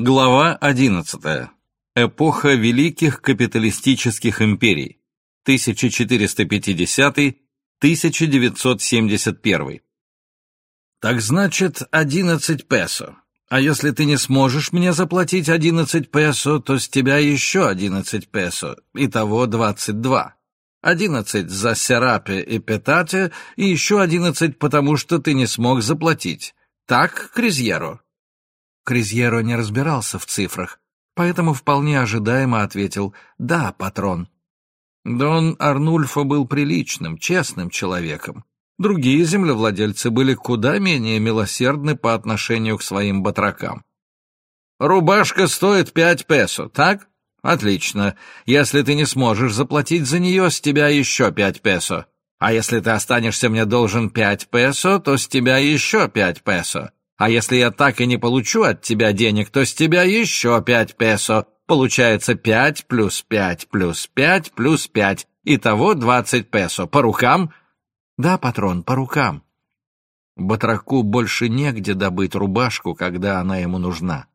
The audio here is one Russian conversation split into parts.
Глава 11. Эпоха великих капиталистических империй. 1450-1971. Так значит, 11 песо. А если ты не сможешь мне заплатить 11 песо, то с тебя еще 11 песо. Итого 22. 11 за серапе и петате, и еще 11 потому, что ты не смог заплатить. Так, Кризьеро? Кризьеро не разбирался в цифрах, поэтому вполне ожидаемо ответил «Да, патрон». Дон Арнульфо был приличным, честным человеком. Другие землевладельцы были куда менее милосердны по отношению к своим батракам. «Рубашка стоит пять песо, так? Отлично. Если ты не сможешь заплатить за нее, с тебя еще пять песо. А если ты останешься мне должен пять песо, то с тебя еще пять песо. А если я так и не получу от тебя денег, то с тебя еще пять песо. Получается пять плюс пять плюс пять плюс пять. Итого двадцать песо. По рукам? Да, патрон, по рукам. Батраку больше негде добыть рубашку, когда она ему нужна.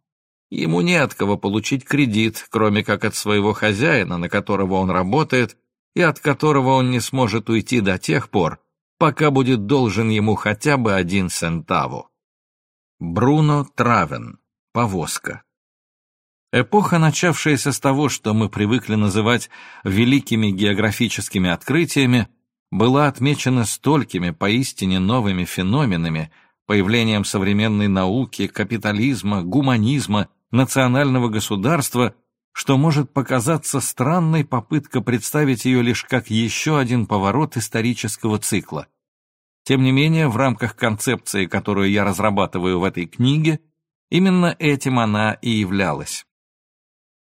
Ему не от кого получить кредит, кроме как от своего хозяина, на которого он работает, и от которого он не сможет уйти до тех пор, пока будет должен ему хотя бы один центаву. Бруно Травен. Повозка. Эпоха, начавшаяся с того, что мы привыкли называть великими географическими открытиями, была отмечена столькими поистине новыми феноменами, появлением современной науки, капитализма, гуманизма, национального государства, что может показаться странной попытка представить ее лишь как еще один поворот исторического цикла. Тем не менее, в рамках концепции, которую я разрабатываю в этой книге, именно этим она и являлась.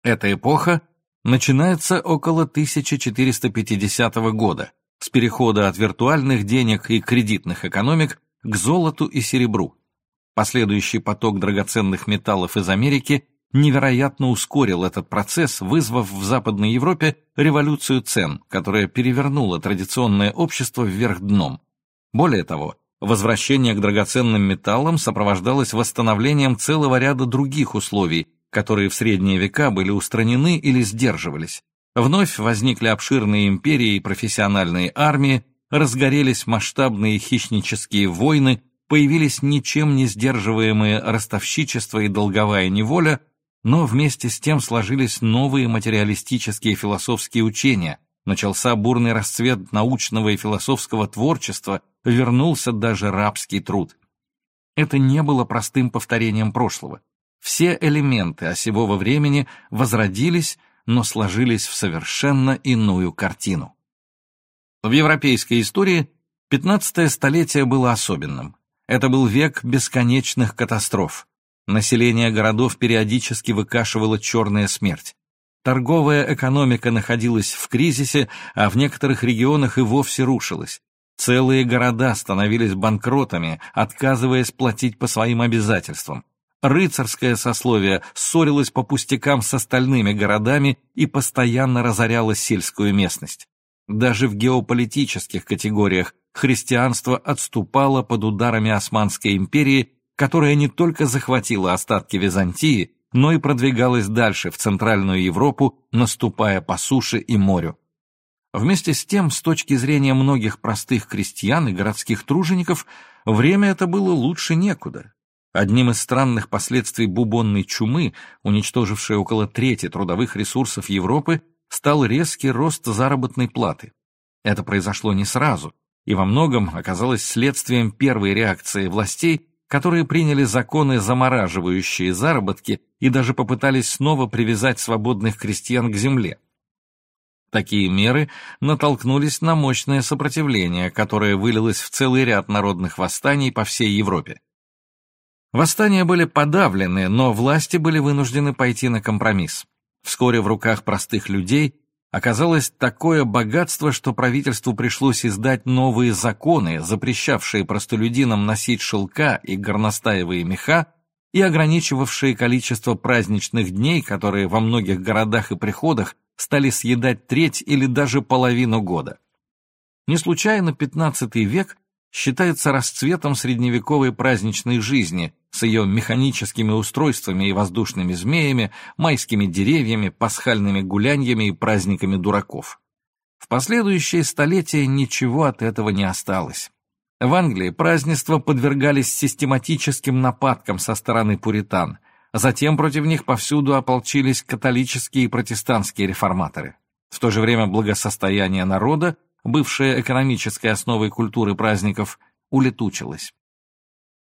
Эта эпоха начинается около 1450 года, с перехода от виртуальных денег и кредитных экономик к золоту и серебру. Последующий поток драгоценных металлов из Америки невероятно ускорил этот процесс, вызвав в Западной Европе революцию цен, которая перевернула традиционное общество вверх дном. Более того, возвращение к драгоценным металлам сопровождалось восстановлением целого ряда других условий, которые в средние века были устранены или сдерживались. Вновь возникли обширные империи и профессиональные армии, разгорелись масштабные хищнические войны, появились ничем не сдерживаемые ростовщичество и долговая неволя, но вместе с тем сложились новые материалистические философские учения, начался бурный расцвет научного и философского творчества, вернулся даже рабский труд. Это не было простым повторением прошлого. Все элементы осевого времени возродились, но сложились в совершенно иную картину. В европейской истории 15 столетие было особенным. Это был век бесконечных катастроф. Население городов периодически выкашивала черная смерть. Торговая экономика находилась в кризисе, а в некоторых регионах и вовсе рушилась. Целые города становились банкротами, отказываясь платить по своим обязательствам. Рыцарское сословие ссорилось по пустякам с остальными городами и постоянно разоряло сельскую местность. Даже в геополитических категориях христианство отступало под ударами Османской империи, которая не только захватила остатки Византии, но и продвигалась дальше в Центральную Европу, наступая по суше и морю. Вместе с тем, с точки зрения многих простых крестьян и городских тружеников, время это было лучше некуда. Одним из странных последствий бубонной чумы, уничтожившей около трети трудовых ресурсов Европы, стал резкий рост заработной платы. Это произошло не сразу, и во многом оказалось следствием первой реакции властей которые приняли законы, замораживающие заработки, и даже попытались снова привязать свободных крестьян к земле. Такие меры натолкнулись на мощное сопротивление, которое вылилось в целый ряд народных восстаний по всей Европе. Восстания были подавлены, но власти были вынуждены пойти на компромисс. Вскоре в руках простых людей оказалось такое богатство, что правительству пришлось издать новые законы, запрещавшие простолюдинам носить шелка и горностаевые меха и ограничивавшие количество праздничных дней, которые во многих городах и приходах стали съедать треть или даже половину года. Не случайно XV век считается расцветом средневековой праздничной жизни с ее механическими устройствами и воздушными змеями, майскими деревьями, пасхальными гуляньями и праздниками дураков. В последующие столетия ничего от этого не осталось. В Англии празднества подвергались систематическим нападкам со стороны пуритан, затем против них повсюду ополчились католические и протестантские реформаторы. В то же время благосостояние народа бывшая экономической основой культуры праздников, улетучилась.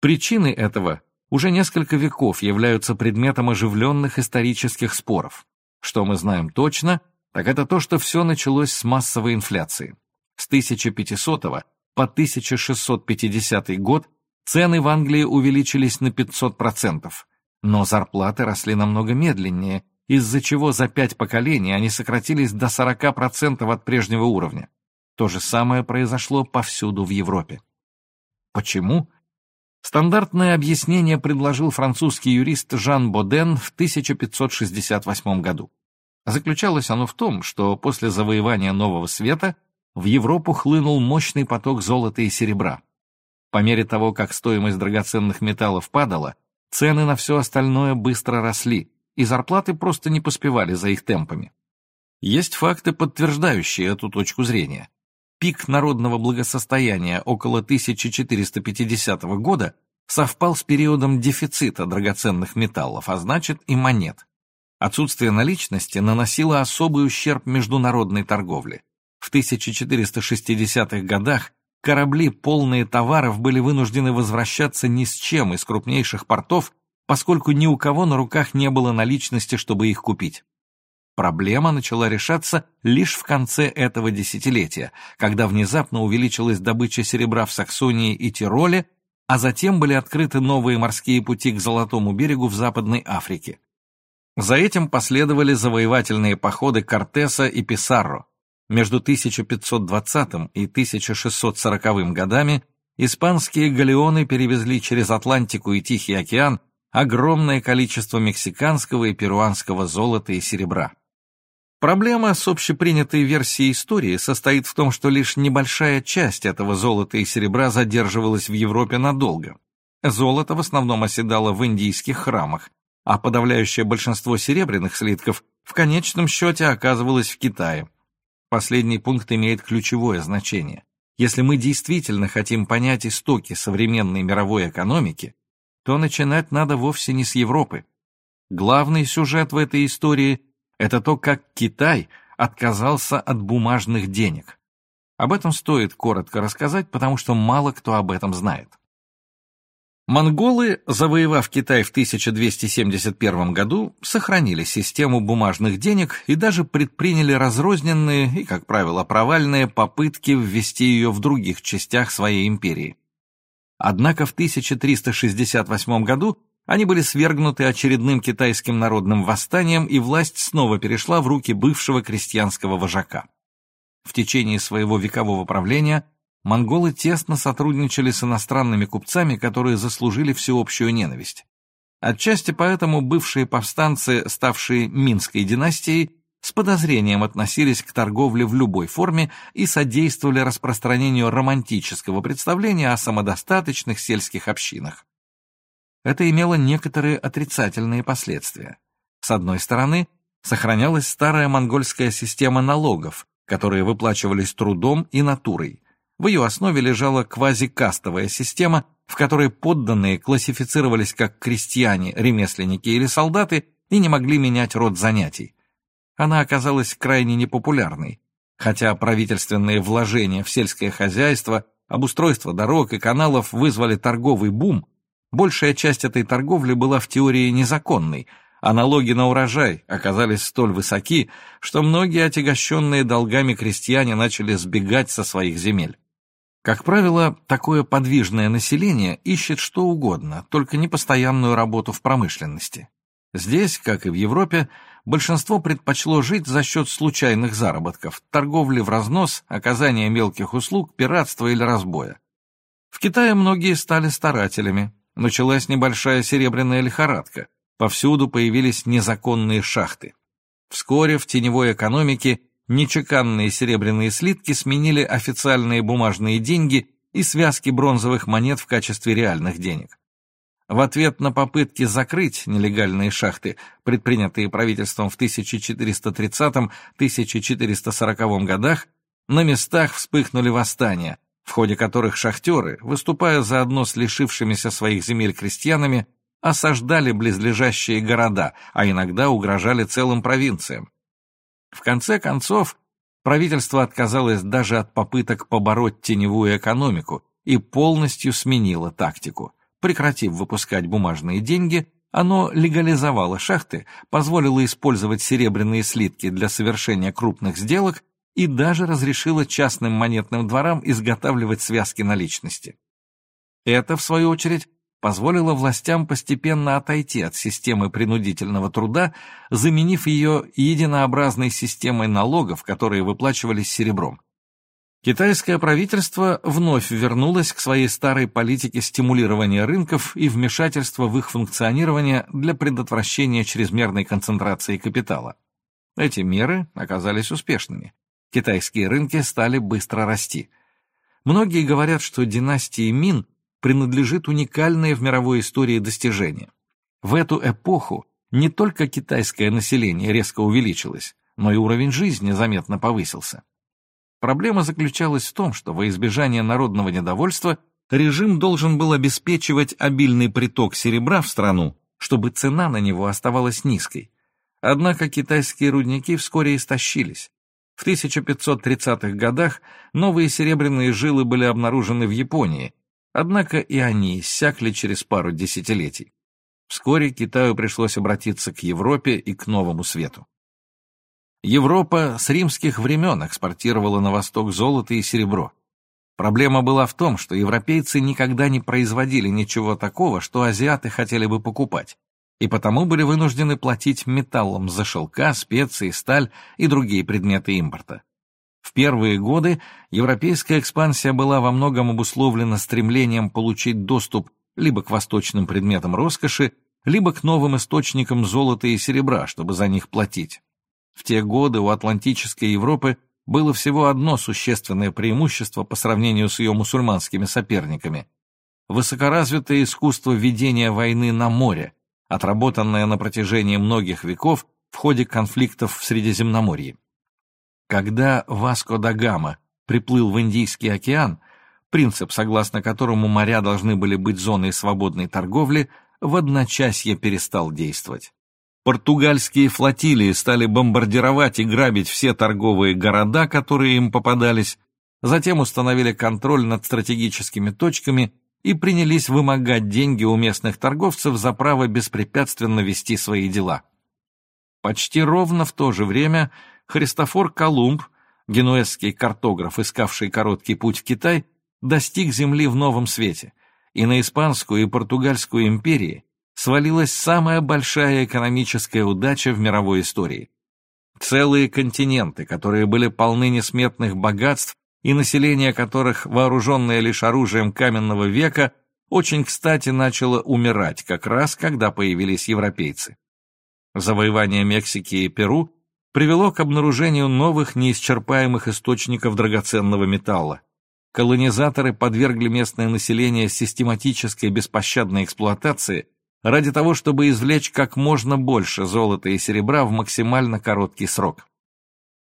Причины этого уже несколько веков являются предметом оживленных исторических споров. Что мы знаем точно, так это то, что все началось с массовой инфляции. С 1500 по 1650 год цены в Англии увеличились на 500%, но зарплаты росли намного медленнее, из-за чего за пять поколений они сократились до 40% от прежнего уровня. То же самое произошло повсюду в Европе. Почему? Стандартное объяснение предложил французский юрист Жан Боден в 1568 году. Заключалось оно в том, что после завоевания Нового Света в Европу хлынул мощный поток золота и серебра. По мере того, как стоимость драгоценных металлов падала, цены на все остальное быстро росли, и зарплаты просто не поспевали за их темпами. Есть факты, подтверждающие эту точку зрения пик народного благосостояния около 1450 года совпал с периодом дефицита драгоценных металлов, а значит и монет. Отсутствие наличности наносило особый ущерб международной торговле. В 1460-х годах корабли, полные товаров, были вынуждены возвращаться ни с чем из крупнейших портов, поскольку ни у кого на руках не было наличности, чтобы их купить. Проблема начала решаться лишь в конце этого десятилетия, когда внезапно увеличилась добыча серебра в Саксонии и Тироле, а затем были открыты новые морские пути к Золотому берегу в Западной Африке. За этим последовали завоевательные походы Кортеса и Писарро. Между 1520 и 1640 годами испанские галеоны перевезли через Атлантику и Тихий океан огромное количество мексиканского и перуанского золота и серебра. Проблема с общепринятой версией истории состоит в том, что лишь небольшая часть этого золота и серебра задерживалась в Европе надолго. Золото в основном оседало в индийских храмах, а подавляющее большинство серебряных слитков в конечном счете оказывалось в Китае. Последний пункт имеет ключевое значение. Если мы действительно хотим понять истоки современной мировой экономики, то начинать надо вовсе не с Европы. Главный сюжет в этой истории – это то, как Китай отказался от бумажных денег. Об этом стоит коротко рассказать, потому что мало кто об этом знает. Монголы, завоевав Китай в 1271 году, сохранили систему бумажных денег и даже предприняли разрозненные и, как правило, провальные попытки ввести ее в других частях своей империи. Однако в 1368 году они были свергнуты очередным китайским народным восстанием, и власть снова перешла в руки бывшего крестьянского вожака. В течение своего векового правления монголы тесно сотрудничали с иностранными купцами, которые заслужили всеобщую ненависть. Отчасти поэтому бывшие повстанцы, ставшие Минской династией, с подозрением относились к торговле в любой форме и содействовали распространению романтического представления о самодостаточных сельских общинах это имело некоторые отрицательные последствия. С одной стороны, сохранялась старая монгольская система налогов, которые выплачивались трудом и натурой. В ее основе лежала квазикастовая система, в которой подданные классифицировались как крестьяне, ремесленники или солдаты и не могли менять род занятий. Она оказалась крайне непопулярной, хотя правительственные вложения в сельское хозяйство, обустройство дорог и каналов вызвали торговый бум, Большая часть этой торговли была в теории незаконной, а налоги на урожай оказались столь высоки, что многие отягощенные долгами крестьяне начали сбегать со своих земель. Как правило, такое подвижное население ищет что угодно, только не постоянную работу в промышленности. Здесь, как и в Европе, большинство предпочло жить за счет случайных заработков, торговли в разнос, оказания мелких услуг, пиратства или разбоя. В Китае многие стали старателями, началась небольшая серебряная лихорадка. Повсюду появились незаконные шахты. Вскоре в теневой экономике нечеканные серебряные слитки сменили официальные бумажные деньги и связки бронзовых монет в качестве реальных денег. В ответ на попытки закрыть нелегальные шахты, предпринятые правительством в 1430-1440 годах, на местах вспыхнули восстания, в ходе которых шахтеры, выступая заодно с лишившимися своих земель крестьянами, осаждали близлежащие города, а иногда угрожали целым провинциям. В конце концов, правительство отказалось даже от попыток побороть теневую экономику и полностью сменило тактику – Прекратив выпускать бумажные деньги, оно легализовало шахты, позволило использовать серебряные слитки для совершения крупных сделок и даже разрешило частным монетным дворам изготавливать связки наличности. Это, в свою очередь, позволило властям постепенно отойти от системы принудительного труда, заменив ее единообразной системой налогов, которые выплачивались серебром. Китайское правительство вновь вернулось к своей старой политике стимулирования рынков и вмешательства в их функционирование для предотвращения чрезмерной концентрации капитала. Эти меры оказались успешными. Китайские рынки стали быстро расти. Многие говорят, что династии Мин принадлежит уникальное в мировой истории достижение. В эту эпоху не только китайское население резко увеличилось, но и уровень жизни заметно повысился. Проблема заключалась в том, что во избежание народного недовольства режим должен был обеспечивать обильный приток серебра в страну, чтобы цена на него оставалась низкой. Однако китайские рудники вскоре истощились. В 1530-х годах новые серебряные жилы были обнаружены в Японии, однако и они иссякли через пару десятилетий. Вскоре Китаю пришлось обратиться к Европе и к новому свету. Европа с римских времен экспортировала на восток золото и серебро. Проблема была в том, что европейцы никогда не производили ничего такого, что азиаты хотели бы покупать, и потому были вынуждены платить металлом за шелка, специи, сталь и другие предметы импорта. В первые годы европейская экспансия была во многом обусловлена стремлением получить доступ либо к восточным предметам роскоши, либо к новым источникам золота и серебра, чтобы за них платить. В те годы у Атлантической Европы было всего одно существенное преимущество по сравнению с ее мусульманскими соперниками – высокоразвитое искусство ведения войны на море, отработанное на протяжении многих веков в ходе конфликтов в Средиземноморье. Когда Васко да Гама приплыл в Индийский океан, принцип, согласно которому моря должны были быть зоной свободной торговли, в одночасье перестал действовать. Португальские флотилии стали бомбардировать и грабить все торговые города, которые им попадались, затем установили контроль над стратегическими точками и принялись вымогать деньги у местных торговцев за право беспрепятственно вести свои дела. Почти ровно в то же время Христофор Колумб, генуэзский картограф, искавший короткий путь в Китай, достиг земли в новом свете, и на Испанскую и Португальскую империи свалилась самая большая экономическая удача в мировой истории. Целые континенты, которые были полны несметных богатств и население которых, вооруженное лишь оружием каменного века, очень кстати начало умирать, как раз когда появились европейцы. Завоевание Мексики и Перу привело к обнаружению новых неисчерпаемых источников драгоценного металла. Колонизаторы подвергли местное население систематической беспощадной эксплуатации – ради того, чтобы извлечь как можно больше золота и серебра в максимально короткий срок.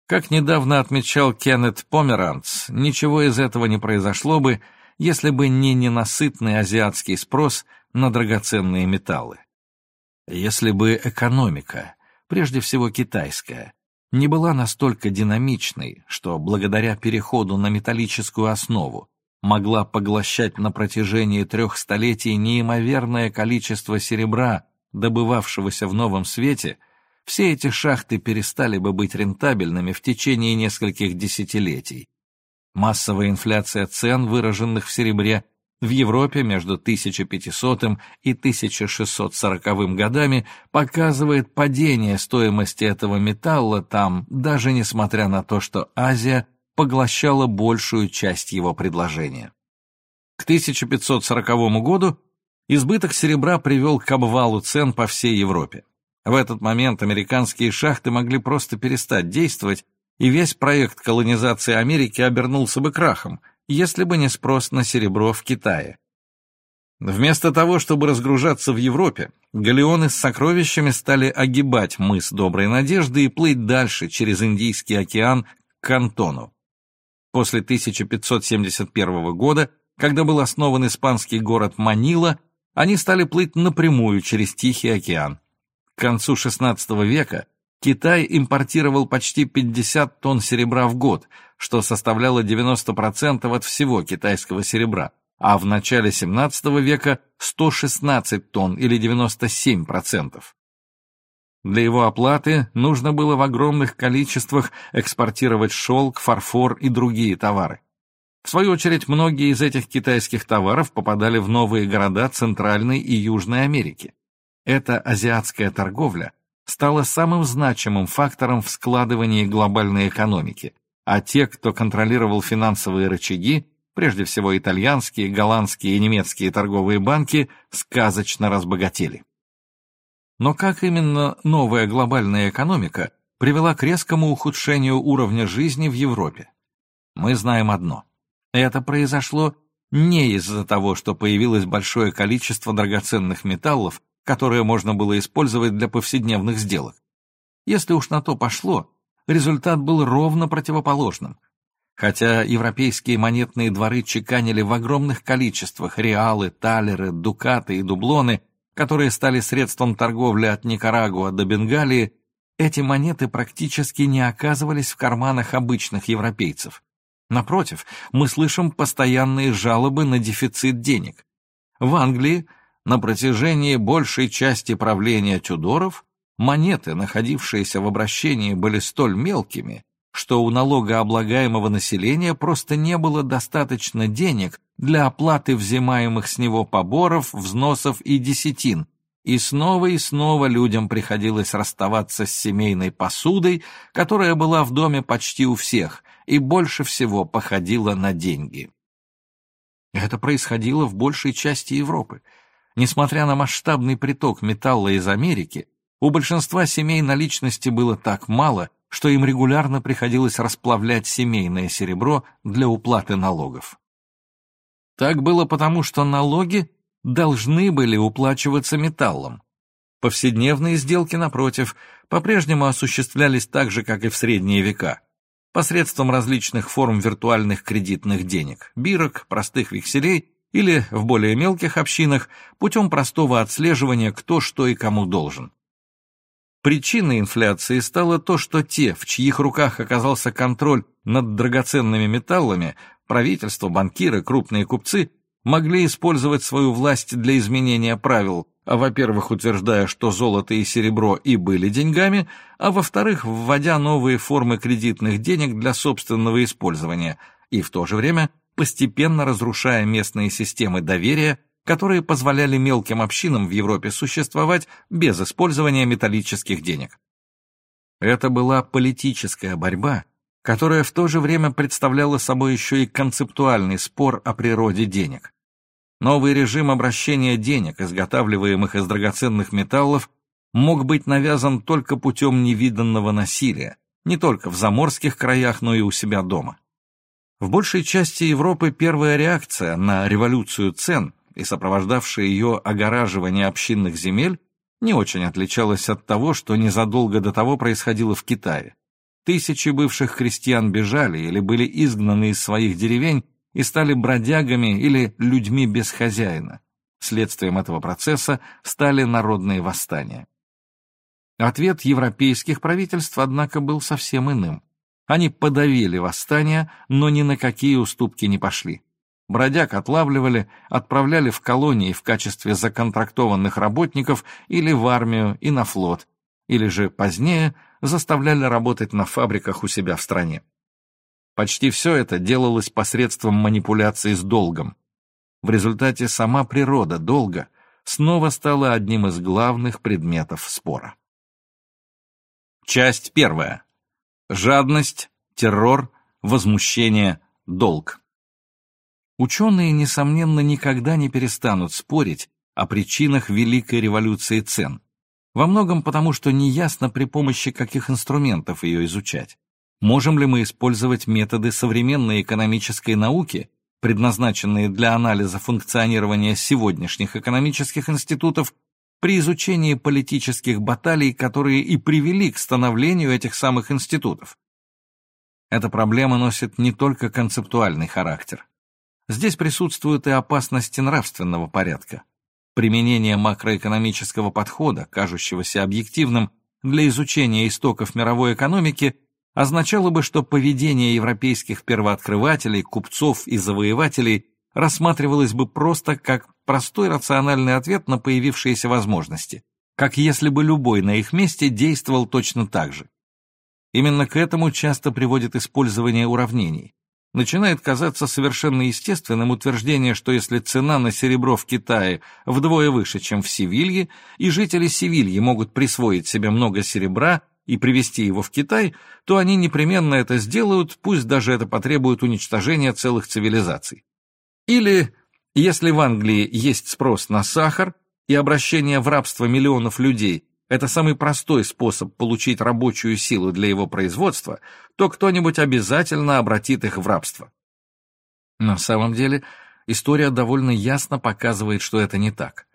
Как недавно отмечал Кеннет Померанц, ничего из этого не произошло бы, если бы не ненасытный азиатский спрос на драгоценные металлы. Если бы экономика, прежде всего китайская, не была настолько динамичной, что благодаря переходу на металлическую основу могла поглощать на протяжении трех столетий неимоверное количество серебра, добывавшегося в новом свете, все эти шахты перестали бы быть рентабельными в течение нескольких десятилетий. Массовая инфляция цен, выраженных в серебре, в Европе между 1500 и 1640 годами показывает падение стоимости этого металла там, даже несмотря на то, что Азия поглощала большую часть его предложения. К 1540 году избыток серебра привел к обвалу цен по всей Европе. В этот момент американские шахты могли просто перестать действовать, и весь проект колонизации Америки обернулся бы крахом, если бы не спрос на серебро в Китае. Вместо того, чтобы разгружаться в Европе, галеоны с сокровищами стали огибать мыс Доброй Надежды и плыть дальше через Индийский океан к Кантону. После 1571 года, когда был основан испанский город Манила, они стали плыть напрямую через Тихий океан. К концу XVI века Китай импортировал почти 50 тонн серебра в год, что составляло 90% от всего китайского серебра а в начале XVII века 116 тонн или 97%. Для его оплаты нужно было в огромных количествах экспортировать шелк, фарфор и другие товары. В свою очередь, многие из этих китайских товаров попадали в новые города Центральной и Южной Америки. Эта азиатская торговля стала самым значимым фактором в складывании глобальной экономики, а те, кто контролировал финансовые рычаги, прежде всего итальянские, голландские и немецкие торговые банки, сказочно разбогатели. Но как именно новая глобальная экономика привела к резкому ухудшению уровня жизни в Европе? Мы знаем одно. Это произошло не из-за того, что появилось большое количество драгоценных металлов, которые можно было использовать для повседневных сделок. Если уж на то пошло, результат был ровно противоположным. Хотя европейские монетные дворы чеканили в огромных количествах реалы, талеры, дукаты и дублоны, которые стали средством торговли от Никарагуа до Бенгалии, эти монеты практически не оказывались в карманах обычных европейцев. Напротив, мы слышим постоянные жалобы на дефицит денег. В Англии на протяжении большей части правления Тюдоров монеты, находившиеся в обращении, были столь мелкими, что у налогооблагаемого населения просто не было достаточно денег для оплаты взимаемых с него поборов, взносов и десятин, и снова и снова людям приходилось расставаться с семейной посудой, которая была в доме почти у всех и больше всего походила на деньги. Это происходило в большей части Европы. Несмотря на масштабный приток металла из Америки, у большинства семей наличности было так мало, что им регулярно приходилось расплавлять семейное серебро для уплаты налогов. Так было потому, что налоги должны были уплачиваться металлом. Повседневные сделки, напротив, по-прежнему осуществлялись так же, как и в средние века, посредством различных форм виртуальных кредитных денег, бирок, простых векселей или, в более мелких общинах, путем простого отслеживания, кто что и кому должен. Причиной инфляции стало то, что те, в чьих руках оказался контроль над драгоценными металлами, правительство, банкиры, крупные купцы, могли использовать свою власть для изменения правил, а во-первых, утверждая, что золото и серебро и были деньгами, а во-вторых, вводя новые формы кредитных денег для собственного использования, и в то же время постепенно разрушая местные системы доверия которые позволяли мелким общинам в Европе существовать без использования металлических денег. Это была политическая борьба, которая в то же время представляла собой еще и концептуальный спор о природе денег. Новый режим обращения денег, изготавливаемых из драгоценных металлов, мог быть навязан только путем невиданного насилия, не только в заморских краях, но и у себя дома. В большей части Европы первая реакция на революцию цен и сопровождавшее ее огораживание общинных земель не очень отличалось от того, что незадолго до того происходило в Китае. Тысячи бывших крестьян бежали или были изгнаны из своих деревень и стали бродягами или людьми без хозяина. Следствием этого процесса стали народные восстания. Ответ европейских правительств, однако, был совсем иным. Они подавили восстание, но ни на какие уступки не пошли. Бродяг отлавливали, отправляли в колонии в качестве законтрактованных работников или в армию и на флот, или же позднее заставляли работать на фабриках у себя в стране. Почти все это делалось посредством манипуляции с долгом. В результате сама природа долга снова стала одним из главных предметов спора. Часть первая. Жадность, террор, возмущение, долг. Ученые, несомненно, никогда не перестанут спорить о причинах Великой революции цен, во многом потому, что неясно при помощи каких инструментов ее изучать. Можем ли мы использовать методы современной экономической науки предназначенные для анализа функционирования сегодняшних экономических институтов, при изучении политических баталий, которые и привели к становлению этих самых институтов. Эта проблема носит не только концептуальный характер. Здесь присутствуют и опасности нравственного порядка. Применение макроэкономического подхода, кажущегося объективным, для изучения истоков мировой экономики означало бы, что поведение европейских первооткрывателей, купцов и завоевателей рассматривалось бы просто как простой рациональный ответ на появившиеся возможности, как если бы любой на их месте действовал точно так же. Именно к этому часто приводит использование уравнений. Начинает казаться совершенно естественным утверждение, что если цена на серебро в Китае вдвое выше, чем в Севилье, и жители Севильи могут присвоить себе много серебра и привезти его в Китай, то они непременно это сделают, пусть даже это потребует уничтожения целых цивилизаций. Или, если в Англии есть спрос на сахар и обращение в рабство миллионов людей – это самый простой способ получить рабочую силу для его производства, то кто-нибудь обязательно обратит их в рабство. На самом деле, история довольно ясно показывает, что это не так.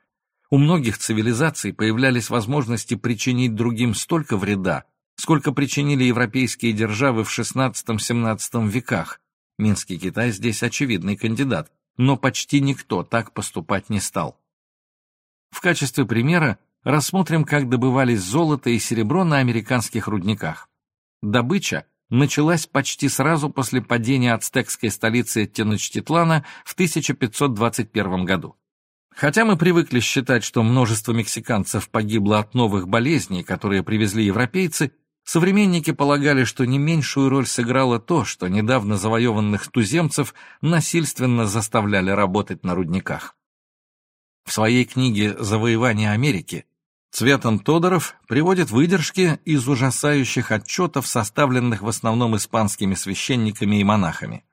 У многих цивилизаций появлялись возможности причинить другим столько вреда, сколько причинили европейские державы в XVI-XVII веках. Минский Китай здесь очевидный кандидат но почти никто так поступать не стал. В качестве примера рассмотрим, как добывались золото и серебро на американских рудниках. Добыча началась почти сразу после падения ацтекской столицы Теночтитлана в 1521 году. Хотя мы привыкли считать, что множество мексиканцев погибло от новых болезней, которые привезли европейцы, Современники полагали, что не меньшую роль сыграло то, что недавно завоеванных туземцев насильственно заставляли работать на рудниках. В своей книге «Завоевание Америки» Цветан Тодоров приводит выдержки из ужасающих отчетов, составленных в основном испанскими священниками и монахами.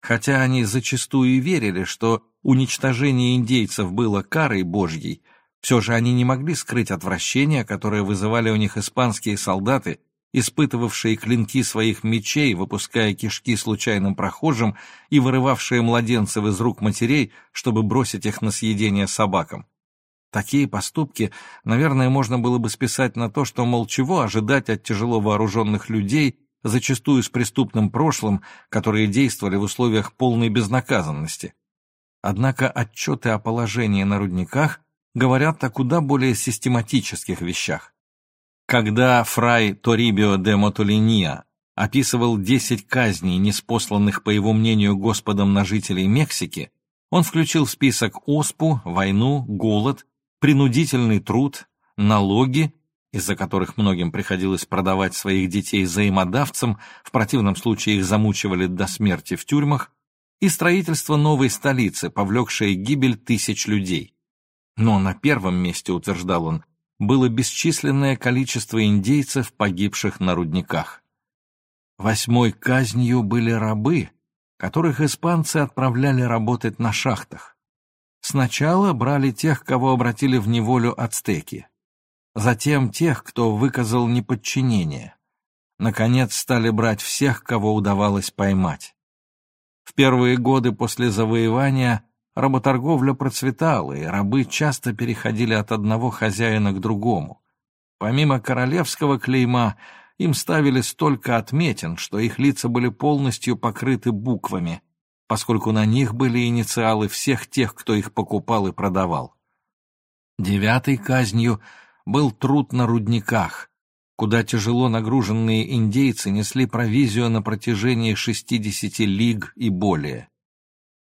Хотя они зачастую верили, что уничтожение индейцев было карой Божьей, все же они не могли скрыть отвращение, которое вызывали у них испанские солдаты, испытывавшие клинки своих мечей, выпуская кишки случайным прохожим и вырывавшие младенцев из рук матерей, чтобы бросить их на съедение собакам. Такие поступки, наверное, можно было бы списать на то, что, мол, чего ожидать от тяжело вооруженных людей, зачастую с преступным прошлым, которые действовали в условиях полной безнаказанности. Однако отчеты о положении на рудниках говорят о куда более систематических вещах. Когда фрай Торибио де Мотолиния описывал десять казней, неспосланных, по его мнению, Господом на жителей Мексики, он включил в список оспу, войну, голод, принудительный труд, налоги, из-за которых многим приходилось продавать своих детей взаимодавцам, в противном случае их замучивали до смерти в тюрьмах, и строительство новой столицы, повлекшее гибель тысяч людей. Но на первом месте, утверждал он, было бесчисленное количество индейцев, погибших на рудниках. Восьмой казнью были рабы, которых испанцы отправляли работать на шахтах. Сначала брали тех, кого обратили в неволю ацтеки, затем тех, кто выказал неподчинение. Наконец стали брать всех, кого удавалось поймать. В первые годы после завоевания Работорговля процветала, и рабы часто переходили от одного хозяина к другому. Помимо королевского клейма, им ставили столько отметин, что их лица были полностью покрыты буквами, поскольку на них были инициалы всех тех, кто их покупал и продавал. Девятой казнью был труд на рудниках, куда тяжело нагруженные индейцы несли провизию на протяжении 60 лиг и более.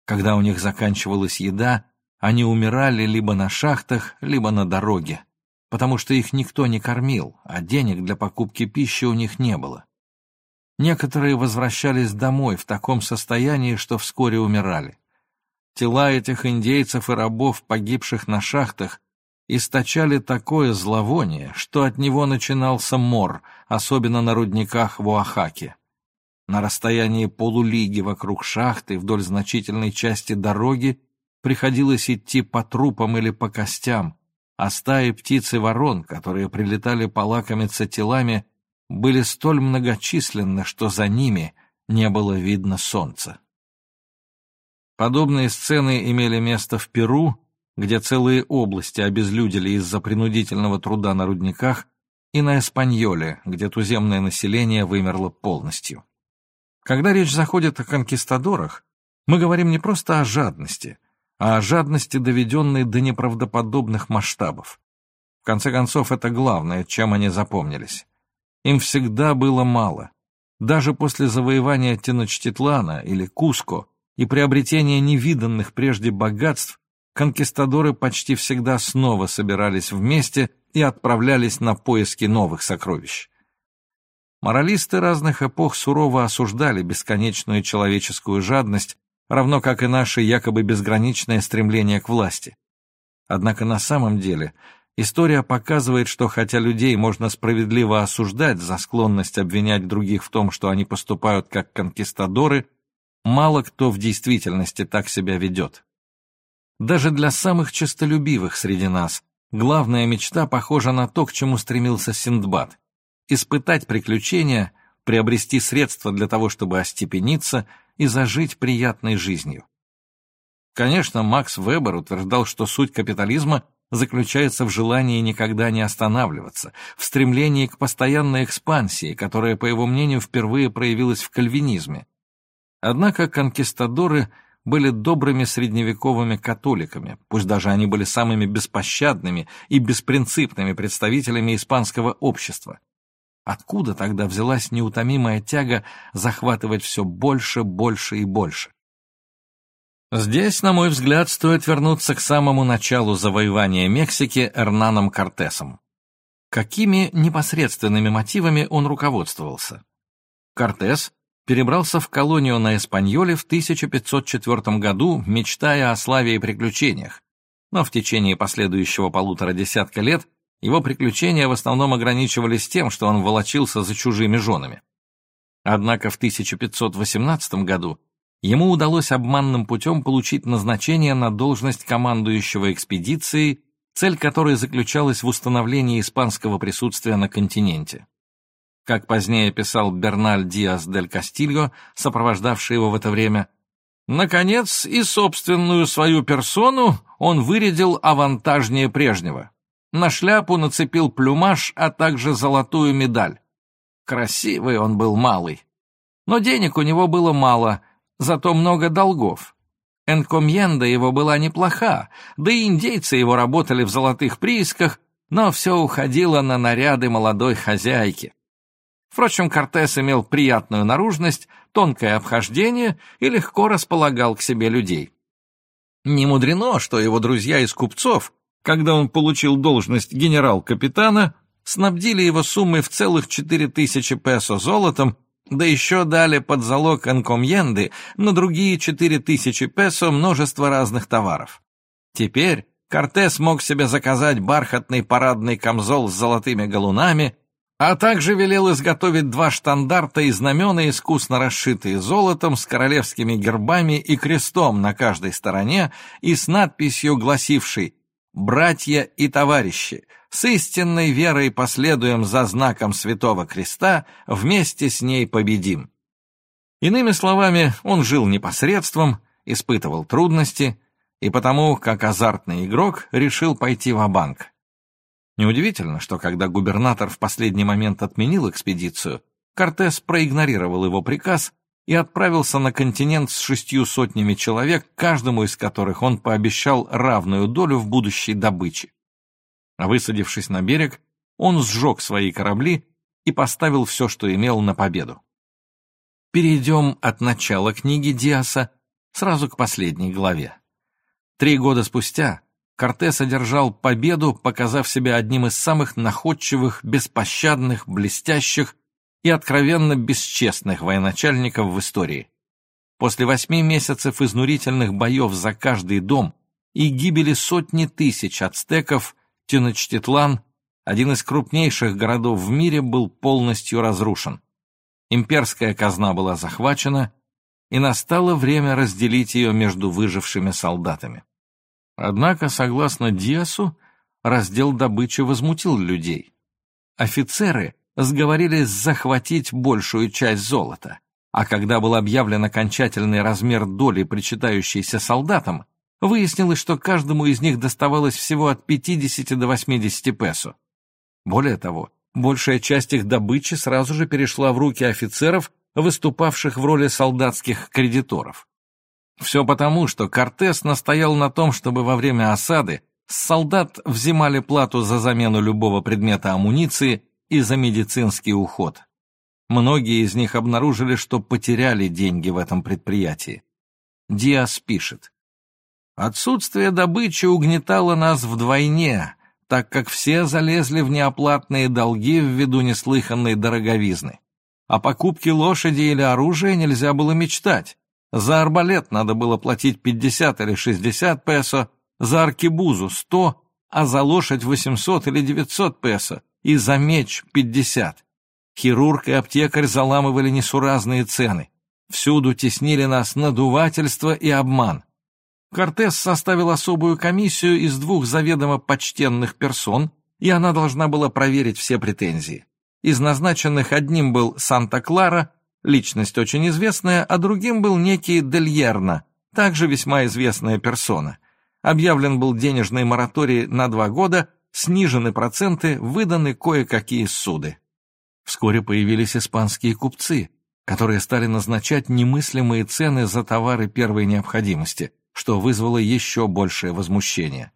Когда у них заканчивалась еда, они умирали либо на шахтах, либо на дороге, потому что их никто не кормил, а денег для покупки пищи у них не было. Некоторые возвращались домой в таком состоянии, что вскоре умирали. Тела этих индейцев и рабов, погибших на шахтах, источали такое зловоние, что от него начинался мор, особенно на рудниках в Оахаке. На расстоянии полулиги вокруг шахты вдоль значительной части дороги приходилось идти по трупам или по костям, а стаи птиц и ворон, которые прилетали полакомиться телами, были столь многочисленны, что за ними не было видно солнца. Подобные сцены имели место в Перу, где целые области обезлюдили из-за принудительного труда на рудниках, и на Эспаньоле, где туземное население вымерло полностью. Когда речь заходит о конкистадорах, мы говорим не просто о жадности, а о жадности, доведенной до неправдоподобных масштабов. В конце концов, это главное, чем они запомнились. Им всегда было мало. Даже после завоевания Теночтитлана или Куско и приобретения невиданных прежде богатств, конкистадоры почти всегда снова собирались вместе и отправлялись на поиски новых сокровищ. Моралисты разных эпох сурово осуждали бесконечную человеческую жадность, равно как и наше якобы безграничное стремление к власти. Однако на самом деле история показывает, что хотя людей можно справедливо осуждать за склонность обвинять других в том, что они поступают как конкистадоры, мало кто в действительности так себя ведет. Даже для самых честолюбивых среди нас главная мечта похожа на то, к чему стремился Синдбад — испытать приключения, приобрести средства для того, чтобы остепениться и зажить приятной жизнью. Конечно, Макс Вебер утверждал, что суть капитализма заключается в желании никогда не останавливаться, в стремлении к постоянной экспансии, которая, по его мнению, впервые проявилась в кальвинизме. Однако конкистадоры — были добрыми средневековыми католиками, пусть даже они были самыми беспощадными и беспринципными представителями испанского общества. Откуда тогда взялась неутомимая тяга захватывать все больше, больше и больше? Здесь, на мой взгляд, стоит вернуться к самому началу завоевания Мексики Эрнаном Кортесом. Какими непосредственными мотивами он руководствовался? Кортес перебрался в колонию на Эспаньоле в 1504 году, мечтая о славе и приключениях. Но в течение последующего полутора десятка лет его приключения в основном ограничивались тем, что он волочился за чужими женами. Однако в 1518 году ему удалось обманным путем получить назначение на должность командующего экспедицией, цель которой заключалась в установлении испанского присутствия на континенте. Как позднее писал Берналь Диас дель Кастильо, сопровождавший его в это время, наконец и собственную свою персону он вырядил авантажнее прежнего. На шляпу нацепил плюмаж, а также золотую медаль. Красивый он был малый. Но денег у него было мало, зато много долгов. Энкомьенда его была неплоха, да и индейцы его работали в золотых приисках, но все уходило на наряды молодой хозяйки. Впрочем, Кортес имел приятную наружность, тонкое обхождение и легко располагал к себе людей. Не мудрено, что его друзья из купцов, когда он получил должность генерал-капитана, снабдили его суммой в целых четыре тысячи песо золотом, да еще дали под залог энкомьенды на другие четыре тысячи песо множество разных товаров. Теперь Кортес мог себе заказать бархатный парадный камзол с золотыми галунами, а также велел изготовить два штандарта и знамена, искусно расшитые золотом, с королевскими гербами и крестом на каждой стороне и с надписью, гласившей «Братья и товарищи, с истинной верой последуем за знаком Святого Креста, вместе с ней победим». Иными словами, он жил непосредством, испытывал трудности, и потому, как азартный игрок, решил пойти в банк Неудивительно, что когда губернатор в последний момент отменил экспедицию, Кортес проигнорировал его приказ и отправился на континент с шестью сотнями человек, каждому из которых он пообещал равную долю в будущей добыче. А высадившись на берег, он сжег свои корабли и поставил все, что имел, на победу. Перейдем от начала книги Диаса сразу к последней главе. Три года спустя Кортес одержал победу, показав себя одним из самых находчивых, беспощадных, блестящих и откровенно бесчестных военачальников в истории. После восьми месяцев изнурительных боев за каждый дом и гибели сотни тысяч ацтеков, Теночтитлан, один из крупнейших городов в мире, был полностью разрушен. Имперская казна была захвачена, и настало время разделить ее между выжившими солдатами. Однако, согласно Диасу, раздел добычи возмутил людей. Офицеры сговорились захватить большую часть золота, А когда был объявлен окончательный размер доли, причитающейся солдатам, выяснилось, что каждому из них доставалось всего от 50 до 80 песо. Более того, большая часть их добычи сразу же перешла в руки офицеров, выступавших в роли солдатских кредиторов. Все потому, что Кортес настоял на том, чтобы во время осады солдат взимали плату за замену любого предмета амуниции и за медицинский уход. Многие из них обнаружили, что потеряли деньги в этом предприятии. Диас пишет. «Отсутствие добычи угнетало нас вдвойне, так как все залезли в неоплатные долги ввиду неслыханной дороговизны. О покупке лошади или оружия нельзя было мечтать. За арбалет надо было платить 50 или 60 песо, за аркебузу 100, а за лошадь 800 или 900 песо, и за меч 50. Хирург и аптекарь заламывали несуразные цены. Всюду теснили нас надувательство и обман. Кортес составил особую комиссию из двух заведомо почтенных персон, и она должна была проверить все претензии. Из назначенных одним был Санта-Клара, личность очень известная, а другим был некий Дельерна, также весьма известная персона. Объявлен был денежный мораторий на два года, снижены проценты, выданы кое-какие суды. Вскоре появились испанские купцы, которые стали назначать немыслимые цены за товары первой необходимости, что вызвало еще большее возмущение.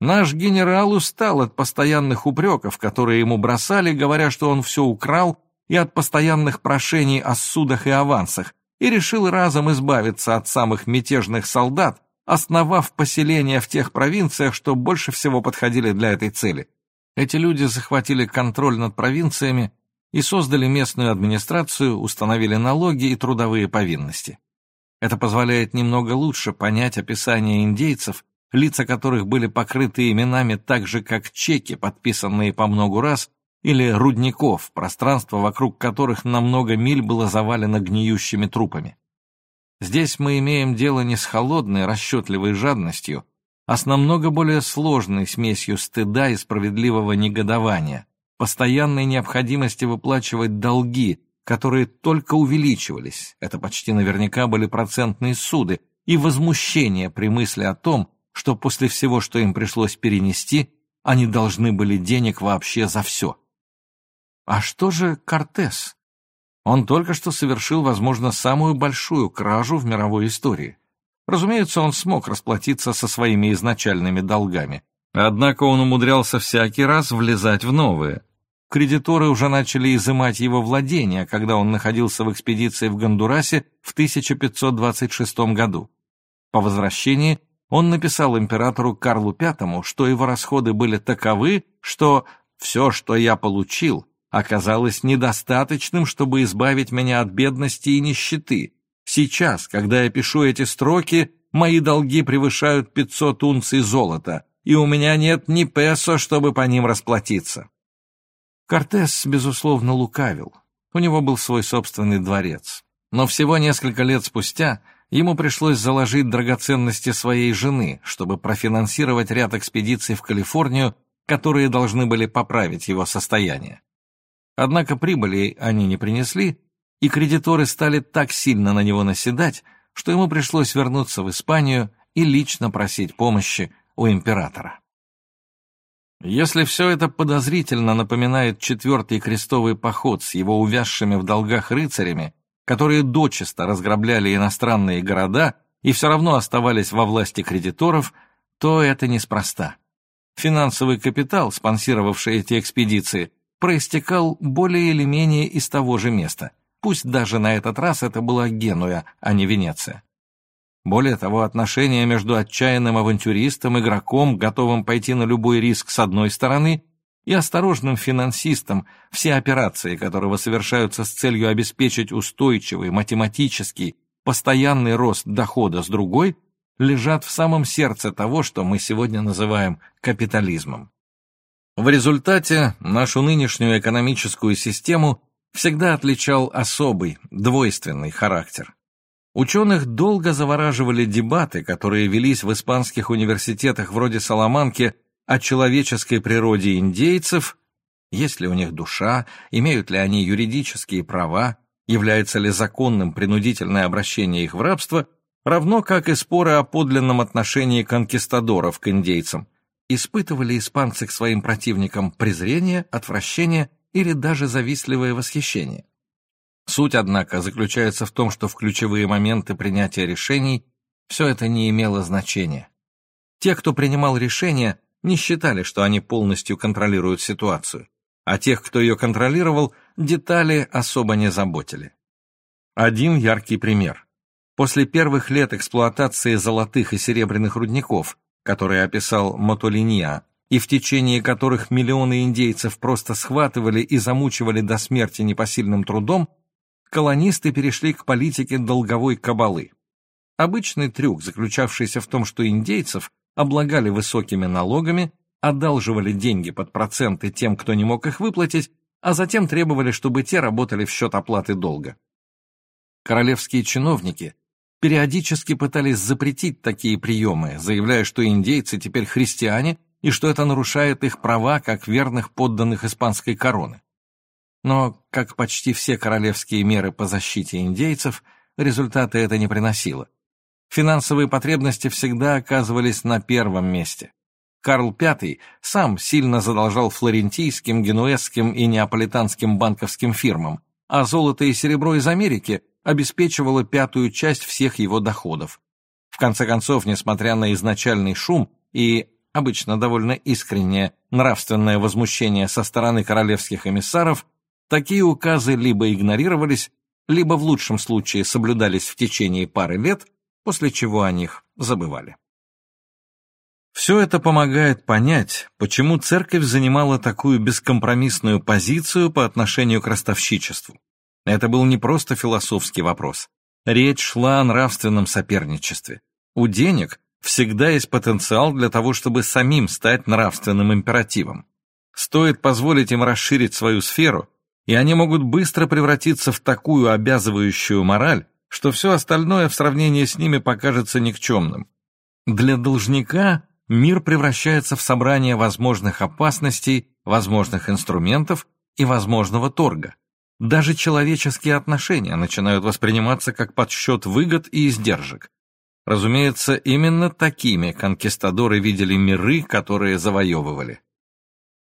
Наш генерал устал от постоянных упреков, которые ему бросали, говоря, что он все украл, и от постоянных прошений о судах и авансах, и решил разом избавиться от самых мятежных солдат, основав поселения в тех провинциях, что больше всего подходили для этой цели – эти люди захватили контроль над провинциями и создали местную администрацию, установили налоги и трудовые повинности. Это позволяет немного лучше понять описание индейцев, лица которых были покрыты именами так же, как чеки, подписанные по многу раз, или рудников, пространство вокруг которых на много миль было завалено гниющими трупами. Здесь мы имеем дело не с холодной, расчетливой жадностью, а с намного более сложной смесью стыда и справедливого негодования, постоянной необходимости выплачивать долги, которые только увеличивались, это почти наверняка были процентные суды, и возмущение при мысли о том, что после всего, что им пришлось перенести, они должны были денег вообще за все. А что же Кортес? Он только что совершил, возможно, самую большую кражу в мировой истории. Разумеется, он смог расплатиться со своими изначальными долгами. Однако он умудрялся всякий раз влезать в новые. Кредиторы уже начали изымать его владения, когда он находился в экспедиции в Гондурасе в 1526 году. По возвращении он написал императору Карлу V, что его расходы были таковы, что «все, что я получил, оказалось недостаточным, чтобы избавить меня от бедности и нищеты, Сейчас, когда я пишу эти строки, мои долги превышают 500 унций золота, и у меня нет ни песо, чтобы по ним расплатиться. Кортес, безусловно, лукавил. У него был свой собственный дворец. Но всего несколько лет спустя ему пришлось заложить драгоценности своей жены, чтобы профинансировать ряд экспедиций в Калифорнию, которые должны были поправить его состояние. Однако прибыли они не принесли, и кредиторы стали так сильно на него наседать, что ему пришлось вернуться в Испанию и лично просить помощи у императора. Если все это подозрительно напоминает четвертый крестовый поход с его увязшими в долгах рыцарями, которые дочисто разграбляли иностранные города и все равно оставались во власти кредиторов, то это неспроста. Финансовый капитал, спонсировавший эти экспедиции, проистекал более или менее из того же места – Пусть даже на этот раз это была Генуя, а не Венеция. Более того, отношения между отчаянным авантюристом, игроком, готовым пойти на любой риск с одной стороны, и осторожным финансистом, все операции которого совершаются с целью обеспечить устойчивый, математический, постоянный рост дохода с другой, лежат в самом сердце того, что мы сегодня называем капитализмом. В результате нашу нынешнюю экономическую систему всегда отличал особый, двойственный характер. Ученых долго завораживали дебаты, которые велись в испанских университетах вроде Саламанки о человеческой природе индейцев, есть ли у них душа, имеют ли они юридические права, Является ли законным принудительное обращение их в рабство, равно как и споры о подлинном отношении конкистадоров к индейцам. Испытывали испанцы к своим противникам презрение, отвращение или даже завистливое восхищение. Суть, однако, заключается в том, что в ключевые моменты принятия решений все это не имело значения. Те, кто принимал решения, не считали, что они полностью контролируют ситуацию, а тех, кто ее контролировал, детали особо не заботили. Один яркий пример. После первых лет эксплуатации золотых и серебряных рудников, которые описал Мотолинья, и в течение которых миллионы индейцев просто схватывали и замучивали до смерти непосильным трудом, колонисты перешли к политике долговой кабалы. Обычный трюк, заключавшийся в том, что индейцев облагали высокими налогами, одалживали деньги под проценты тем, кто не мог их выплатить, а затем требовали, чтобы те работали в счет оплаты долга. Королевские чиновники периодически пытались запретить такие приемы, заявляя, что индейцы теперь христиане и что это нарушает их права как верных подданных испанской короны. Но, как почти все королевские меры по защите индейцев, результаты это не приносило. Финансовые потребности всегда оказывались на первом месте. Карл V сам сильно задолжал флорентийским, генуэзским и неаполитанским банковским фирмам, а золото и серебро из Америки обеспечивало пятую часть всех его доходов. В конце концов, несмотря на изначальный шум и обычно довольно искреннее нравственное возмущение со стороны королевских эмиссаров, такие указы либо игнорировались, либо в лучшем случае соблюдались в течение пары лет, после чего о них забывали. Все это помогает понять, почему церковь занимала такую бескомпромиссную позицию по отношению к ростовщичеству. Это был не просто философский вопрос. Речь шла о нравственном соперничестве. У денег всегда есть потенциал для того, чтобы самим стать нравственным императивом. Стоит позволить им расширить свою сферу, и они могут быстро превратиться в такую обязывающую мораль, что все остальное в сравнении с ними покажется никчемным. Для должника мир превращается в собрание возможных опасностей, возможных инструментов и возможного торга. Даже человеческие отношения начинают восприниматься как подсчет выгод и издержек. Разумеется, именно такими конкистадоры видели миры, которые завоевывали.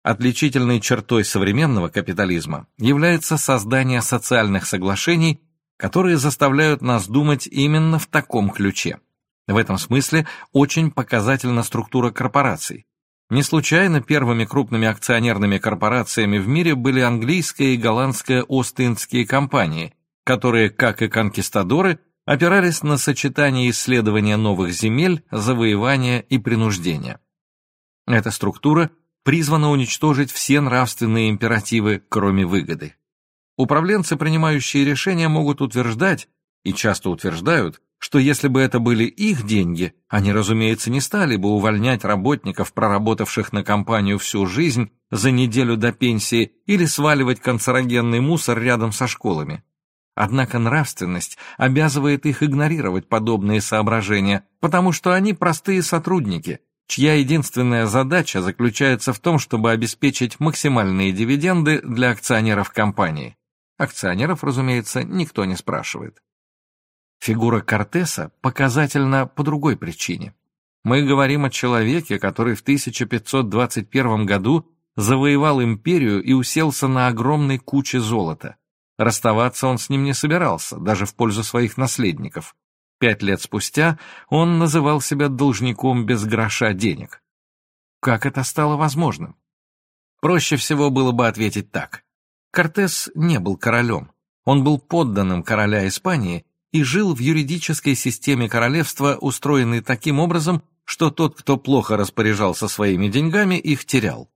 Отличительной чертой современного капитализма является создание социальных соглашений, которые заставляют нас думать именно в таком ключе. В этом смысле очень показательна структура корпораций. Не случайно первыми крупными акционерными корпорациями в мире были английская и голландская Ост-Индские компании, которые, как и конкистадоры, опирались на сочетание исследования новых земель, завоевания и принуждения. Эта структура призвана уничтожить все нравственные императивы, кроме выгоды. Управленцы, принимающие решения, могут утверждать, и часто утверждают, что если бы это были их деньги, они, разумеется, не стали бы увольнять работников, проработавших на компанию всю жизнь, за неделю до пенсии, или сваливать канцерогенный мусор рядом со школами. Однако нравственность обязывает их игнорировать подобные соображения, потому что они простые сотрудники, чья единственная задача заключается в том, чтобы обеспечить максимальные дивиденды для акционеров компании. Акционеров, разумеется, никто не спрашивает. Фигура Кортеса показательна по другой причине. Мы говорим о человеке, который в 1521 году завоевал империю и уселся на огромной куче золота. Расставаться он с ним не собирался, даже в пользу своих наследников. Пять лет спустя он называл себя должником без гроша денег. Как это стало возможным? Проще всего было бы ответить так. Кортес не был королем. Он был подданным короля Испании и жил в юридической системе королевства, устроенной таким образом, что тот, кто плохо распоряжался своими деньгами, их терял.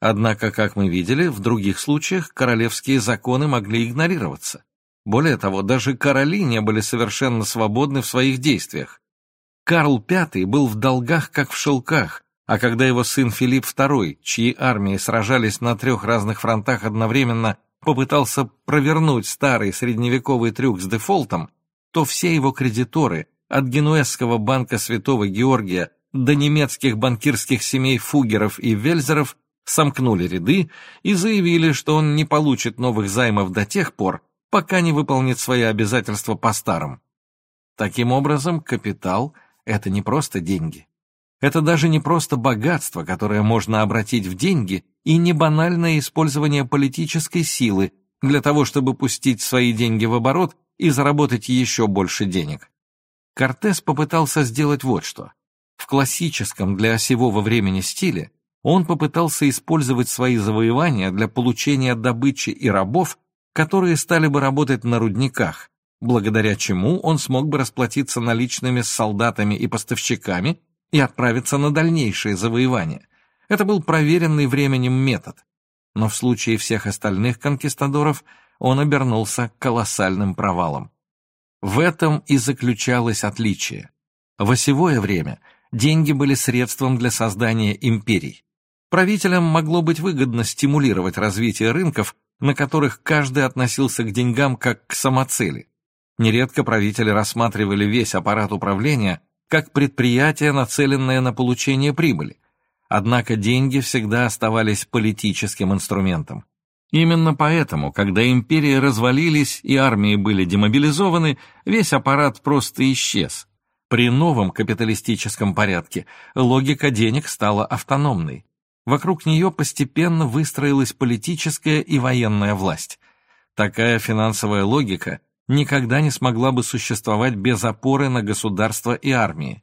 Однако, как мы видели, в других случаях королевские законы могли игнорироваться. Более того, даже короли не были совершенно свободны в своих действиях. Карл V был в долгах, как в шелках, а когда его сын Филипп II, чьи армии сражались на трех разных фронтах одновременно, попытался провернуть старый средневековый трюк с дефолтом, то все его кредиторы, от генуэзского банка Святого Георгия до немецких банкирских семей Фугеров и Вельзеров, сомкнули ряды и заявили, что он не получит новых займов до тех пор, пока не выполнит свои обязательства по старым. Таким образом, капитал — это не просто деньги. Это даже не просто богатство, которое можно обратить в деньги, и не банальное использование политической силы для того, чтобы пустить свои деньги в оборот и заработать еще больше денег. Кортес попытался сделать вот что. В классическом для осевого времени стиле он попытался использовать свои завоевания для получения добычи и рабов, которые стали бы работать на рудниках, благодаря чему он смог бы расплатиться наличными с солдатами и поставщиками и отправиться на дальнейшие завоевания. Это был проверенный временем метод. Но в случае всех остальных конкистадоров он обернулся колоссальным провалом. В этом и заключалось отличие. В осевое время деньги были средством для создания империй. Правителям могло быть выгодно стимулировать развитие рынков, на которых каждый относился к деньгам как к самоцели. Нередко правители рассматривали весь аппарат управления как предприятие, нацеленное на получение прибыли. Однако деньги всегда оставались политическим инструментом. Именно поэтому, когда империи развалились и армии были демобилизованы, весь аппарат просто исчез. При новом капиталистическом порядке логика денег стала автономной. Вокруг нее постепенно выстроилась политическая и военная власть. Такая финансовая логика никогда не смогла бы существовать без опоры на государство и армии.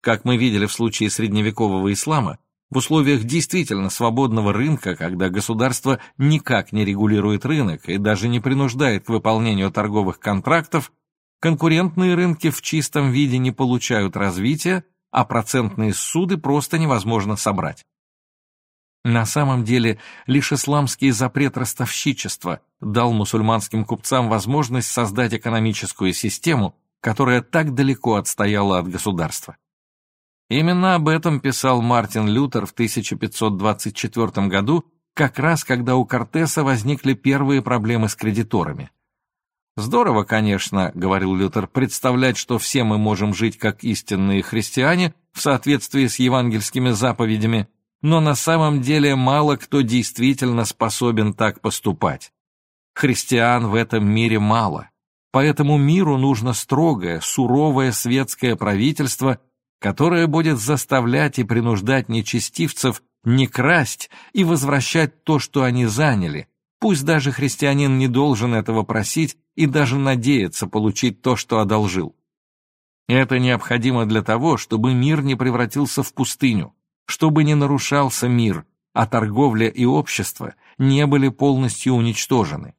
Как мы видели в случае средневекового ислама, в условиях действительно свободного рынка, когда государство никак не регулирует рынок и даже не принуждает к выполнению торговых контрактов, конкурентные рынки в чистом виде не получают развития, а процентные суды просто невозможно собрать. На самом деле, лишь исламский запрет ростовщичества дал мусульманским купцам возможность создать экономическую систему, которая так далеко отстояла от государства. Именно об этом писал Мартин Лютер в 1524 году, как раз когда у Кортеса возникли первые проблемы с кредиторами. «Здорово, конечно, — говорил Лютер, — представлять, что все мы можем жить как истинные христиане в соответствии с евангельскими заповедями, но на самом деле мало кто действительно способен так поступать. Христиан в этом мире мало, поэтому миру нужно строгое, суровое светское правительство, которое будет заставлять и принуждать нечестивцев не красть и возвращать то, что они заняли, пусть даже христианин не должен этого просить и даже надеяться получить то, что одолжил. Это необходимо для того, чтобы мир не превратился в пустыню чтобы не нарушался мир, а торговля и общество не были полностью уничтожены.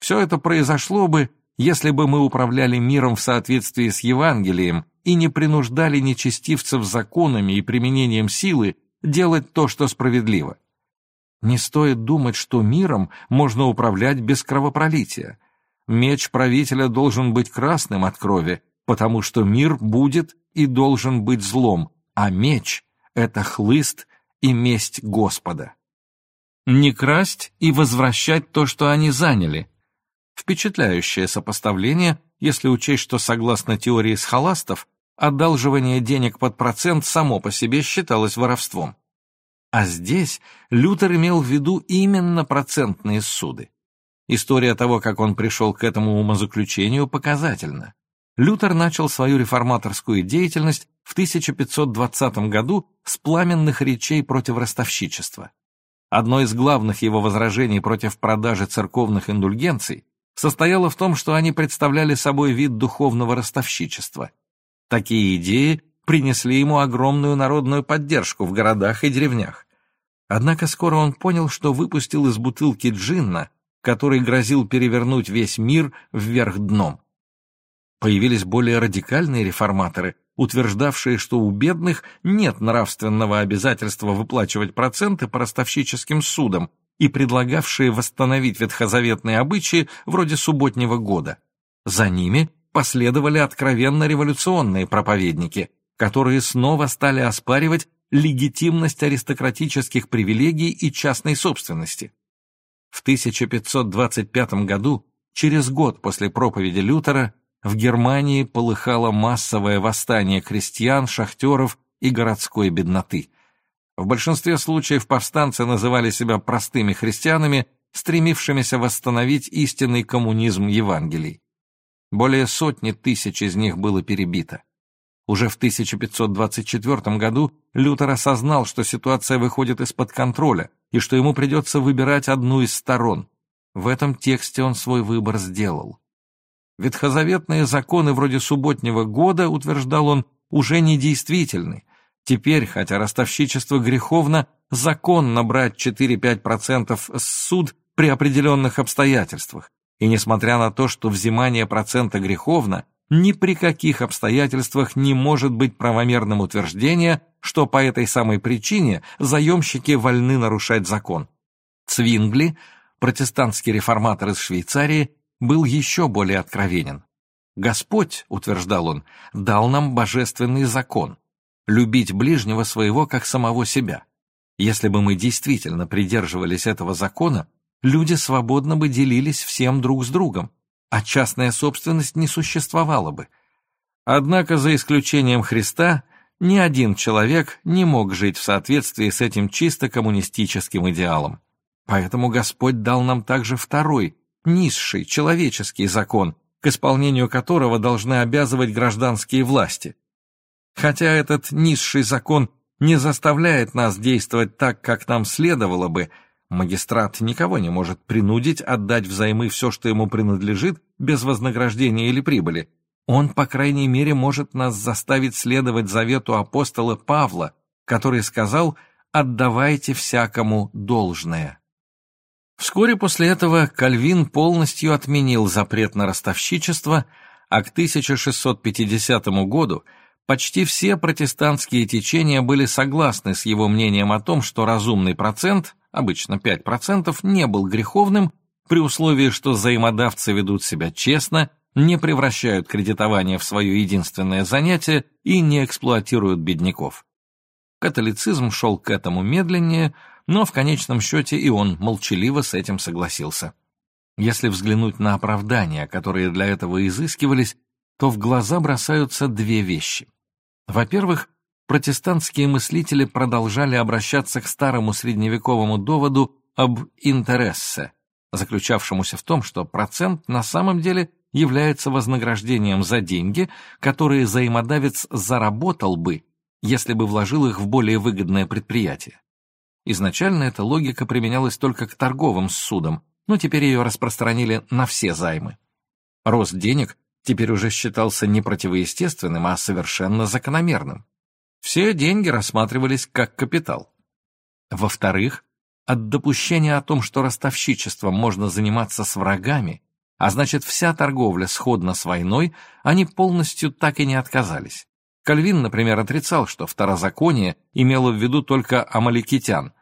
Все это произошло бы, если бы мы управляли миром в соответствии с Евангелием и не принуждали нечестивцев законами и применением силы делать то, что справедливо. Не стоит думать, что миром можно управлять без кровопролития. Меч правителя должен быть красным от крови, потому что мир будет и должен быть злом, а меч это хлыст и месть Господа. Не красть и возвращать то, что они заняли. Впечатляющее сопоставление, если учесть, что согласно теории схоластов, одалживание денег под процент само по себе считалось воровством. А здесь Лютер имел в виду именно процентные суды. История того, как он пришел к этому умозаключению, показательна. Лютер начал свою реформаторскую деятельность в 1520 году с пламенных речей против ростовщичества. Одно из главных его возражений против продажи церковных индульгенций состояло в том, что они представляли собой вид духовного ростовщичества. Такие идеи принесли ему огромную народную поддержку в городах и деревнях. Однако скоро он понял, что выпустил из бутылки джинна, который грозил перевернуть весь мир вверх дном. Появились более радикальные реформаторы, утверждавшие, что у бедных нет нравственного обязательства выплачивать проценты по ростовщическим судам и предлагавшие восстановить ветхозаветные обычаи вроде субботнего года. За ними последовали откровенно революционные проповедники, которые снова стали оспаривать легитимность аристократических привилегий и частной собственности. В 1525 году, через год после проповеди Лютера, в Германии полыхало массовое восстание крестьян, шахтеров и городской бедноты. В большинстве случаев повстанцы называли себя простыми христианами, стремившимися восстановить истинный коммунизм Евангелий. Более сотни тысяч из них было перебито. Уже в 1524 году Лютер осознал, что ситуация выходит из-под контроля и что ему придется выбирать одну из сторон. В этом тексте он свой выбор сделал. Ветхозаветные законы вроде субботнего года, утверждал он, уже недействительны. Теперь, хотя ростовщичество греховно, законно брать 4-5% с суд при определенных обстоятельствах. И несмотря на то, что взимание процента греховно, ни при каких обстоятельствах не может быть правомерным утверждение, что по этой самой причине заемщики вольны нарушать закон. Цвингли, протестантский реформатор из Швейцарии, был еще более откровенен. «Господь», — утверждал он, — «дал нам божественный закон — любить ближнего своего как самого себя. Если бы мы действительно придерживались этого закона, люди свободно бы делились всем друг с другом, а частная собственность не существовала бы. Однако, за исключением Христа, ни один человек не мог жить в соответствии с этим чисто коммунистическим идеалом. Поэтому Господь дал нам также второй, низший, человеческий закон, к исполнению которого должны обязывать гражданские власти. Хотя этот низший закон не заставляет нас действовать так, как нам следовало бы, Магистрат никого не может принудить отдать взаймы все, что ему принадлежит, без вознаграждения или прибыли. Он, по крайней мере, может нас заставить следовать завету апостола Павла, который сказал «отдавайте всякому должное». Вскоре после этого Кальвин полностью отменил запрет на ростовщичество, а к 1650 году почти все протестантские течения были согласны с его мнением о том, что разумный процент обычно 5%, не был греховным, при условии, что взаимодавцы ведут себя честно, не превращают кредитование в свое единственное занятие и не эксплуатируют бедняков. Католицизм шел к этому медленнее, но в конечном счете и он молчаливо с этим согласился. Если взглянуть на оправдания, которые для этого изыскивались, то в глаза бросаются две вещи. Во-первых, протестантские мыслители продолжали обращаться к старому средневековому доводу об интерессе, заключавшемуся в том, что процент на самом деле является вознаграждением за деньги, которые взаимодавец заработал бы, если бы вложил их в более выгодное предприятие. Изначально эта логика применялась только к торговым судам, но теперь ее распространили на все займы. Рост денег теперь уже считался не противоестественным, а совершенно закономерным все деньги рассматривались как капитал. Во-вторых, от допущения о том, что ростовщичеством можно заниматься с врагами, а значит вся торговля сходна с войной, они полностью так и не отказались. Кальвин, например, отрицал, что второзаконие имело в виду только амаликитян.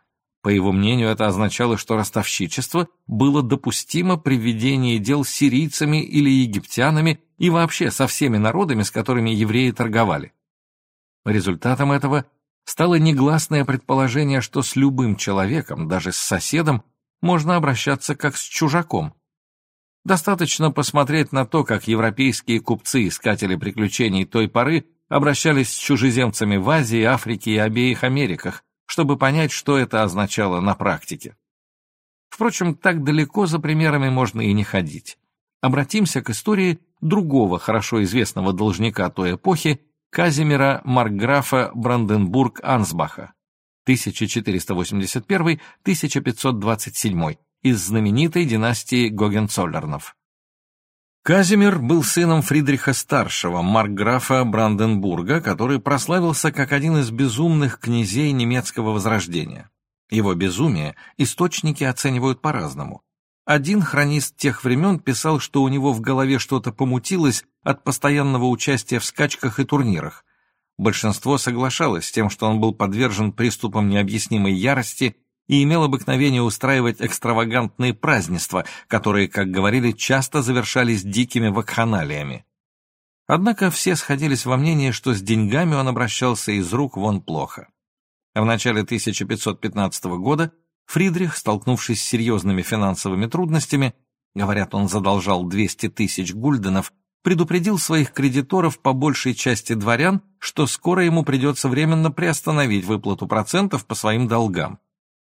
По его мнению, это означало, что ростовщичество было допустимо при ведении дел с сирийцами или египтянами и вообще со всеми народами, с которыми евреи торговали. Результатом этого стало негласное предположение, что с любым человеком, даже с соседом, можно обращаться как с чужаком. Достаточно посмотреть на то, как европейские купцы-искатели приключений той поры обращались с чужеземцами в Азии, Африке и обеих Америках, чтобы понять, что это означало на практике. Впрочем, так далеко за примерами можно и не ходить. Обратимся к истории другого хорошо известного должника той эпохи, Казимира Маркграфа Бранденбург-Ансбаха 1481-1527 из знаменитой династии Гогенцоллернов. Казимир был сыном Фридриха Старшего, маркграфа Бранденбурга, который прославился как один из безумных князей немецкого возрождения. Его безумие источники оценивают по-разному. Один хронист тех времен писал, что у него в голове что-то помутилось от постоянного участия в скачках и турнирах. Большинство соглашалось с тем, что он был подвержен приступам необъяснимой ярости и имел обыкновение устраивать экстравагантные празднества, которые, как говорили, часто завершались дикими вакханалиями. Однако все сходились во мнении, что с деньгами он обращался из рук вон плохо. В начале 1515 года Фридрих, столкнувшись с серьезными финансовыми трудностями, говорят, он задолжал 200 тысяч гульденов, предупредил своих кредиторов по большей части дворян, что скоро ему придется временно приостановить выплату процентов по своим долгам.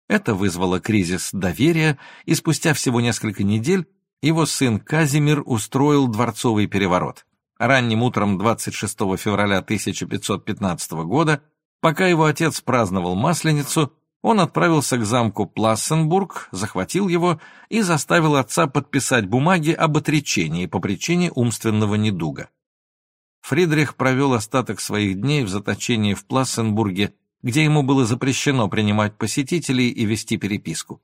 Это вызвало кризис доверия, и спустя всего несколько недель его сын Казимир устроил дворцовый переворот. Ранним утром 26 февраля 1515 года, пока его отец праздновал Масленицу, он отправился к замку Плассенбург, захватил его и заставил отца подписать бумаги об отречении по причине умственного недуга. Фридрих провел остаток своих дней в заточении в Плассенбурге, где ему было запрещено принимать посетителей и вести переписку.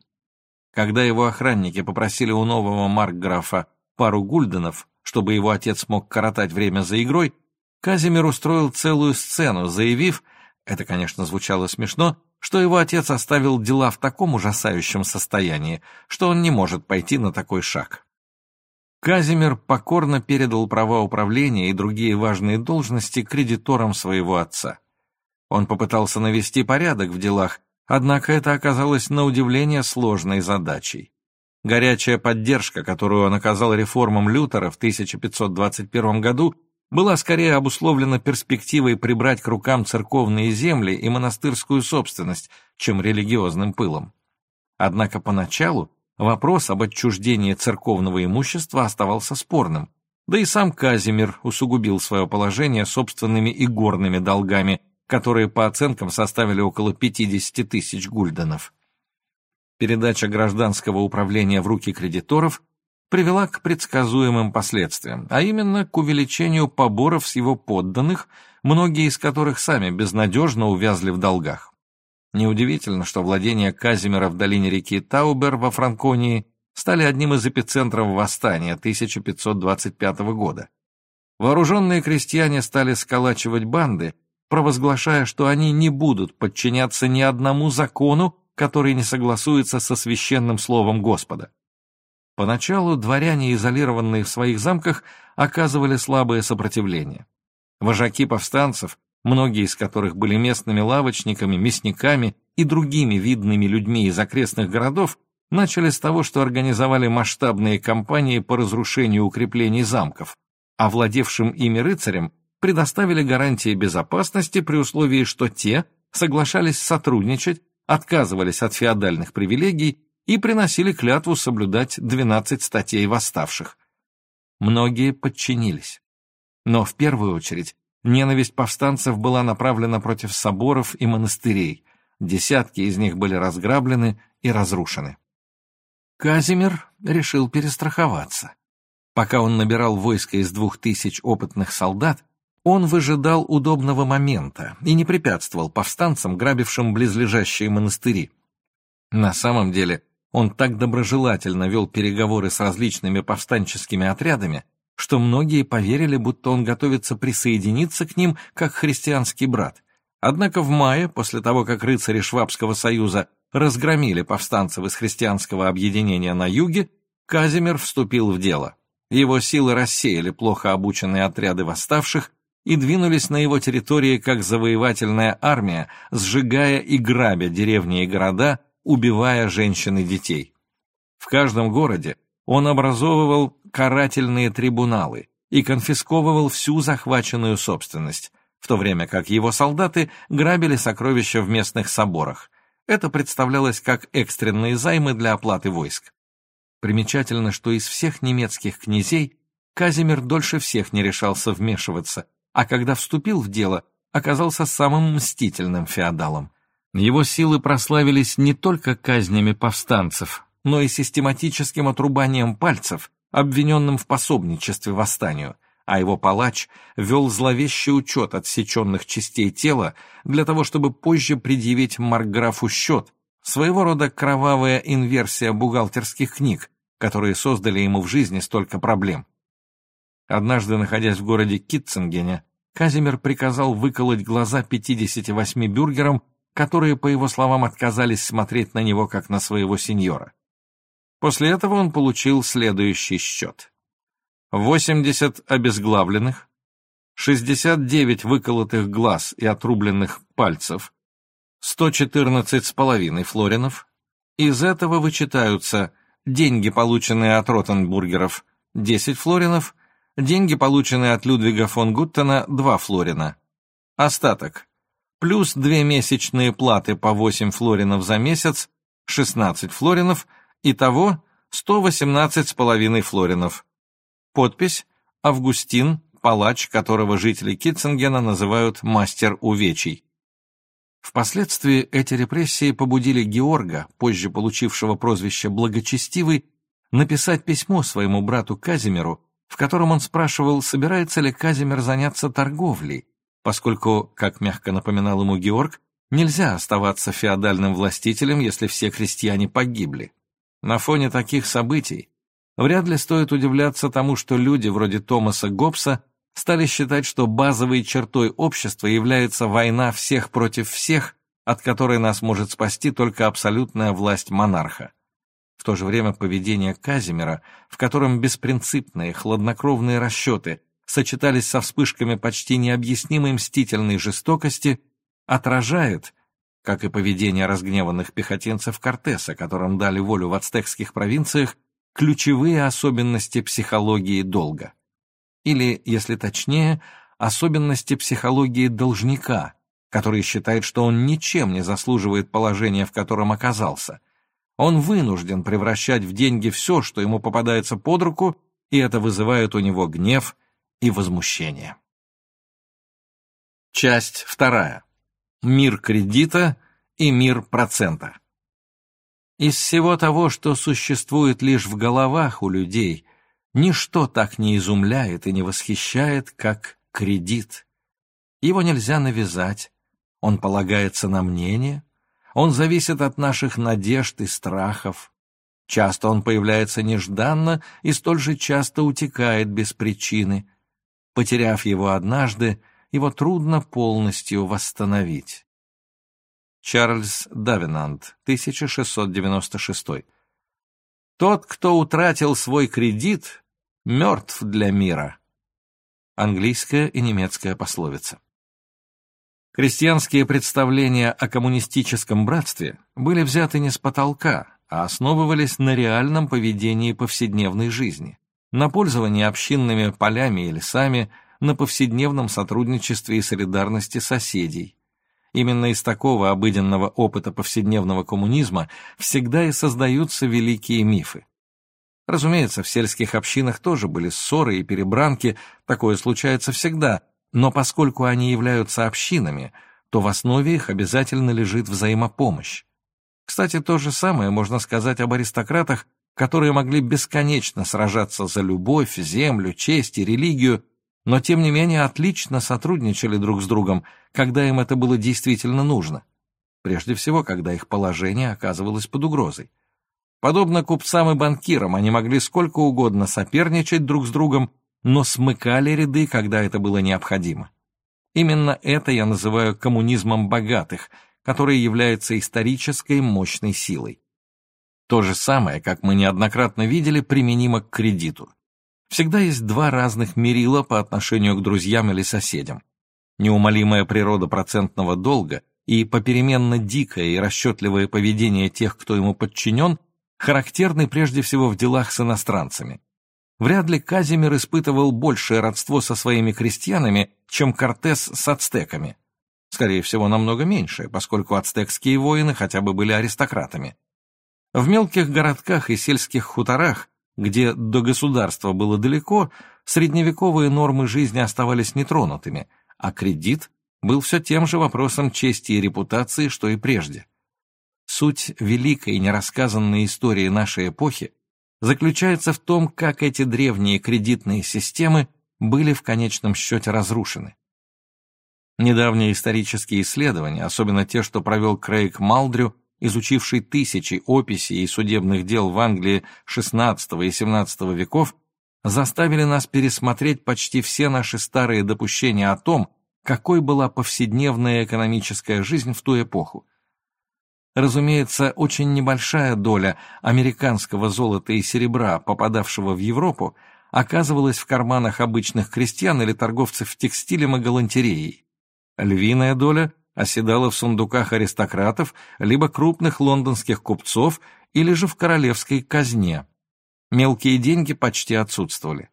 Когда его охранники попросили у нового маркграфа пару гульденов, чтобы его отец мог коротать время за игрой, Казимир устроил целую сцену, заявив, это, конечно, звучало смешно, что его отец оставил дела в таком ужасающем состоянии, что он не может пойти на такой шаг. Казимир покорно передал права управления и другие важные должности кредиторам своего отца. Он попытался навести порядок в делах, однако это оказалось на удивление сложной задачей. Горячая поддержка, которую он оказал реформам Лютера в 1521 году, была скорее обусловлена перспективой прибрать к рукам церковные земли и монастырскую собственность, чем религиозным пылом. Однако поначалу вопрос об отчуждении церковного имущества оставался спорным, да и сам Казимир усугубил свое положение собственными игорными долгами, которые по оценкам составили около 50 тысяч гульденов передача гражданского управления в руки кредиторов привела к предсказуемым последствиям, а именно к увеличению поборов с его подданных, многие из которых сами безнадежно увязли в долгах. Неудивительно, что владения Казимира в долине реки Таубер во Франконии стали одним из эпицентров восстания 1525 года. Вооруженные крестьяне стали сколачивать банды, провозглашая, что они не будут подчиняться ни одному закону, который не согласуется со священным словом Господа. Поначалу дворяне, изолированные в своих замках, оказывали слабое сопротивление. Вожаки повстанцев, многие из которых были местными лавочниками, мясниками и другими видными людьми из окрестных городов, начали с того, что организовали масштабные кампании по разрушению укреплений замков, а владевшим ими рыцарям предоставили гарантии безопасности при условии, что те соглашались сотрудничать отказывались от феодальных привилегий и приносили клятву соблюдать 12 статей восставших. Многие подчинились. Но в первую очередь ненависть повстанцев была направлена против соборов и монастырей, десятки из них были разграблены и разрушены. Казимир решил перестраховаться. Пока он набирал войско из двух тысяч опытных солдат, он выжидал удобного момента и не препятствовал повстанцам, грабившим близлежащие монастыри. На самом деле, он так доброжелательно вел переговоры с различными повстанческими отрядами, что многие поверили, будто он готовится присоединиться к ним как христианский брат. Однако в мае, после того, как рыцари Швабского союза разгромили повстанцев из христианского объединения на юге, Казимир вступил в дело. Его силы рассеяли плохо обученные отряды восставших, и двинулись на его территории как завоевательная армия, сжигая и грабя деревни и города, убивая женщин и детей. В каждом городе он образовывал карательные трибуналы и конфисковывал всю захваченную собственность, в то время как его солдаты грабили сокровища в местных соборах. Это представлялось как экстренные займы для оплаты войск. Примечательно, что из всех немецких князей Казимир дольше всех не решался вмешиваться, а когда вступил в дело, оказался самым мстительным феодалом. Его силы прославились не только казнями повстанцев, но и систематическим отрубанием пальцев, обвиненным в пособничестве восстанию, а его палач вел зловещий учет отсеченных частей тела для того, чтобы позже предъявить Маркграфу счет, своего рода кровавая инверсия бухгалтерских книг, которые создали ему в жизни столько проблем. Однажды, находясь в городе Китцингене, Казимир приказал выколоть глаза 58 бюргерам, которые, по его словам, отказались смотреть на него как на своего сеньора. После этого он получил следующий счет. 80 обезглавленных, 69 выколотых глаз и отрубленных пальцев, 114 с половиной флоринов. Из этого вычитаются деньги, полученные от Ротенбургеров, 10 флоринов, Деньги, полученные от Людвига фон Гуттена, 2 флорина. Остаток. Плюс две месячные платы по 8 флоринов за месяц, 16 флоринов, итого 118,5 флоринов. Подпись «Августин, палач, которого жители Китцингена называют «мастер увечий». Впоследствии эти репрессии побудили Георга, позже получившего прозвище «Благочестивый», написать письмо своему брату Казимиру, в котором он спрашивал, собирается ли Казимир заняться торговлей, поскольку, как мягко напоминал ему Георг, нельзя оставаться феодальным властителем, если все крестьяне погибли. На фоне таких событий вряд ли стоит удивляться тому, что люди вроде Томаса Гоббса стали считать, что базовой чертой общества является война всех против всех, от которой нас может спасти только абсолютная власть монарха. В то же время поведение Казимира, в котором беспринципные, хладнокровные расчеты сочетались со вспышками почти необъяснимой мстительной жестокости, отражает, как и поведение разгневанных пехотинцев Кортеса, которым дали волю в ацтекских провинциях, ключевые особенности психологии долга или, если точнее, особенности психологии должника, который считает, что он ничем не заслуживает положения, в котором оказался. Он вынужден превращать в деньги все, что ему попадается под руку, и это вызывает у него гнев и возмущение. Часть вторая. Мир кредита и мир процента. Из всего того, что существует лишь в головах у людей, Ничто так не изумляет и не восхищает, как кредит. Его нельзя навязать, он полагается на мнение, он зависит от наших надежд и страхов. Часто он появляется нежданно и столь же часто утекает без причины. Потеряв его однажды, его трудно полностью восстановить. Чарльз Давинант, 1696. Тот, кто утратил свой кредит, мертв для мира. Английская и немецкая пословица. Крестьянские представления о коммунистическом братстве были взяты не с потолка, а основывались на реальном поведении повседневной жизни, на пользовании общинными полями и лесами, на повседневном сотрудничестве и солидарности соседей. Именно из такого обыденного опыта повседневного коммунизма всегда и создаются великие мифы. Разумеется, в сельских общинах тоже были ссоры и перебранки, такое случается всегда, но поскольку они являются общинами, то в основе их обязательно лежит взаимопомощь. Кстати, то же самое можно сказать об аристократах, которые могли бесконечно сражаться за любовь, землю, честь и религию, но тем не менее отлично сотрудничали друг с другом, когда им это было действительно нужно. Прежде всего, когда их положение оказывалось под угрозой. Подобно купцам и банкирам, они могли сколько угодно соперничать друг с другом, но смыкали ряды, когда это было необходимо. Именно это я называю коммунизмом богатых, который является исторической мощной силой. То же самое, как мы неоднократно видели, применимо к кредиту. Всегда есть два разных мерила по отношению к друзьям или соседям. Неумолимая природа процентного долга и попеременно дикое и расчетливое поведение тех, кто ему подчинен – характерный прежде всего в делах с иностранцами. Вряд ли Казимир испытывал большее родство со своими крестьянами, чем Кортес с ацтеками. Скорее всего, намного меньшее, поскольку ацтекские воины хотя бы были аристократами. В мелких городках и сельских хуторах, где до государства было далеко, средневековые нормы жизни оставались нетронутыми, а кредит был все тем же вопросом чести и репутации, что и прежде. Суть великой нерассказанной истории нашей эпохи заключается в том, как эти древние кредитные системы были в конечном счете разрушены. Недавние исторические исследования, особенно те, что провел Крейг Малдрю, изучивший тысячи описей и судебных дел в Англии XVI и XVII веков, заставили нас пересмотреть почти все наши старые допущения о том, какой была повседневная экономическая жизнь в ту эпоху, Разумеется, очень небольшая доля американского золота и серебра, попадавшего в Европу, оказывалась в карманах обычных крестьян или торговцев текстилем и галантереей. Львиная доля оседала в сундуках аристократов, либо крупных лондонских купцов, или же в королевской казне. Мелкие деньги почти отсутствовали.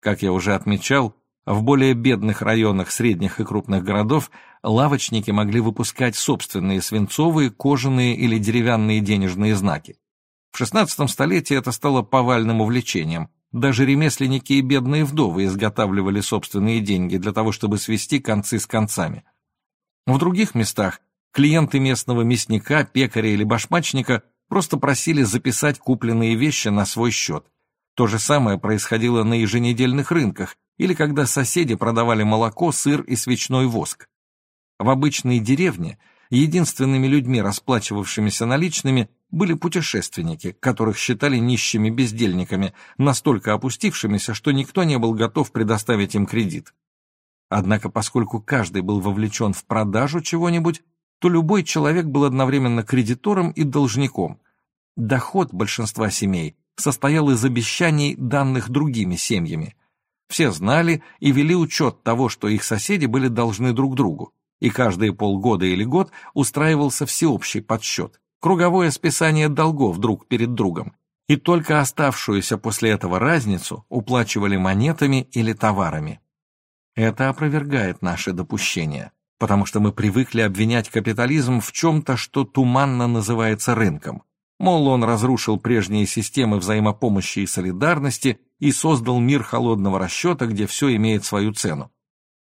Как я уже отмечал, В более бедных районах средних и крупных городов лавочники могли выпускать собственные свинцовые, кожаные или деревянные денежные знаки. В XVI столетии это стало повальным увлечением. Даже ремесленники и бедные вдовы изготавливали собственные деньги для того, чтобы свести концы с концами. В других местах клиенты местного мясника, пекаря или башмачника просто просили записать купленные вещи на свой счет. То же самое происходило на еженедельных рынках или когда соседи продавали молоко, сыр и свечной воск. В обычной деревне единственными людьми, расплачивавшимися наличными, были путешественники, которых считали нищими бездельниками, настолько опустившимися, что никто не был готов предоставить им кредит. Однако, поскольку каждый был вовлечен в продажу чего-нибудь, то любой человек был одновременно кредитором и должником. Доход большинства семей состоял из обещаний, данных другими семьями. Все знали и вели учет того, что их соседи были должны друг другу, и каждые полгода или год устраивался всеобщий подсчет, круговое списание долгов друг перед другом, и только оставшуюся после этого разницу уплачивали монетами или товарами. Это опровергает наши допущения, потому что мы привыкли обвинять капитализм в чем-то, что туманно называется рынком. Мол, он разрушил прежние системы взаимопомощи и солидарности и создал мир холодного расчета, где все имеет свою цену.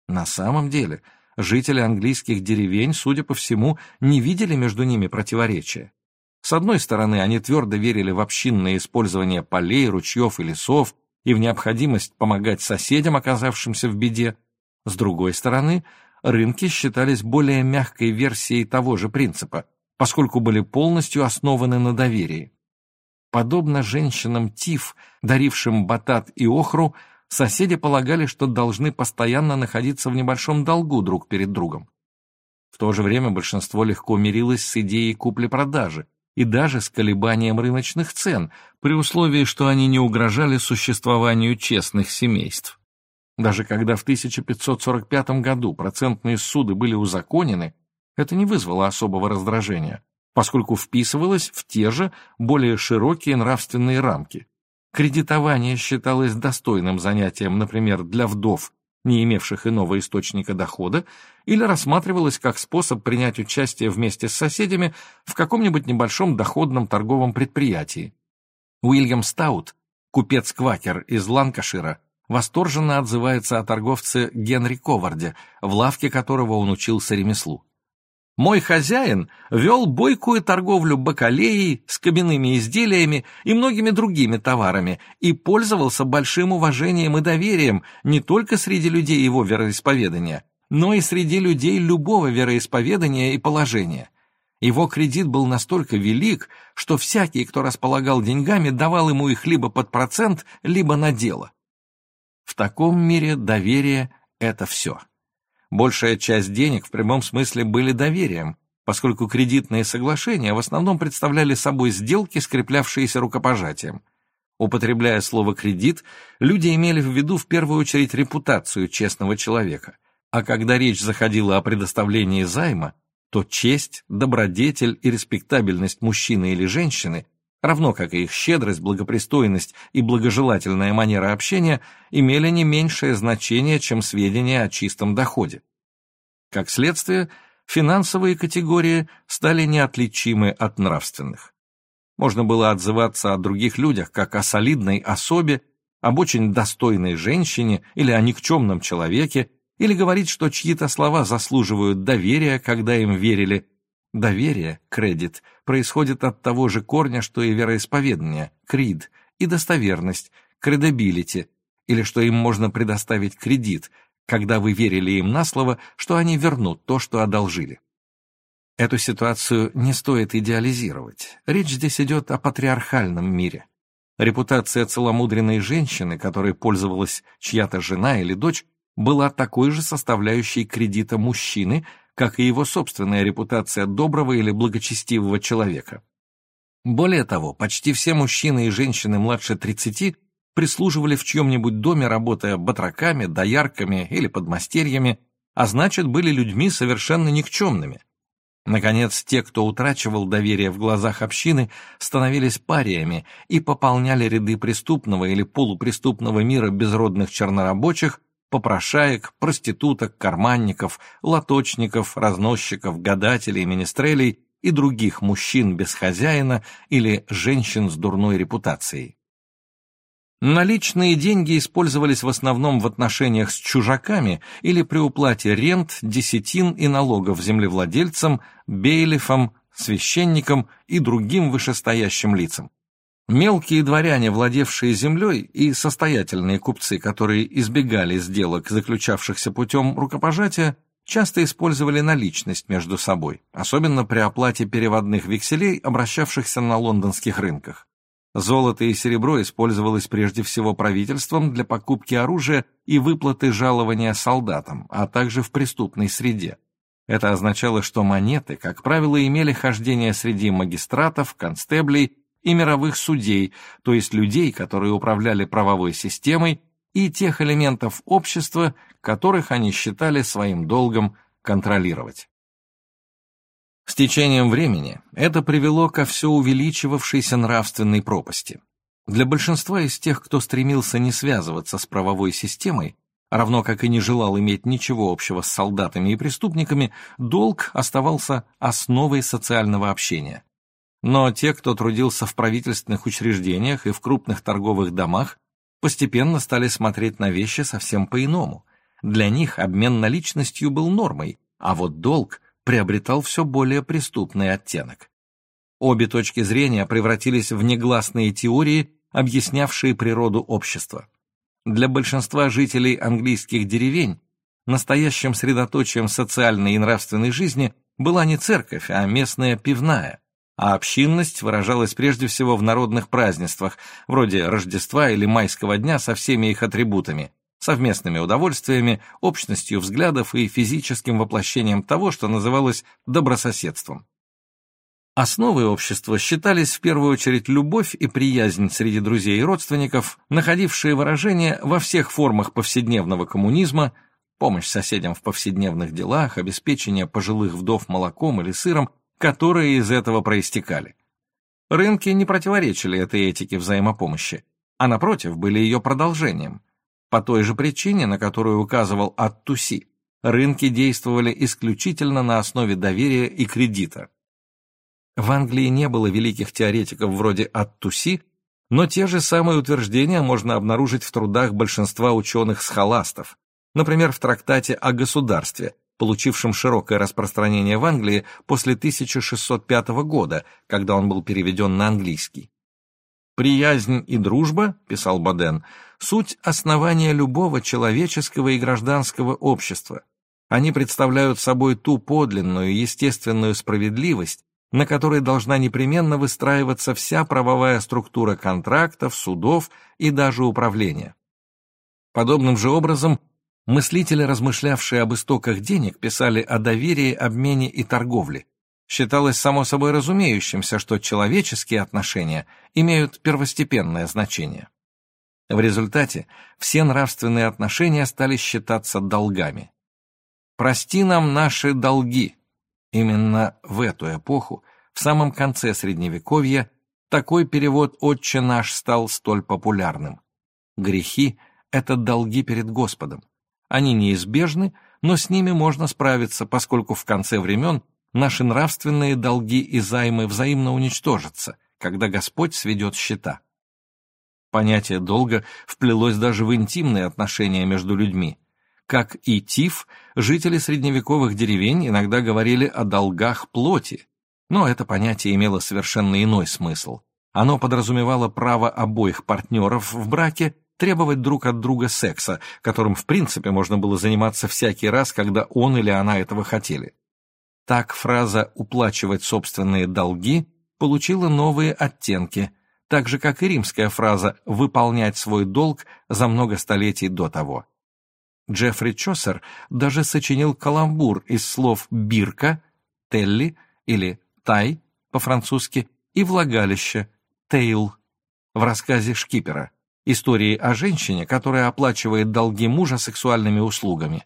На самом деле, жители английских деревень, судя по всему, не видели между ними противоречия. С одной стороны, они твердо верили в общинное использование полей, ручьев и лесов и в необходимость помогать соседям, оказавшимся в беде. С другой стороны, рынки считались более мягкой версией того же принципа, поскольку были полностью основаны на доверии. Подобно женщинам Тиф, дарившим батат и охру, соседи полагали, что должны постоянно находиться в небольшом долгу друг перед другом. В то же время большинство легко мирилось с идеей купли-продажи и даже с колебанием рыночных цен, при условии, что они не угрожали существованию честных семейств. Даже когда в 1545 году процентные суды были узаконены, это не вызвало особого раздражения поскольку вписывалась в те же, более широкие нравственные рамки. Кредитование считалось достойным занятием, например, для вдов, не имевших иного источника дохода, или рассматривалось как способ принять участие вместе с соседями в каком-нибудь небольшом доходном торговом предприятии. Уильям Стаут, купец-квакер из Ланкашира, восторженно отзывается о торговце Генри Коварде, в лавке которого он учился ремеслу. Мой хозяин вел бойкую торговлю бакалеей, с каменными изделиями и многими другими товарами и пользовался большим уважением и доверием не только среди людей его вероисповедания, но и среди людей любого вероисповедания и положения. Его кредит был настолько велик, что всякий, кто располагал деньгами, давал ему их либо под процент, либо на дело. В таком мире доверие — это все. Большая часть денег в прямом смысле были доверием, поскольку кредитные соглашения в основном представляли собой сделки, скреплявшиеся рукопожатием. Употребляя слово «кредит», люди имели в виду в первую очередь репутацию честного человека, а когда речь заходила о предоставлении займа, то честь, добродетель и респектабельность мужчины или женщины равно как и их щедрость, благопристойность и благожелательная манера общения, имели не меньшее значение, чем сведения о чистом доходе. Как следствие, финансовые категории стали неотличимы от нравственных. Можно было отзываться о других людях как о солидной особе, об очень достойной женщине или о никчемном человеке, или говорить, что чьи-то слова заслуживают доверия, когда им верили, Доверие, кредит, происходит от того же корня, что и вероисповедание, creed, и достоверность, credibility, или что им можно предоставить кредит, когда вы верили им на слово, что они вернут то, что одолжили. Эту ситуацию не стоит идеализировать. Речь здесь идет о патриархальном мире. Репутация целомудренной женщины, которой пользовалась чья-то жена или дочь, была такой же составляющей кредита мужчины, как и его собственная репутация доброго или благочестивого человека. Более того, почти все мужчины и женщины младше 30 прислуживали в чьем-нибудь доме, работая батраками, доярками или подмастерьями, а значит, были людьми совершенно никчемными. Наконец, те, кто утрачивал доверие в глазах общины, становились париями и пополняли ряды преступного или полупреступного мира безродных чернорабочих, попрошаек, проституток, карманников, лоточников, разносчиков, гадателей, менестрелей и других мужчин без хозяина или женщин с дурной репутацией. Наличные деньги использовались в основном в отношениях с чужаками или при уплате рент, десятин и налогов землевладельцам, бейлифам, священникам и другим вышестоящим лицам. Мелкие дворяне, владевшие землей, и состоятельные купцы, которые избегали сделок, заключавшихся путем рукопожатия, часто использовали наличность между собой, особенно при оплате переводных векселей, обращавшихся на лондонских рынках. Золото и серебро использовалось прежде всего правительством для покупки оружия и выплаты жалования солдатам, а также в преступной среде. Это означало, что монеты, как правило, имели хождение среди магистратов, констеблей и мировых судей, то есть людей, которые управляли правовой системой, и тех элементов общества, которых они считали своим долгом контролировать. С течением времени это привело ко все увеличивавшейся нравственной пропасти. Для большинства из тех, кто стремился не связываться с правовой системой, равно как и не желал иметь ничего общего с солдатами и преступниками, долг оставался основой социального общения. Но те, кто трудился в правительственных учреждениях и в крупных торговых домах, постепенно стали смотреть на вещи совсем по-иному. Для них обмен наличностью был нормой, а вот долг приобретал все более преступный оттенок. Обе точки зрения превратились в негласные теории, объяснявшие природу общества. Для большинства жителей английских деревень настоящим средоточием социальной и нравственной жизни была не церковь, а местная пивная, а общинность выражалась прежде всего в народных празднествах, вроде Рождества или Майского дня со всеми их атрибутами, совместными удовольствиями, общностью взглядов и физическим воплощением того, что называлось добрососедством. Основой общества считались в первую очередь любовь и приязнь среди друзей и родственников, находившие выражение во всех формах повседневного коммунизма, помощь соседям в повседневных делах, обеспечение пожилых вдов молоком или сыром, которые из этого проистекали. Рынки не противоречили этой этике взаимопомощи, а напротив были ее продолжением – по той же причине, на которую указывал Аттуси, рынки действовали исключительно на основе доверия и кредита. В Англии не было великих теоретиков вроде Аттуси, но те же самые утверждения можно обнаружить в трудах большинства ученых-схоластов, например, в трактате о государстве, получившем широкое распространение в Англии после 1605 года, когда он был переведен на английский. «Приязнь и дружба», — писал Баден, — «суть основания любого человеческого и гражданского общества. Они представляют собой ту подлинную, естественную справедливость, на которой должна непременно выстраиваться вся правовая структура контрактов, судов и даже управления». Подобным же образом мыслители, размышлявшие об истоках денег, писали о доверии, обмене и торговле, Считалось само собой разумеющимся, что человеческие отношения имеют первостепенное значение. В результате все нравственные отношения стали считаться долгами. «Прости нам наши долги». Именно в эту эпоху, в самом конце Средневековья, такой перевод «Отче наш» стал столь популярным. Грехи — это долги перед Господом. Они неизбежны, но с ними можно справиться, поскольку в конце времен наши нравственные долги и займы взаимно уничтожатся, когда Господь сведет счета. Понятие долга вплелось даже в интимные отношения между людьми. Как и тиф, жители средневековых деревень иногда говорили о долгах плоти, но это понятие имело совершенно иной смысл. Оно подразумевало право обоих партнеров в браке требовать друг от друга секса, которым в принципе можно было заниматься всякий раз, когда он или она этого хотели. Так фраза «уплачивать собственные долги» получила новые оттенки, так же, как и римская фраза «выполнять свой долг» за много столетий до того. Джеффри Чосер даже сочинил каламбур из слов «бирка», «телли» или «тай» по-французски и «влагалище» «тейл» в рассказе Шкипера, истории о женщине, которая оплачивает долги мужа сексуальными услугами.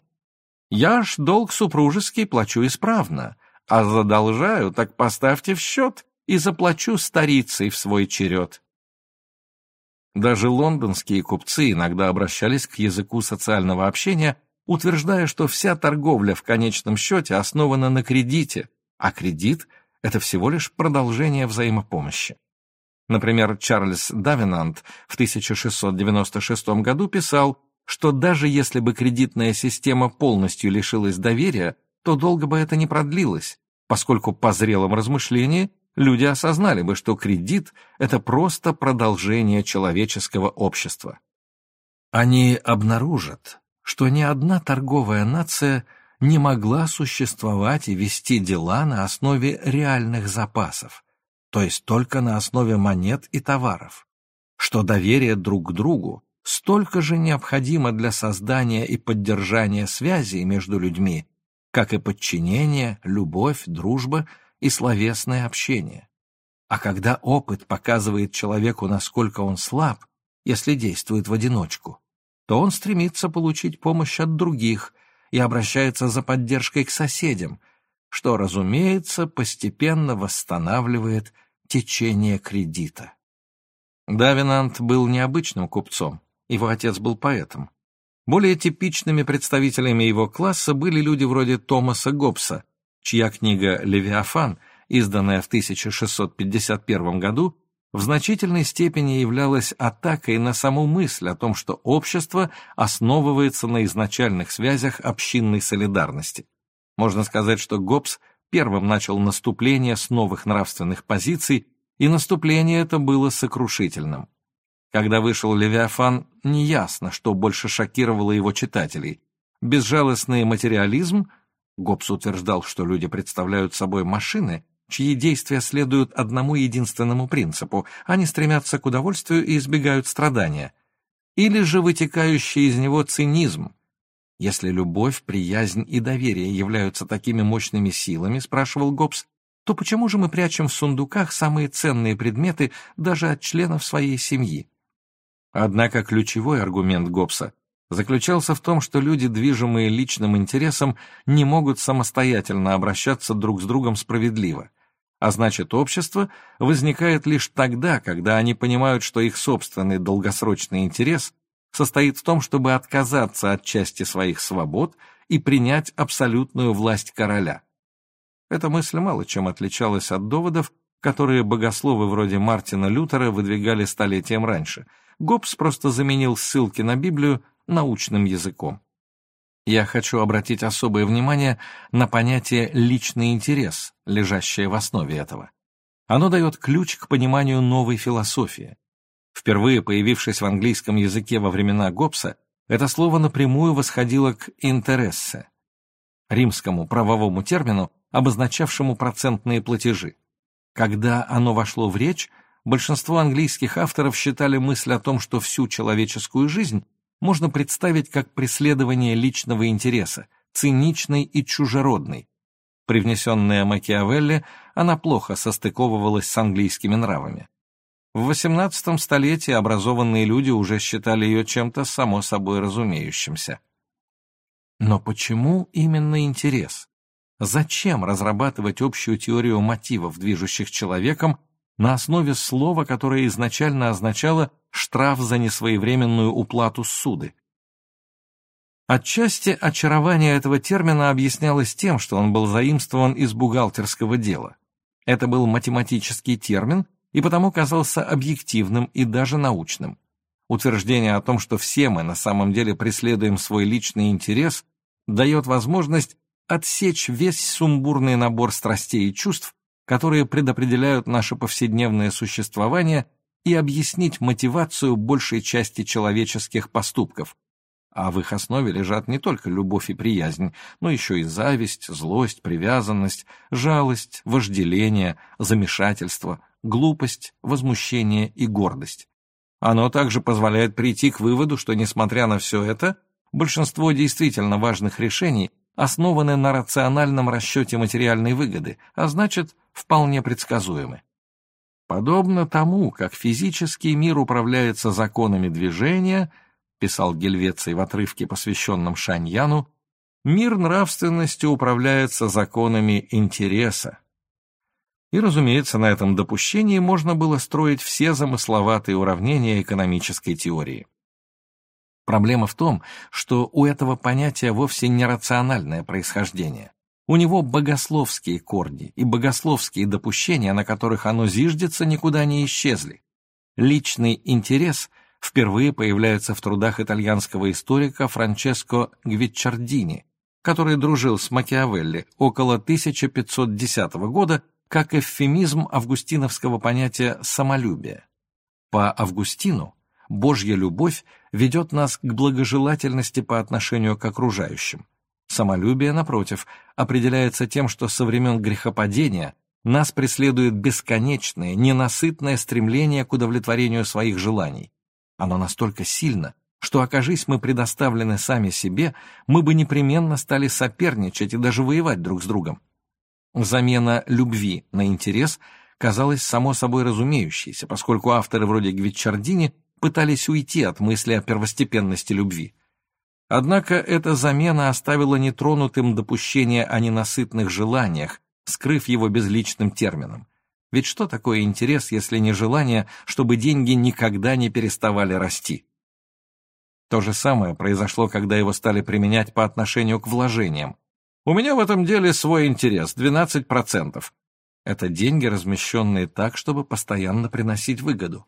Я ж долг супружеский плачу исправно, а задолжаю, так поставьте в счет и заплачу старицей в свой черед. Даже лондонские купцы иногда обращались к языку социального общения, утверждая, что вся торговля в конечном счете основана на кредите, а кредит — это всего лишь продолжение взаимопомощи. Например, Чарльз Давинант в 1696 году писал, что даже если бы кредитная система полностью лишилась доверия, то долго бы это не продлилось, поскольку по зрелом размышлении люди осознали бы, что кредит — это просто продолжение человеческого общества. Они обнаружат, что ни одна торговая нация не могла существовать и вести дела на основе реальных запасов, то есть только на основе монет и товаров, что доверие друг к другу столько же необходимо для создания и поддержания связей между людьми, как и подчинение, любовь, дружба и словесное общение. А когда опыт показывает человеку, насколько он слаб, если действует в одиночку, то он стремится получить помощь от других и обращается за поддержкой к соседям, что, разумеется, постепенно восстанавливает течение кредита. Давинант был необычным купцом, его отец был поэтом. Более типичными представителями его класса были люди вроде Томаса Гоббса, чья книга «Левиафан», изданная в 1651 году, в значительной степени являлась атакой на саму мысль о том, что общество основывается на изначальных связях общинной солидарности. Можно сказать, что Гоббс первым начал наступление с новых нравственных позиций, и наступление это было сокрушительным. Когда вышел «Левиафан», неясно, что больше шокировало его читателей. Безжалостный материализм, Гоббс утверждал, что люди представляют собой машины, чьи действия следуют одному единственному принципу, они стремятся к удовольствию и избегают страдания, или же вытекающий из него цинизм. Если любовь, приязнь и доверие являются такими мощными силами, спрашивал Гоббс, то почему же мы прячем в сундуках самые ценные предметы даже от членов своей семьи? Однако ключевой аргумент Гоббса заключался в том, что люди, движимые личным интересом, не могут самостоятельно обращаться друг с другом справедливо, а значит, общество возникает лишь тогда, когда они понимают, что их собственный долгосрочный интерес состоит в том, чтобы отказаться от части своих свобод и принять абсолютную власть короля. Эта мысль мало чем отличалась от доводов, которые богословы вроде Мартина Лютера выдвигали столетием раньше. Гоббс просто заменил ссылки на Библию научным языком. Я хочу обратить особое внимание на понятие «личный интерес», лежащее в основе этого. Оно дает ключ к пониманию новой философии. Впервые появившись в английском языке во времена Гоббса, это слово напрямую восходило к «интерессе», римскому правовому термину, обозначавшему процентные платежи. Когда оно вошло в речь, большинство английских авторов считали мысль о том, что всю человеческую жизнь можно представить как преследование личного интереса, циничной и чужеродной. Привнесенная Макиавелли, она плохо состыковывалась с английскими нравами. В XVIII столетии образованные люди уже считали ее чем-то само собой разумеющимся. Но почему именно интерес? Зачем разрабатывать общую теорию мотивов, движущих человеком, на основе слова, которое изначально означало штраф за несвоевременную уплату суды. Отчасти очарование этого термина объяснялось тем, что он был заимствован из бухгалтерского дела. Это был математический термин и потому казался объективным и даже научным. Утверждение о том, что все мы на самом деле преследуем свой личный интерес, дает возможность отсечь весь сумбурный набор страстей и чувств, которые предопределяют наше повседневное существование и объяснить мотивацию большей части человеческих поступков, а в их основе лежат не только любовь и приязнь, но еще и зависть, злость, привязанность, жалость, вожделение, замешательство, глупость, возмущение и гордость. Оно также позволяет прийти к выводу, что, несмотря на все это, большинство действительно важных решений основаны на рациональном расчете материальной выгоды, а значит, вполне предсказуемы. Подобно тому, как физический мир управляется законами движения, писал Гельвеций в отрывке, посвященном Шаньяну, мир нравственности управляется законами интереса. И, разумеется, на этом допущении можно было строить все замысловатые уравнения экономической теории. Проблема в том, что у этого понятия вовсе не рациональное происхождение. У него богословские корни, и богословские допущения, на которых оно зиждется, никуда не исчезли. Личный интерес впервые появляется в трудах итальянского историка Франческо Гвиччардини, который дружил с Макиавелли около 1510 года как эвфемизм августиновского понятия «самолюбие». По Августину Божья любовь ведет нас к благожелательности по отношению к окружающим. Самолюбие, напротив, определяется тем, что со времен грехопадения нас преследует бесконечное, ненасытное стремление к удовлетворению своих желаний. Оно настолько сильно, что, окажись мы предоставлены сами себе, мы бы непременно стали соперничать и даже воевать друг с другом. Замена любви на интерес казалась само собой разумеющейся, поскольку авторы вроде Гвиччардини пытались уйти от мысли о первостепенности любви. Однако эта замена оставила нетронутым допущение о ненасытных желаниях, скрыв его безличным термином. Ведь что такое интерес, если не желание, чтобы деньги никогда не переставали расти? То же самое произошло, когда его стали применять по отношению к вложениям. У меня в этом деле свой интерес, 12%. Это деньги, размещенные так, чтобы постоянно приносить выгоду.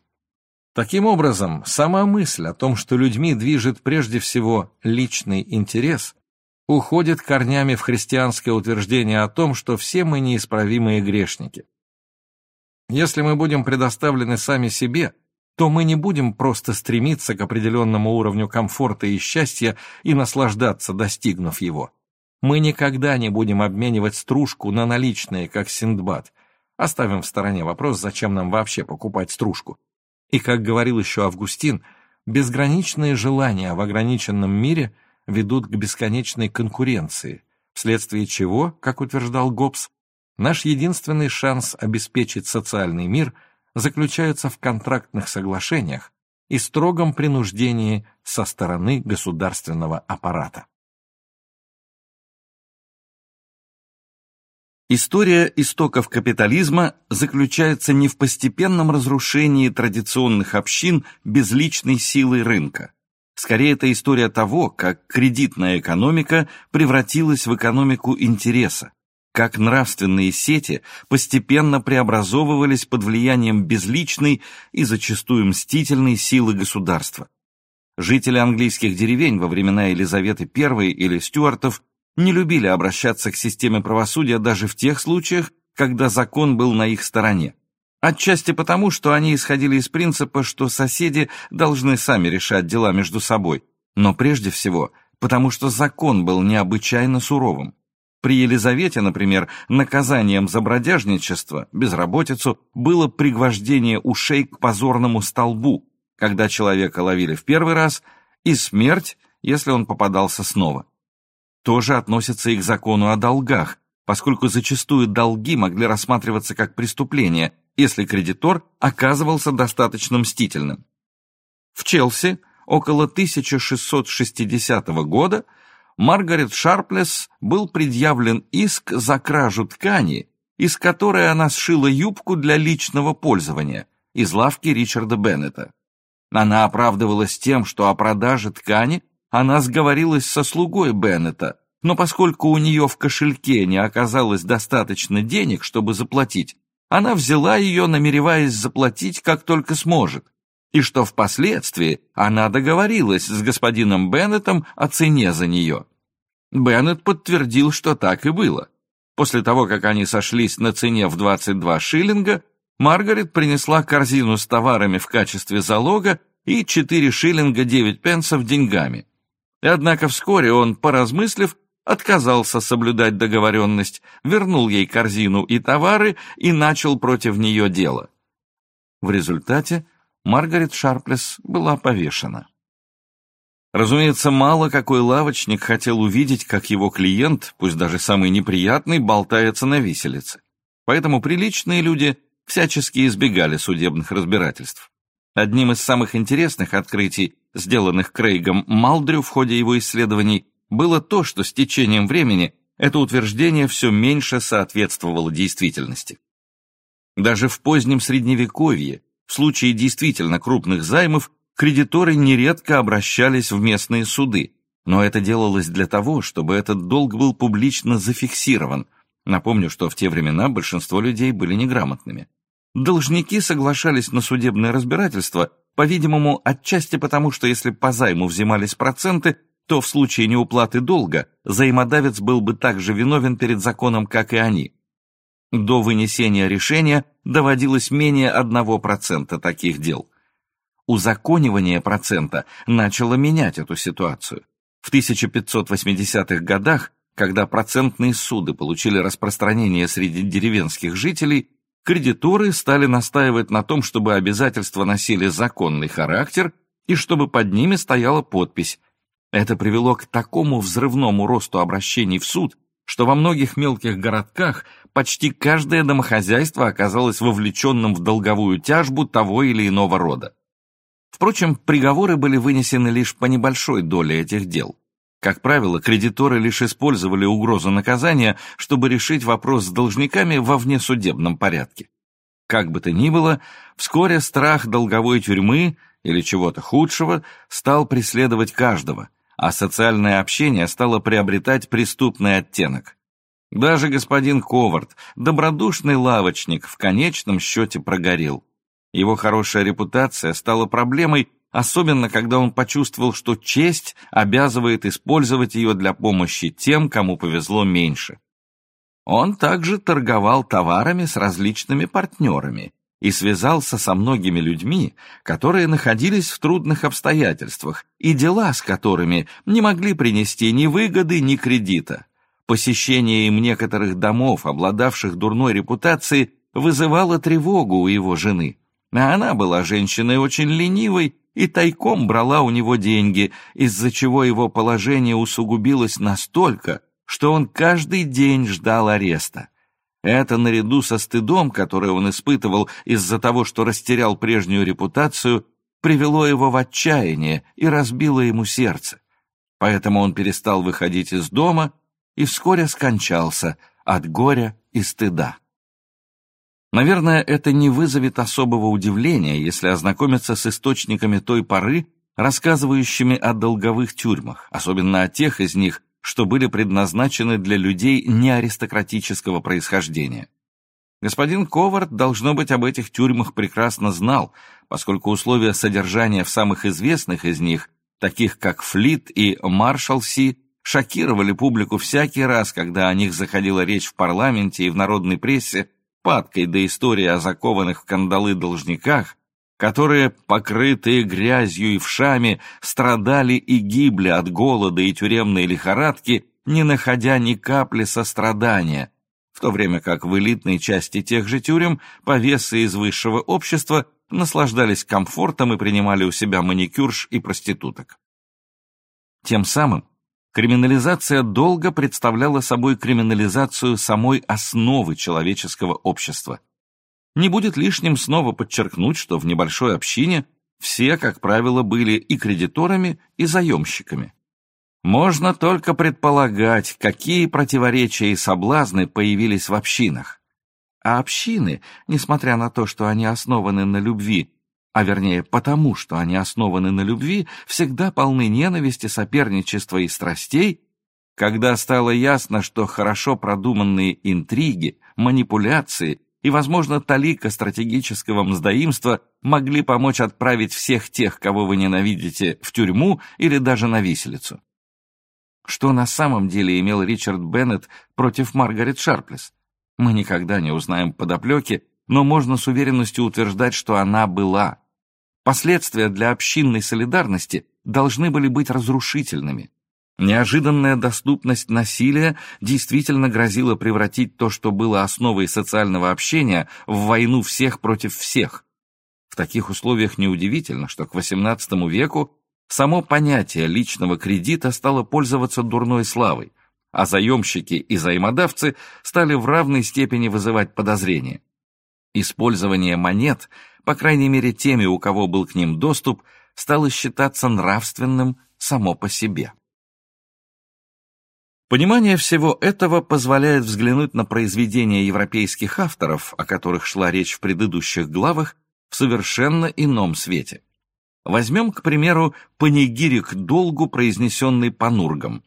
Таким образом, сама мысль о том, что людьми движет прежде всего личный интерес, уходит корнями в христианское утверждение о том, что все мы неисправимые грешники. Если мы будем предоставлены сами себе, то мы не будем просто стремиться к определенному уровню комфорта и счастья и наслаждаться, достигнув его. Мы никогда не будем обменивать стружку на наличные, как Синдбад. Оставим в стороне вопрос, зачем нам вообще покупать стружку. И, как говорил еще Августин, безграничные желания в ограниченном мире ведут к бесконечной конкуренции, вследствие чего, как утверждал Гоббс, наш единственный шанс обеспечить социальный мир заключается в контрактных соглашениях и строгом принуждении со стороны государственного аппарата. История истоков капитализма заключается не в постепенном разрушении традиционных общин безличной силой рынка. Скорее, это история того, как кредитная экономика превратилась в экономику интереса, как нравственные сети постепенно преобразовывались под влиянием безличной и зачастую мстительной силы государства. Жители английских деревень во времена Елизаветы I или Стюартов не любили обращаться к системе правосудия даже в тех случаях, когда закон был на их стороне. Отчасти потому, что они исходили из принципа, что соседи должны сами решать дела между собой, но прежде всего потому, что закон был необычайно суровым. При Елизавете, например, наказанием за бродяжничество, безработицу, было пригвождение ушей к позорному столбу, когда человека ловили в первый раз, и смерть, если он попадался снова тоже относится и к закону о долгах, поскольку зачастую долги могли рассматриваться как преступление, если кредитор оказывался достаточно мстительным. В Челси около 1660 года Маргарет Шарплес был предъявлен иск за кражу ткани, из которой она сшила юбку для личного пользования из лавки Ричарда Беннета. Она оправдывалась тем, что о продаже ткани она сговорилась со слугой Беннета, но поскольку у нее в кошельке не оказалось достаточно денег, чтобы заплатить, она взяла ее, намереваясь заплатить, как только сможет, и что впоследствии она договорилась с господином Беннетом о цене за нее. Беннет подтвердил, что так и было. После того, как они сошлись на цене в 22 шиллинга, Маргарет принесла корзину с товарами в качестве залога и 4 шиллинга 9 пенсов деньгами. Однако вскоре он, поразмыслив, отказался соблюдать договоренность, вернул ей корзину и товары и начал против нее дело. В результате Маргарет Шарплес была повешена. Разумеется, мало какой лавочник хотел увидеть, как его клиент, пусть даже самый неприятный, болтается на виселице. Поэтому приличные люди всячески избегали судебных разбирательств. Одним из самых интересных открытий, сделанных Крейгом Малдрю в ходе его исследований, было то, что с течением времени это утверждение все меньше соответствовало действительности. Даже в позднем Средневековье, в случае действительно крупных займов, кредиторы нередко обращались в местные суды, но это делалось для того, чтобы этот долг был публично зафиксирован. Напомню, что в те времена большинство людей были неграмотными. Должники соглашались на судебное разбирательство, по-видимому, отчасти потому, что если по займу взимались проценты, то в случае неуплаты долга взаимодавец был бы также виновен перед законом, как и они. До вынесения решения доводилось менее 1% таких дел. Узаконивание процента начало менять эту ситуацию. В 1580-х годах, когда процентные суды получили распространение среди деревенских жителей, кредиторы стали настаивать на том, чтобы обязательства носили законный характер и чтобы под ними стояла подпись. Это привело к такому взрывному росту обращений в суд, что во многих мелких городках почти каждое домохозяйство оказалось вовлеченным в долговую тяжбу того или иного рода. Впрочем, приговоры были вынесены лишь по небольшой доле этих дел. Как правило, кредиторы лишь использовали угрозу наказания, чтобы решить вопрос с должниками во внесудебном порядке. Как бы то ни было, вскоре страх долговой тюрьмы или чего-то худшего стал преследовать каждого, а социальное общение стало приобретать преступный оттенок. Даже господин Ковард, добродушный лавочник, в конечном счете прогорел. Его хорошая репутация стала проблемой, особенно когда он почувствовал, что честь обязывает использовать ее для помощи тем, кому повезло меньше. Он также торговал товарами с различными партнерами и связался со многими людьми, которые находились в трудных обстоятельствах и дела с которыми не могли принести ни выгоды, ни кредита. Посещение им некоторых домов, обладавших дурной репутацией, вызывало тревогу у его жены. А она была женщиной очень ленивой и тайком брала у него деньги, из-за чего его положение усугубилось настолько, что он каждый день ждал ареста. Это наряду со стыдом, который он испытывал из-за того, что растерял прежнюю репутацию, привело его в отчаяние и разбило ему сердце. Поэтому он перестал выходить из дома и вскоре скончался от горя и стыда. Наверное, это не вызовет особого удивления, если ознакомиться с источниками той поры, рассказывающими о долговых тюрьмах, особенно о тех из них, что были предназначены для людей неаристократического происхождения. Господин Ковард, должно быть, об этих тюрьмах прекрасно знал, поскольку условия содержания в самых известных из них, таких как Флит и Маршалси, шокировали публику всякий раз, когда о них заходила речь в парламенте и в народной прессе, падкой до истории о закованных в кандалы должниках, которые, покрытые грязью и вшами, страдали и гибли от голода и тюремной лихорадки, не находя ни капли сострадания, в то время как в элитной части тех же тюрем повесы из высшего общества наслаждались комфортом и принимали у себя маникюрш и проституток. Тем самым Криминализация долга представляла собой криминализацию самой основы человеческого общества. Не будет лишним снова подчеркнуть, что в небольшой общине все, как правило, были и кредиторами, и заемщиками. Можно только предполагать, какие противоречия и соблазны появились в общинах. А общины, несмотря на то, что они основаны на любви а вернее потому, что они основаны на любви, всегда полны ненависти, соперничества и страстей, когда стало ясно, что хорошо продуманные интриги, манипуляции и, возможно, талика стратегического мздоимства могли помочь отправить всех тех, кого вы ненавидите, в тюрьму или даже на виселицу. Что на самом деле имел Ричард Беннет против Маргарет Шарплес? Мы никогда не узнаем подоплеки, но можно с уверенностью утверждать, что она была. Последствия для общинной солидарности должны были быть разрушительными. Неожиданная доступность насилия действительно грозила превратить то, что было основой социального общения, в войну всех против всех. В таких условиях неудивительно, что к XVIII веку само понятие личного кредита стало пользоваться дурной славой, а заемщики и займодавцы стали в равной степени вызывать подозрения. Использование монет – по крайней мере теми, у кого был к ним доступ, стало считаться нравственным само по себе. Понимание всего этого позволяет взглянуть на произведения европейских авторов, о которых шла речь в предыдущих главах, в совершенно ином свете. Возьмем, к примеру, панигирик долгу, произнесенный Панургом.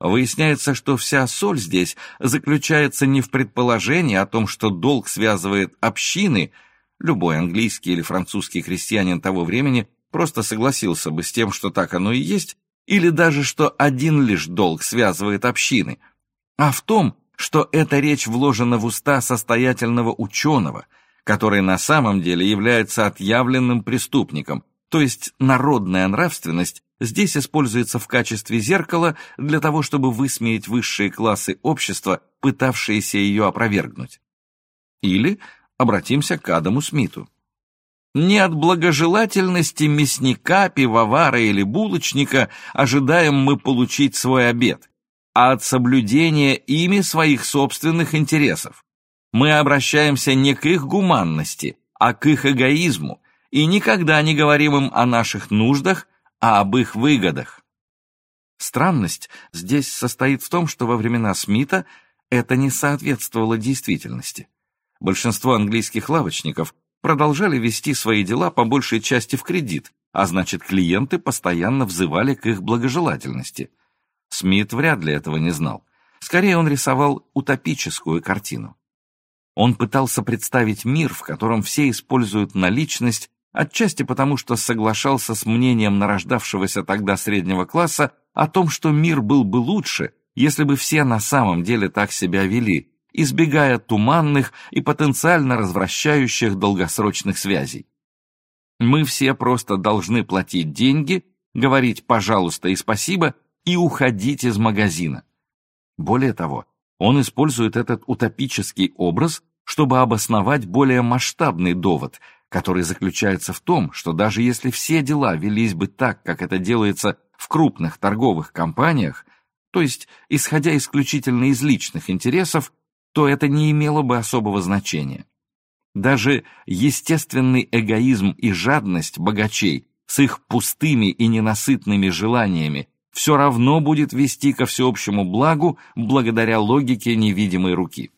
Выясняется, что вся соль здесь заключается не в предположении о том, что долг связывает общины, любой английский или французский крестьянин того времени просто согласился бы с тем, что так оно и есть, или даже что один лишь долг связывает общины, а в том, что эта речь вложена в уста состоятельного ученого, который на самом деле является отъявленным преступником, то есть народная нравственность здесь используется в качестве зеркала для того, чтобы высмеять высшие классы общества, пытавшиеся ее опровергнуть. Или обратимся к Адаму Смиту. Не от благожелательности мясника, пивовара или булочника ожидаем мы получить свой обед, а от соблюдения ими своих собственных интересов. Мы обращаемся не к их гуманности, а к их эгоизму, и никогда не говорим им о наших нуждах, а об их выгодах. Странность здесь состоит в том, что во времена Смита это не соответствовало действительности. Большинство английских лавочников продолжали вести свои дела по большей части в кредит, а значит, клиенты постоянно взывали к их благожелательности. Смит вряд ли этого не знал. Скорее, он рисовал утопическую картину. Он пытался представить мир, в котором все используют наличность, отчасти потому, что соглашался с мнением нарождавшегося тогда среднего класса о том, что мир был бы лучше, если бы все на самом деле так себя вели, избегая туманных и потенциально развращающих долгосрочных связей. Мы все просто должны платить деньги, говорить «пожалуйста» и «спасибо» и уходить из магазина. Более того, он использует этот утопический образ, чтобы обосновать более масштабный довод, который заключается в том, что даже если все дела велись бы так, как это делается в крупных торговых компаниях, то есть исходя исключительно из личных интересов, то это не имело бы особого значения. Даже естественный эгоизм и жадность богачей с их пустыми и ненасытными желаниями все равно будет вести ко всеобщему благу благодаря логике невидимой руки.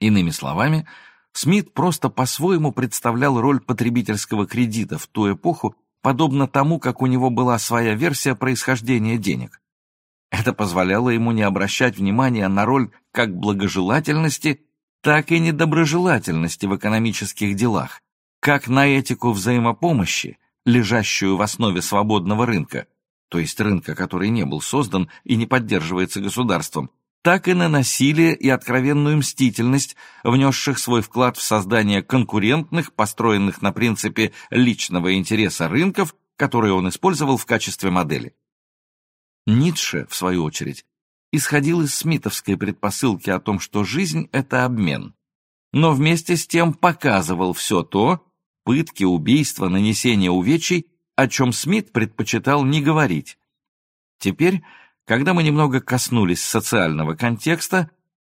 Иными словами, Смит просто по-своему представлял роль потребительского кредита в ту эпоху, подобно тому, как у него была своя версия происхождения денег. Это позволяло ему не обращать внимания на роль как благожелательности, так и недоброжелательности в экономических делах, как на этику взаимопомощи, лежащую в основе свободного рынка, то есть рынка, который не был создан и не поддерживается государством, так и на насилие и откровенную мстительность, внесших свой вклад в создание конкурентных, построенных на принципе личного интереса рынков, которые он использовал в качестве модели. Ницше, в свою очередь, исходил из смитовской предпосылки о том, что жизнь — это обмен, но вместе с тем показывал все то, пытки, убийства, нанесение увечий, о чем Смит предпочитал не говорить. Теперь, когда мы немного коснулись социального контекста,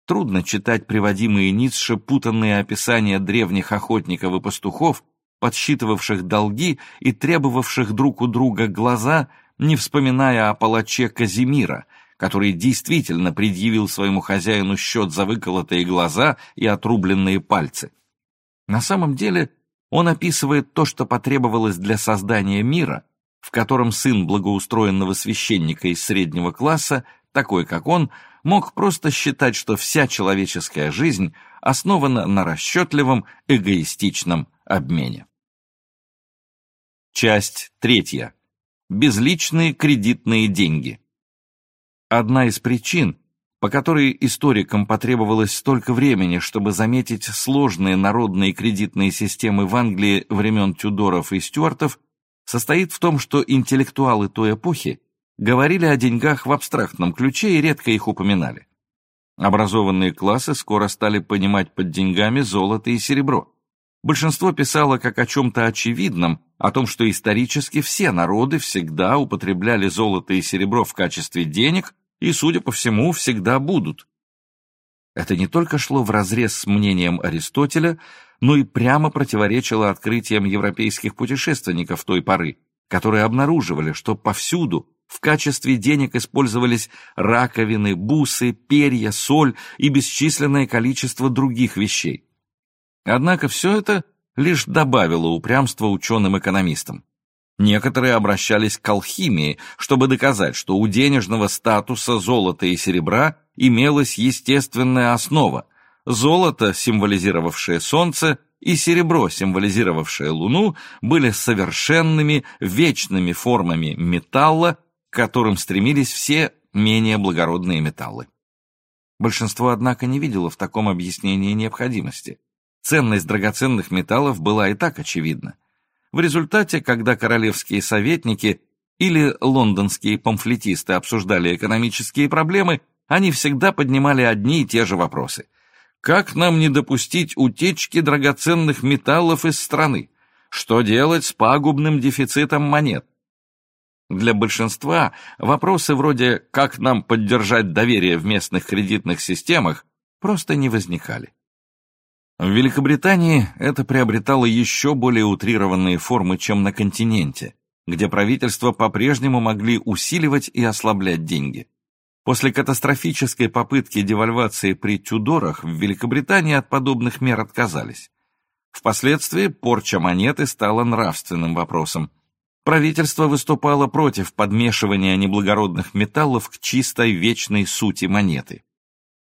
трудно читать приводимые Ницше путанные описания древних охотников и пастухов, подсчитывавших долги и требовавших друг у друга глаза — не вспоминая о палаче Казимира, который действительно предъявил своему хозяину счет за выколотые глаза и отрубленные пальцы. На самом деле он описывает то, что потребовалось для создания мира, в котором сын благоустроенного священника из среднего класса, такой как он, мог просто считать, что вся человеческая жизнь основана на расчетливом, эгоистичном обмене. Часть третья безличные кредитные деньги. Одна из причин, по которой историкам потребовалось столько времени, чтобы заметить сложные народные кредитные системы в Англии времен Тюдоров и Стюартов, состоит в том, что интеллектуалы той эпохи говорили о деньгах в абстрактном ключе и редко их упоминали. Образованные классы скоро стали понимать под деньгами золото и серебро. Большинство писало как о чем-то очевидном, о том, что исторически все народы всегда употребляли золото и серебро в качестве денег и, судя по всему, всегда будут. Это не только шло вразрез с мнением Аристотеля, но и прямо противоречило открытиям европейских путешественников той поры, которые обнаруживали, что повсюду, В качестве денег использовались раковины, бусы, перья, соль и бесчисленное количество других вещей. Однако все это лишь добавило упрямства ученым-экономистам. Некоторые обращались к алхимии, чтобы доказать, что у денежного статуса золота и серебра имелась естественная основа. Золото, символизировавшее солнце, и серебро, символизировавшее луну, были совершенными, вечными формами металла, к которым стремились все менее благородные металлы. Большинство, однако, не видело в таком объяснении необходимости. Ценность драгоценных металлов была и так очевидна. В результате, когда королевские советники или лондонские памфлетисты обсуждали экономические проблемы, они всегда поднимали одни и те же вопросы. Как нам не допустить утечки драгоценных металлов из страны? Что делать с пагубным дефицитом монет? Для большинства вопросы вроде «как нам поддержать доверие в местных кредитных системах» просто не возникали. В Великобритании это приобретало еще более утрированные формы, чем на континенте, где правительства по-прежнему могли усиливать и ослаблять деньги. После катастрофической попытки девальвации при Тюдорах в Великобритании от подобных мер отказались. Впоследствии порча монеты стала нравственным вопросом. Правительство выступало против подмешивания неблагородных металлов к чистой вечной сути монеты.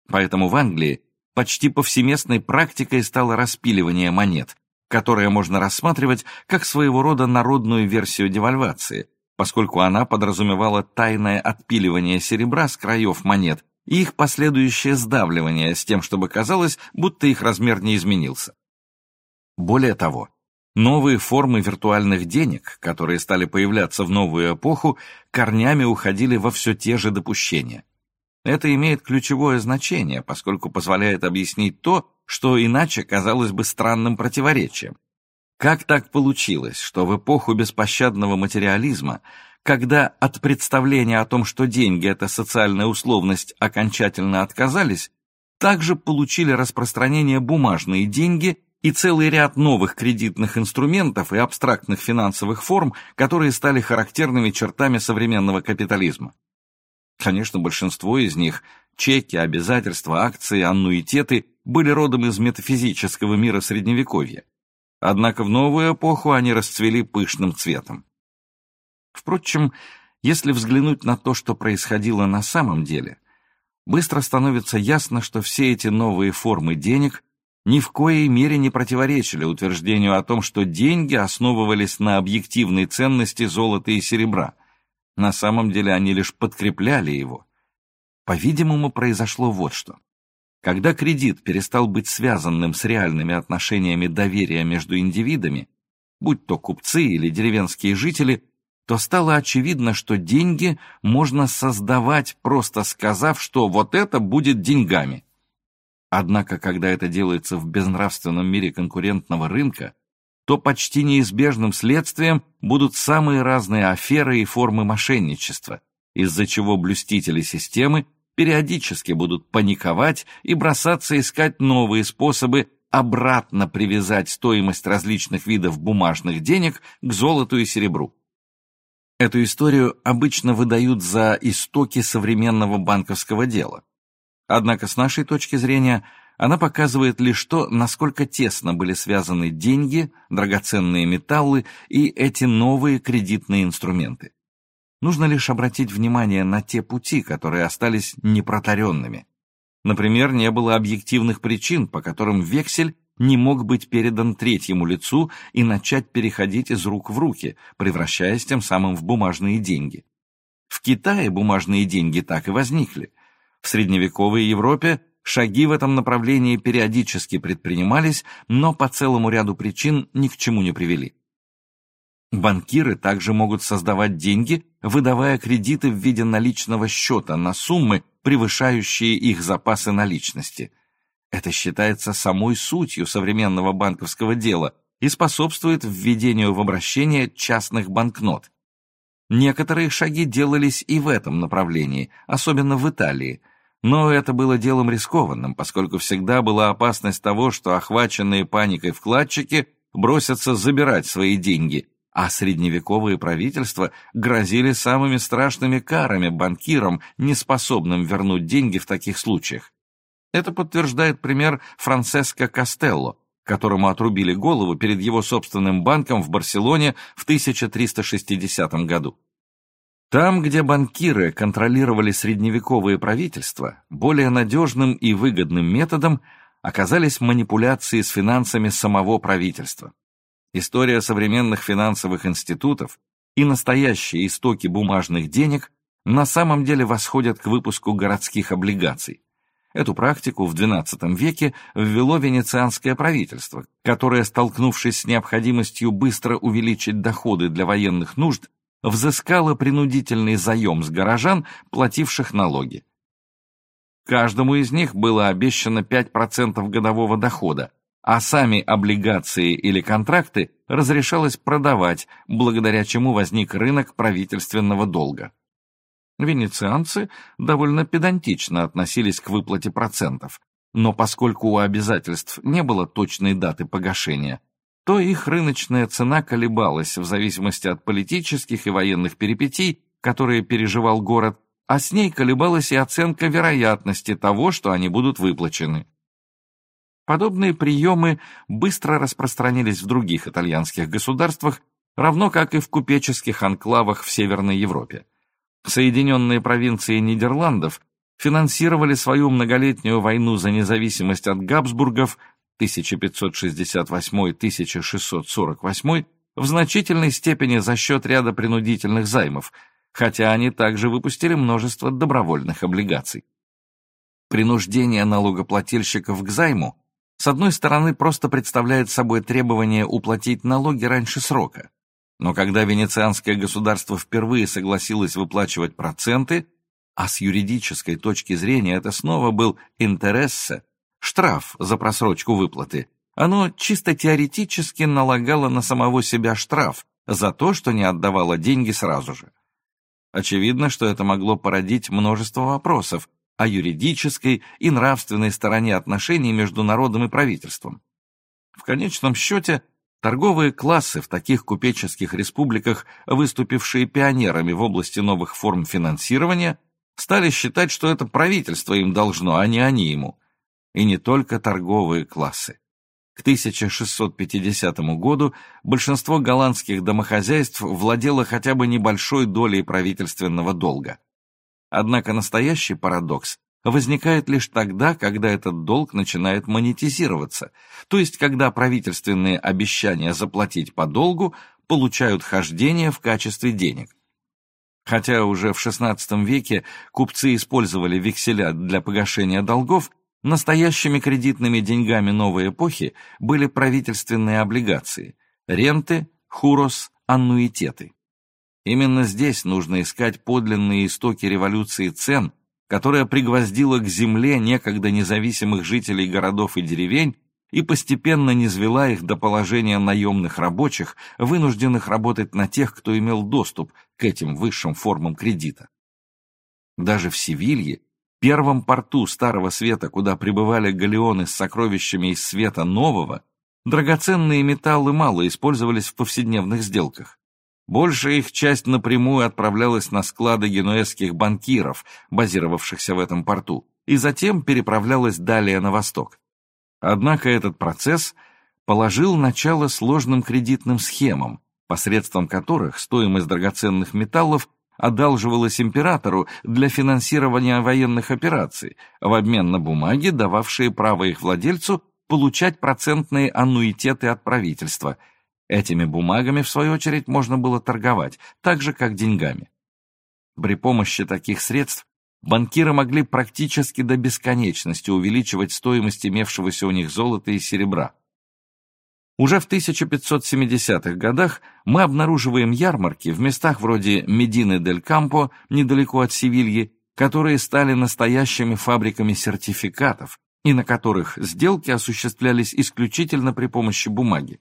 Поэтому в Англии почти повсеместной практикой стало распиливание монет, которое можно рассматривать как своего рода народную версию девальвации – поскольку она подразумевала тайное отпиливание серебра с краев монет и их последующее сдавливание с тем, чтобы казалось, будто их размер не изменился. Более того, новые формы виртуальных денег, которые стали появляться в новую эпоху, корнями уходили во все те же допущения. Это имеет ключевое значение, поскольку позволяет объяснить то, что иначе казалось бы странным противоречием. Как так получилось, что в эпоху беспощадного материализма, когда от представления о том, что деньги – это социальная условность, окончательно отказались, также получили распространение бумажные деньги и целый ряд новых кредитных инструментов и абстрактных финансовых форм, которые стали характерными чертами современного капитализма. Конечно, большинство из них – чеки, обязательства, акции, аннуитеты – были родом из метафизического мира Средневековья. Однако в новую эпоху они расцвели пышным цветом. Впрочем, если взглянуть на то, что происходило на самом деле, быстро становится ясно, что все эти новые формы денег ни в коей мере не противоречили утверждению о том, что деньги основывались на объективной ценности золота и серебра. На самом деле они лишь подкрепляли его. По-видимому, произошло вот что. Когда кредит перестал быть связанным с реальными отношениями доверия между индивидами, будь то купцы или деревенские жители, то стало очевидно, что деньги можно создавать, просто сказав, что вот это будет деньгами. Однако, когда это делается в безнравственном мире конкурентного рынка, то почти неизбежным следствием будут самые разные аферы и формы мошенничества, из-за чего блюстители системы периодически будут паниковать и бросаться искать новые способы обратно привязать стоимость различных видов бумажных денег к золоту и серебру. Эту историю обычно выдают за истоки современного банковского дела. Однако с нашей точки зрения она показывает лишь то, насколько тесно были связаны деньги, драгоценные металлы и эти новые кредитные инструменты. Нужно лишь обратить внимание на те пути, которые остались непротаренными. Например, не было объективных причин, по которым вексель не мог быть передан третьему лицу и начать переходить из рук в руки, превращаясь тем самым в бумажные деньги. В Китае бумажные деньги так и возникли. В средневековой Европе шаги в этом направлении периодически предпринимались, но по целому ряду причин ни к чему не привели. Банкиры также могут создавать деньги, выдавая кредиты в виде наличного счета на суммы, превышающие их запасы наличности. Это считается самой сутью современного банковского дела и способствует введению в обращение частных банкнот. Некоторые шаги делались и в этом направлении, особенно в Италии, но это было делом рискованным, поскольку всегда была опасность того, что охваченные паникой вкладчики бросятся забирать свои деньги – а средневековые правительства грозили самыми страшными карами банкирам, неспособным вернуть деньги в таких случаях. Это подтверждает пример Франциско Кастелло, которому отрубили голову перед его собственным банком в Барселоне в 1360 году. Там, где банкиры контролировали средневековые правительства, более надежным и выгодным методом оказались манипуляции с финансами самого правительства. История современных финансовых институтов и настоящие истоки бумажных денег на самом деле восходят к выпуску городских облигаций. Эту практику в XII веке ввело венецианское правительство, которое, столкнувшись с необходимостью быстро увеличить доходы для военных нужд, взыскало принудительный заем с горожан, плативших налоги. Каждому из них было обещано 5% годового дохода, а сами облигации или контракты разрешалось продавать, благодаря чему возник рынок правительственного долга. Венецианцы довольно педантично относились к выплате процентов, но поскольку у обязательств не было точной даты погашения, то их рыночная цена колебалась в зависимости от политических и военных перипетий, которые переживал город, а с ней колебалась и оценка вероятности того, что они будут выплачены. Подобные приемы быстро распространились в других итальянских государствах, равно как и в купеческих анклавах в Северной Европе. Соединенные провинции Нидерландов финансировали свою многолетнюю войну за независимость от Габсбургов 1568-1648 в значительной степени за счет ряда принудительных займов – хотя они также выпустили множество добровольных облигаций. Принуждение налогоплательщиков к займу, с одной стороны, просто представляет собой требование уплатить налоги раньше срока, но когда венецианское государство впервые согласилось выплачивать проценты, а с юридической точки зрения это снова был интерессе, штраф за просрочку выплаты, оно чисто теоретически налагало на самого себя штраф за то, что не отдавало деньги сразу же. Очевидно, что это могло породить множество вопросов о юридической и нравственной стороне отношений между народом и правительством. В конечном счете, торговые классы в таких купеческих республиках, выступившие пионерами в области новых форм финансирования, стали считать, что это правительство им должно, а не они ему. И не только торговые классы. К 1650 году большинство голландских домохозяйств владело хотя бы небольшой долей правительственного долга. Однако настоящий парадокс возникает лишь тогда, когда этот долг начинает монетизироваться, то есть когда правительственные обещания заплатить по долгу получают хождение в качестве денег. Хотя уже в XVI веке купцы использовали векселя для погашения долгов, Настоящими кредитными деньгами новой эпохи были правительственные облигации, ренты, хурос, аннуитеты. Именно здесь нужно искать подлинные истоки революции цен, которая пригвоздила к земле некогда независимых жителей городов и деревень и постепенно низвела их до положения наемных рабочих, вынужденных работать на тех, кто имел доступ к этим высшим формам кредита. Даже в Севилье первом порту Старого Света, куда прибывали галеоны с сокровищами из света нового, драгоценные металлы мало использовались в повседневных сделках. Большая их часть напрямую отправлялась на склады генуэзских банкиров, базировавшихся в этом порту, и затем переправлялась далее на восток. Однако этот процесс положил начало сложным кредитным схемам, посредством которых стоимость драгоценных металлов одалживалась императору для финансирования военных операций в обмен на бумаги, дававшие право их владельцу получать процентные аннуитеты от правительства. Этими бумагами, в свою очередь, можно было торговать, так же, как деньгами. При помощи таких средств банкиры могли практически до бесконечности увеличивать стоимость имевшегося у них золота и серебра. Уже в 1570-х годах мы обнаруживаем ярмарки в местах вроде Медины дель Кампо, недалеко от Севильи, которые стали настоящими фабриками сертификатов и на которых сделки осуществлялись исключительно при помощи бумаги.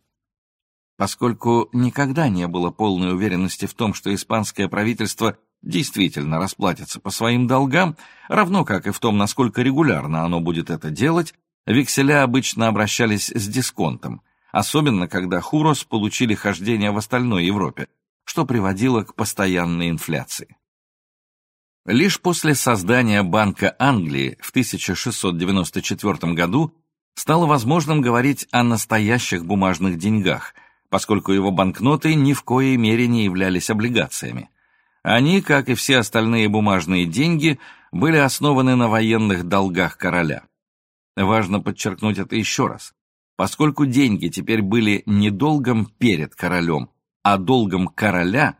Поскольку никогда не было полной уверенности в том, что испанское правительство действительно расплатится по своим долгам, равно как и в том, насколько регулярно оно будет это делать, векселя обычно обращались с дисконтом – особенно когда хурос получили хождение в остальной Европе, что приводило к постоянной инфляции. Лишь после создания Банка Англии в 1694 году стало возможным говорить о настоящих бумажных деньгах, поскольку его банкноты ни в коей мере не являлись облигациями. Они, как и все остальные бумажные деньги, были основаны на военных долгах короля. Важно подчеркнуть это еще раз. Поскольку деньги теперь были не долгом перед королем, а долгом короля,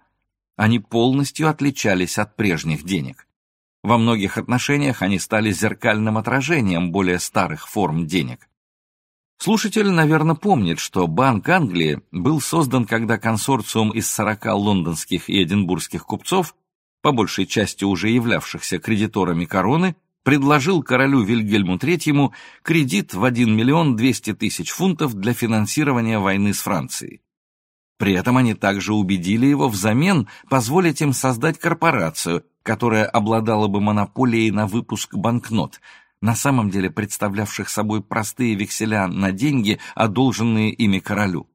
они полностью отличались от прежних денег. Во многих отношениях они стали зеркальным отражением более старых форм денег. Слушатель, наверное, помнит, что Банк Англии был создан, когда консорциум из 40 лондонских и эдинбургских купцов, по большей части уже являвшихся кредиторами короны, предложил королю Вильгельму III кредит в 1 миллион 200 тысяч фунтов для финансирования войны с Францией. При этом они также убедили его взамен позволить им создать корпорацию, которая обладала бы монополией на выпуск банкнот – на самом деле представлявших собой простые векселя на деньги, одолженные ими королю.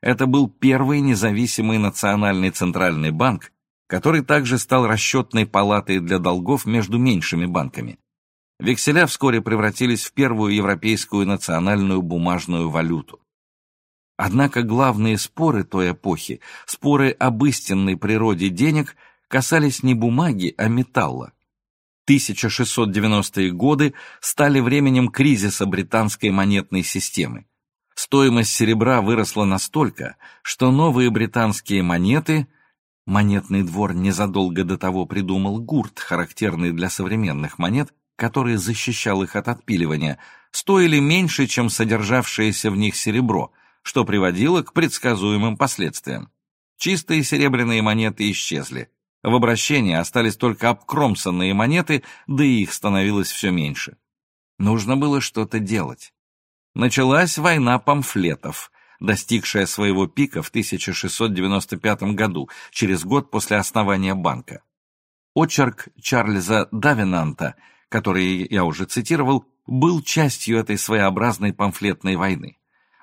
Это был первый независимый национальный центральный банк, который также стал расчетной палатой для долгов между меньшими банками. Векселя вскоре превратились в первую европейскую национальную бумажную валюту. Однако главные споры той эпохи, споры об истинной природе денег, касались не бумаги, а металла. 1690-е годы стали временем кризиса британской монетной системы. Стоимость серебра выросла настолько, что новые британские монеты Монетный двор незадолго до того придумал гурт, характерный для современных монет, который защищал их от отпиливания, стоили меньше, чем содержавшееся в них серебро, что приводило к предсказуемым последствиям. Чистые серебряные монеты исчезли, в обращении остались только обкромсанные монеты, да и их становилось все меньше. Нужно было что-то делать. Началась война памфлетов, достигшая своего пика в 1695 году, через год после основания банка. Очерк Чарльза Давинанта, который я уже цитировал, был частью этой своеобразной памфлетной войны.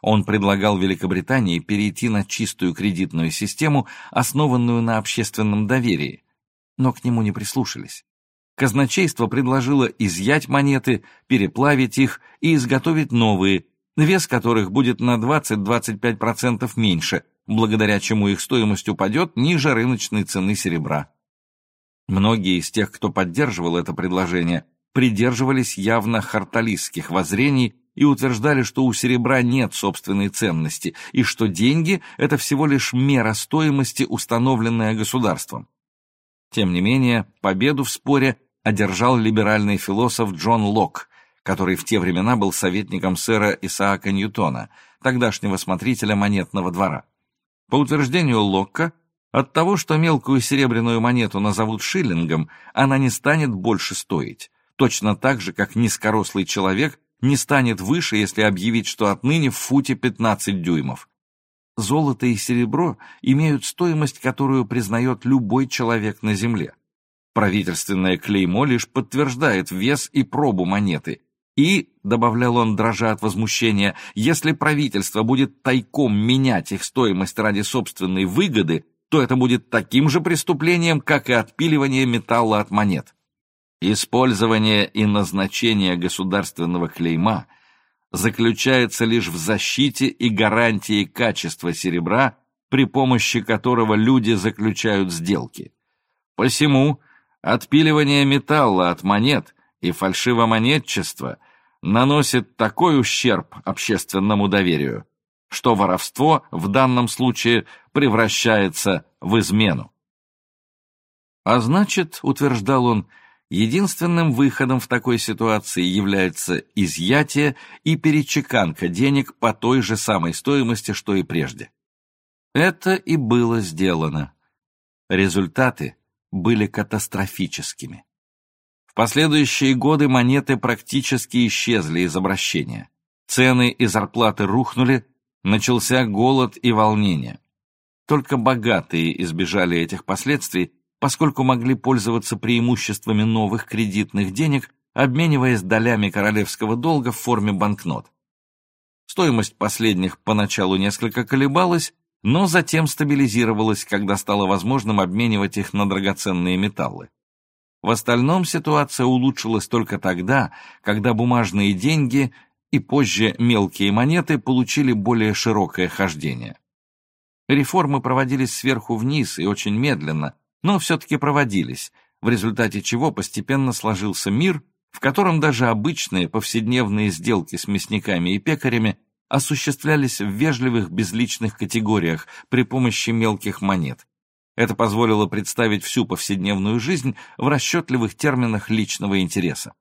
Он предлагал Великобритании перейти на чистую кредитную систему, основанную на общественном доверии, но к нему не прислушались. Казначейство предложило изъять монеты, переплавить их и изготовить новые, вес которых будет на 20-25% меньше, благодаря чему их стоимость упадет ниже рыночной цены серебра. Многие из тех, кто поддерживал это предложение, придерживались явно харталистских воззрений и утверждали, что у серебра нет собственной ценности и что деньги – это всего лишь мера стоимости, установленная государством. Тем не менее, победу в споре одержал либеральный философ Джон Лок, который в те времена был советником сэра Исаака Ньютона, тогдашнего смотрителя монетного двора. По утверждению Локка, от того, что мелкую серебряную монету назовут шиллингом, она не станет больше стоить, точно так же, как низкорослый человек не станет выше, если объявить, что отныне в футе 15 дюймов. Золото и серебро имеют стоимость, которую признает любой человек на Земле. Правительственное клеймо лишь подтверждает вес и пробу монеты. И, добавлял он, дрожа от возмущения, если правительство будет тайком менять их стоимость ради собственной выгоды, то это будет таким же преступлением, как и отпиливание металла от монет. Использование и назначение государственного клейма заключается лишь в защите и гарантии качества серебра, при помощи которого люди заключают сделки. Посему отпиливание металла от монет и фальшивомонетчество наносит такой ущерб общественному доверию, что воровство в данном случае превращается в измену. А значит, утверждал он, Единственным выходом в такой ситуации является изъятие и перечеканка денег по той же самой стоимости, что и прежде. Это и было сделано. Результаты были катастрофическими. В последующие годы монеты практически исчезли из обращения. Цены и зарплаты рухнули, начался голод и волнение. Только богатые избежали этих последствий, поскольку могли пользоваться преимуществами новых кредитных денег, обмениваясь долями королевского долга в форме банкнот. Стоимость последних поначалу несколько колебалась, но затем стабилизировалась, когда стало возможным обменивать их на драгоценные металлы. В остальном ситуация улучшилась только тогда, когда бумажные деньги и позже мелкие монеты получили более широкое хождение. Реформы проводились сверху вниз и очень медленно, но все-таки проводились, в результате чего постепенно сложился мир, в котором даже обычные повседневные сделки с мясниками и пекарями осуществлялись в вежливых безличных категориях при помощи мелких монет. Это позволило представить всю повседневную жизнь в расчетливых терминах личного интереса.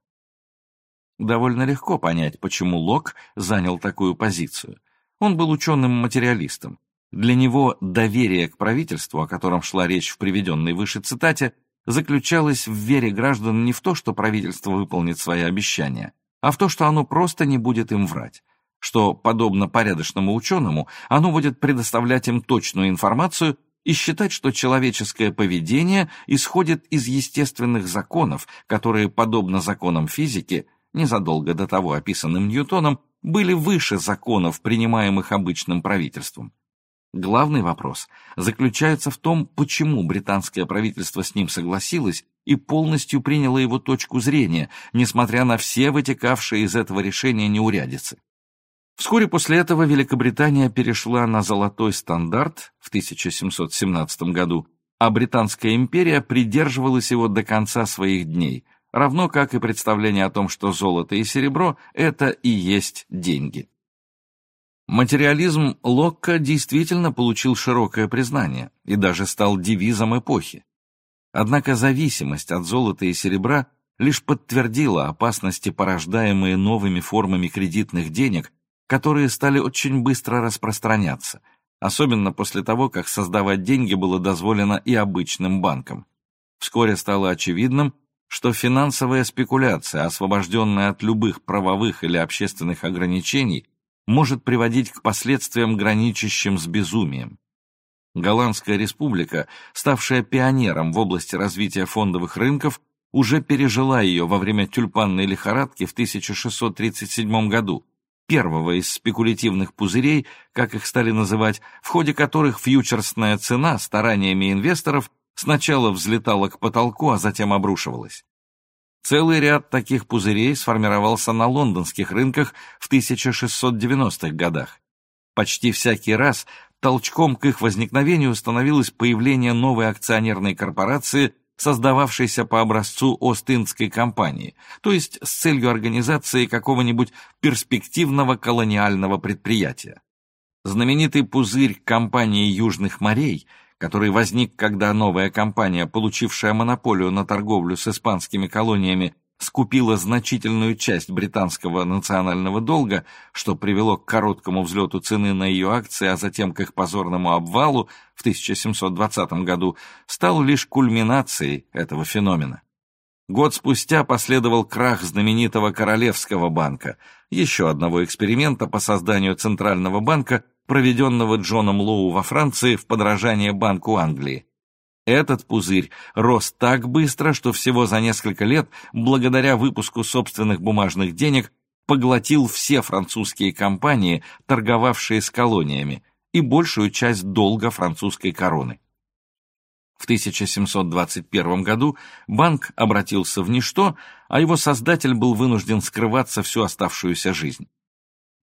Довольно легко понять, почему Лок занял такую позицию. Он был ученым-материалистом. Для него доверие к правительству, о котором шла речь в приведенной выше цитате, заключалось в вере граждан не в то, что правительство выполнит свои обещания, а в то, что оно просто не будет им врать, что, подобно порядочному ученому, оно будет предоставлять им точную информацию и считать, что человеческое поведение исходит из естественных законов, которые, подобно законам физики, незадолго до того описанным Ньютоном, были выше законов, принимаемых обычным правительством. Главный вопрос заключается в том, почему британское правительство с ним согласилось и полностью приняло его точку зрения, несмотря на все вытекавшие из этого решения неурядицы. Вскоре после этого Великобритания перешла на золотой стандарт в 1717 году, а Британская империя придерживалась его до конца своих дней, равно как и представление о том, что золото и серебро – это и есть деньги. Материализм Локка действительно получил широкое признание и даже стал девизом эпохи. Однако зависимость от золота и серебра лишь подтвердила опасности, порождаемые новыми формами кредитных денег, которые стали очень быстро распространяться, особенно после того, как создавать деньги было дозволено и обычным банкам. Вскоре стало очевидным, что финансовая спекуляция, освобожденная от любых правовых или общественных ограничений, может приводить к последствиям, граничащим с безумием. Голландская республика, ставшая пионером в области развития фондовых рынков, уже пережила ее во время тюльпанной лихорадки в 1637 году, первого из спекулятивных пузырей, как их стали называть, в ходе которых фьючерсная цена стараниями инвесторов сначала взлетала к потолку, а затем обрушивалась. Целый ряд таких пузырей сформировался на лондонских рынках в 1690-х годах. Почти всякий раз толчком к их возникновению становилось появление новой акционерной корпорации, создававшейся по образцу Ост-Индской компании, то есть с целью организации какого-нибудь перспективного колониального предприятия. Знаменитый пузырь компании Южных морей – который возник, когда новая компания, получившая монополию на торговлю с испанскими колониями, скупила значительную часть британского национального долга, что привело к короткому взлету цены на ее акции, а затем к их позорному обвалу в 1720 году, стал лишь кульминацией этого феномена. Год спустя последовал крах знаменитого Королевского банка, еще одного эксперимента по созданию Центрального банка, проведенного Джоном Лоу во Франции в подражание Банку Англии. Этот пузырь рос так быстро, что всего за несколько лет, благодаря выпуску собственных бумажных денег, поглотил все французские компании, торговавшие с колониями, и большую часть долга французской короны. В 1721 году банк обратился в ничто, а его создатель был вынужден скрываться всю оставшуюся жизнь.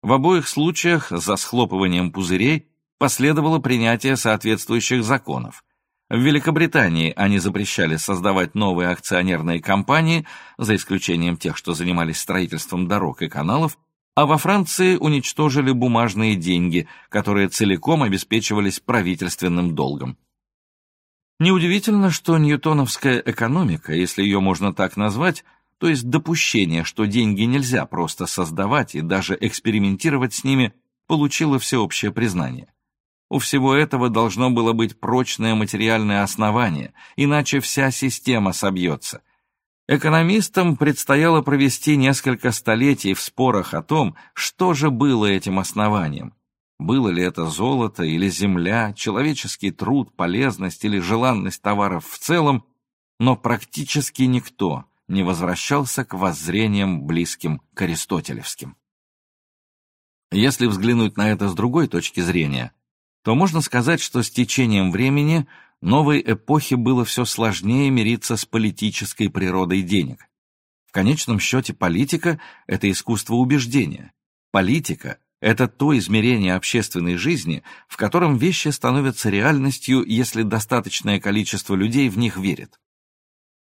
В обоих случаях за схлопыванием пузырей последовало принятие соответствующих законов. В Великобритании они запрещали создавать новые акционерные компании, за исключением тех, что занимались строительством дорог и каналов, а во Франции уничтожили бумажные деньги, которые целиком обеспечивались правительственным долгом. Неудивительно, что ньютоновская экономика, если ее можно так назвать, то есть допущение, что деньги нельзя просто создавать и даже экспериментировать с ними, получило всеобщее признание. У всего этого должно было быть прочное материальное основание, иначе вся система собьется. Экономистам предстояло провести несколько столетий в спорах о том, что же было этим основанием. Было ли это золото или земля, человеческий труд, полезность или желанность товаров в целом, но практически никто, не возвращался к воззрениям, близким к аристотелевским. Если взглянуть на это с другой точки зрения, то можно сказать, что с течением времени новой эпохи было все сложнее мириться с политической природой денег. В конечном счете политика – это искусство убеждения. Политика – это то измерение общественной жизни, в котором вещи становятся реальностью, если достаточное количество людей в них верит.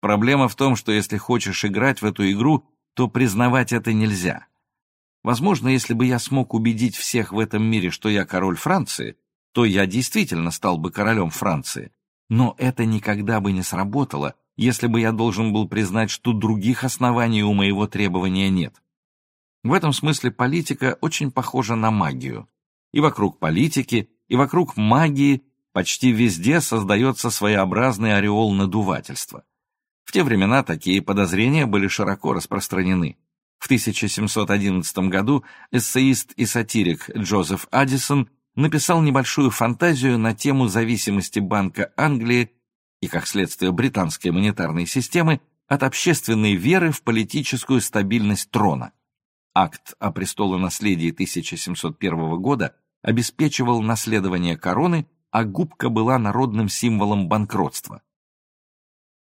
Проблема в том, что если хочешь играть в эту игру, то признавать это нельзя. Возможно, если бы я смог убедить всех в этом мире, что я король Франции, то я действительно стал бы королем Франции. Но это никогда бы не сработало, если бы я должен был признать, что других оснований у моего требования нет. В этом смысле политика очень похожа на магию. И вокруг политики, и вокруг магии почти везде создается своеобразный ореол надувательства. В те времена такие подозрения были широко распространены. В 1711 году эссеист и сатирик Джозеф Аддисон написал небольшую фантазию на тему зависимости Банка Англии и, как следствие, британской монетарной системы от общественной веры в политическую стабильность трона. Акт о престолонаследии 1701 года обеспечивал наследование короны, а губка была народным символом банкротства.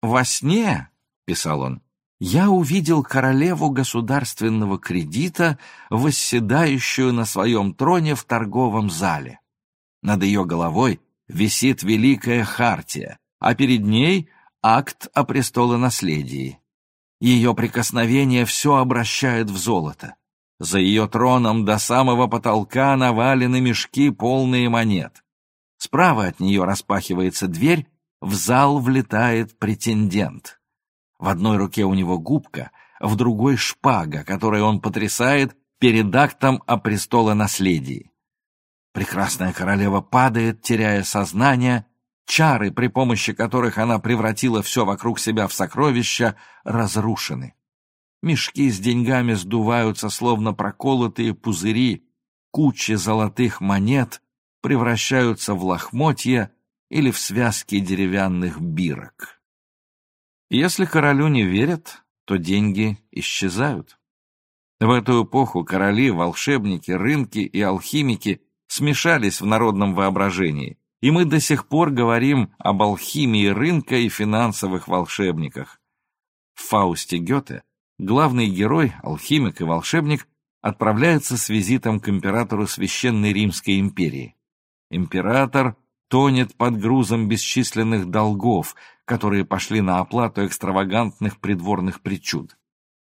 «Во сне», — писал он, я увидел королеву государственного кредита, восседающую на своем троне в торговом зале. Над ее головой висит великая хартия, а перед ней акт о престолонаследии. Ее прикосновение все обращает в золото. За ее троном до самого потолка навалены мешки, полные монет. Справа от нее распахивается дверь, в зал влетает претендент. В одной руке у него губка, в другой шпага, которой он потрясает перед актом о престолонаследии. Прекрасная королева падает, теряя сознание, чары, при помощи которых она превратила все вокруг себя в сокровища, разрушены. Мешки с деньгами сдуваются, словно проколотые пузыри, кучи золотых монет превращаются в лохмотья или в связки деревянных бирок. Если королю не верят, то деньги исчезают. В эту эпоху короли, волшебники, рынки и алхимики смешались в народном воображении, и мы до сих пор говорим об алхимии рынка и финансовых волшебниках. В Фаусте Гёте главный герой, алхимик и волшебник, отправляется с визитом к императору Священной Римской империи. Император тонет под грузом бесчисленных долгов, которые пошли на оплату экстравагантных придворных причуд.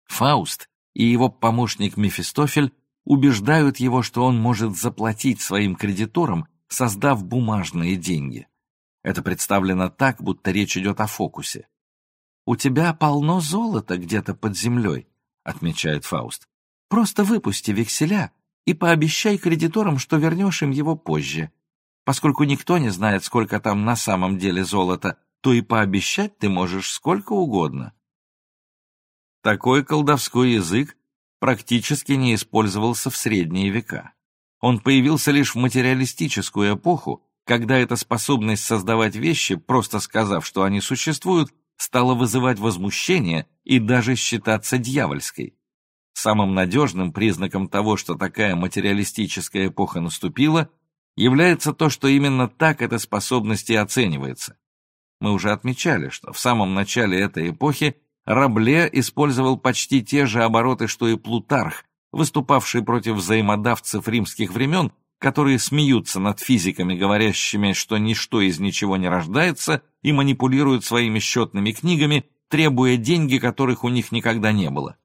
Фауст и его помощник Мефистофель убеждают его, что он может заплатить своим кредиторам, создав бумажные деньги. Это представлено так, будто речь идет о фокусе. «У тебя полно золота где-то под землей», — отмечает Фауст. «Просто выпусти векселя и пообещай кредиторам, что вернешь им его позже. Поскольку никто не знает, сколько там на самом деле золота, то и пообещать ты можешь сколько угодно. Такой колдовской язык практически не использовался в средние века. Он появился лишь в материалистическую эпоху, когда эта способность создавать вещи, просто сказав, что они существуют, стала вызывать возмущение и даже считаться дьявольской. Самым надежным признаком того, что такая материалистическая эпоха наступила – является то, что именно так эта способность и оценивается. Мы уже отмечали, что в самом начале этой эпохи Рабле использовал почти те же обороты, что и Плутарх, выступавший против взаимодавцев римских времен, которые смеются над физиками, говорящими, что ничто из ничего не рождается, и манипулируют своими счетными книгами, требуя деньги, которых у них никогда не было.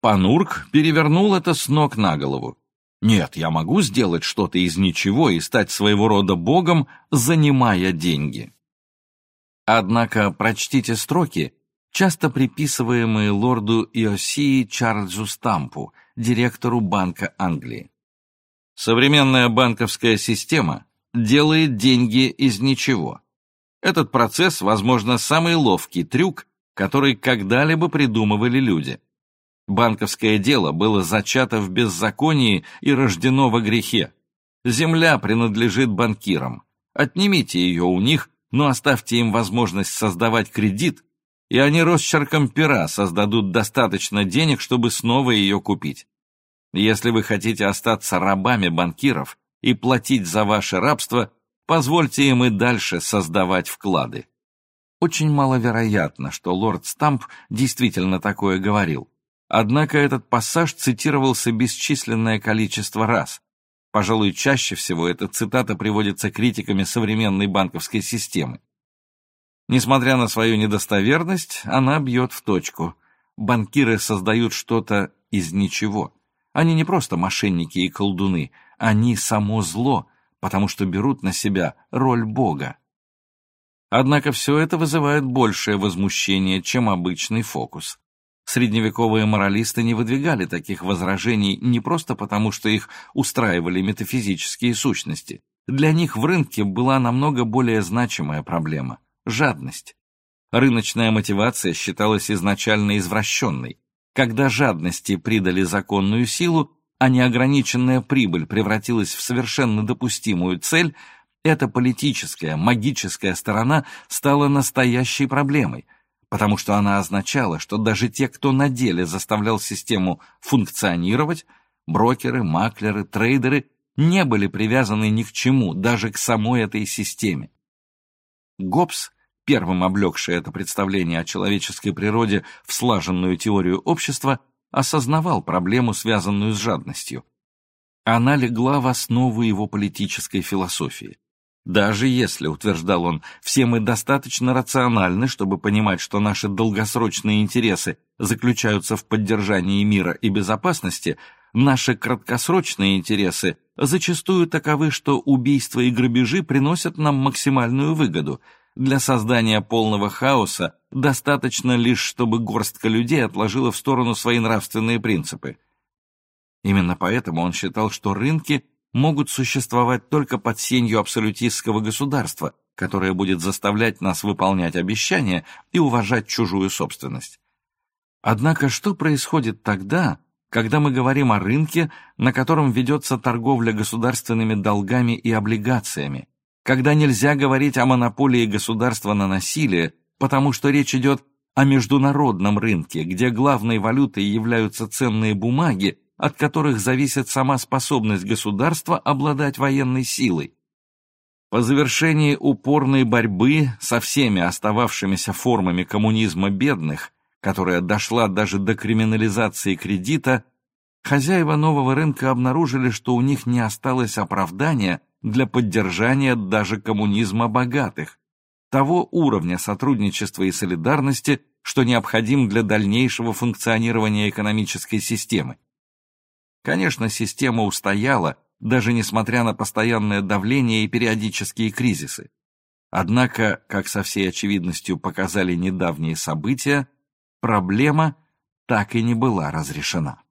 Панурк перевернул это с ног на голову. Нет, я могу сделать что-то из ничего и стать своего рода богом, занимая деньги. Однако прочтите строки, часто приписываемые лорду Иосии Чарльзу Стампу, директору Банка Англии. Современная банковская система делает деньги из ничего. Этот процесс, возможно, самый ловкий трюк, который когда-либо придумывали люди. Банковское дело было зачато в беззаконии и рождено во грехе. Земля принадлежит банкирам. Отнимите ее у них, но оставьте им возможность создавать кредит, и они росчерком пера создадут достаточно денег, чтобы снова ее купить. Если вы хотите остаться рабами банкиров и платить за ваше рабство, позвольте им и дальше создавать вклады. Очень маловероятно, что лорд Стамп действительно такое говорил. Однако этот пассаж цитировался бесчисленное количество раз. Пожалуй, чаще всего эта цитата приводится критиками современной банковской системы. Несмотря на свою недостоверность, она бьет в точку. Банкиры создают что-то из ничего. Они не просто мошенники и колдуны, они само зло, потому что берут на себя роль Бога. Однако все это вызывает большее возмущение, чем обычный фокус. Средневековые моралисты не выдвигали таких возражений не просто потому, что их устраивали метафизические сущности. Для них в рынке была намного более значимая проблема – жадность. Рыночная мотивация считалась изначально извращенной. Когда жадности придали законную силу, а неограниченная прибыль превратилась в совершенно допустимую цель, эта политическая, магическая сторона стала настоящей проблемой – потому что она означала, что даже те, кто на деле заставлял систему функционировать, брокеры, маклеры, трейдеры, не были привязаны ни к чему, даже к самой этой системе. Гоббс, первым облегший это представление о человеческой природе в слаженную теорию общества, осознавал проблему, связанную с жадностью. Она легла в основу его политической философии. Даже если, утверждал он, все мы достаточно рациональны, чтобы понимать, что наши долгосрочные интересы заключаются в поддержании мира и безопасности, наши краткосрочные интересы зачастую таковы, что убийства и грабежи приносят нам максимальную выгоду. Для создания полного хаоса достаточно лишь, чтобы горстка людей отложила в сторону свои нравственные принципы. Именно поэтому он считал, что рынки могут существовать только под сенью абсолютистского государства, которое будет заставлять нас выполнять обещания и уважать чужую собственность. Однако что происходит тогда, когда мы говорим о рынке, на котором ведется торговля государственными долгами и облигациями, когда нельзя говорить о монополии государства на насилие, потому что речь идет о международном рынке, где главной валютой являются ценные бумаги, от которых зависит сама способность государства обладать военной силой. По завершении упорной борьбы со всеми остававшимися формами коммунизма бедных, которая дошла даже до криминализации кредита, хозяева нового рынка обнаружили, что у них не осталось оправдания для поддержания даже коммунизма богатых, того уровня сотрудничества и солидарности, что необходим для дальнейшего функционирования экономической системы. Конечно, система устояла, даже несмотря на постоянное давление и периодические кризисы. Однако, как со всей очевидностью показали недавние события, проблема так и не была разрешена.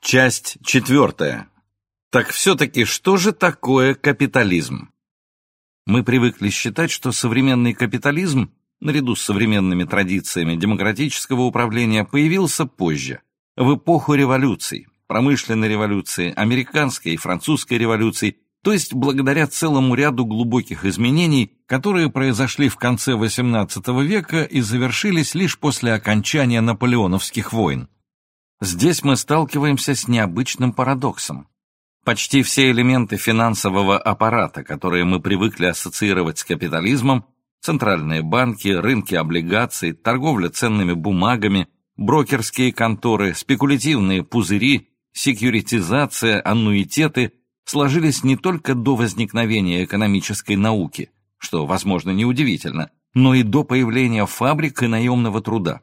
Часть четвертая. Так все-таки что же такое капитализм? Мы привыкли считать, что современный капитализм, наряду с современными традициями демократического управления, появился позже – в эпоху революций, промышленной революции, американской и французской революций, то есть благодаря целому ряду глубоких изменений, которые произошли в конце XVIII века и завершились лишь после окончания наполеоновских войн. Здесь мы сталкиваемся с необычным парадоксом. Почти все элементы финансового аппарата, которые мы привыкли ассоциировать с капитализмом, центральные банки, рынки облигаций, торговля ценными бумагами – брокерские конторы, спекулятивные пузыри, секьюритизация, аннуитеты сложились не только до возникновения экономической науки, что, возможно, неудивительно, но и до появления фабрик и наемного труда.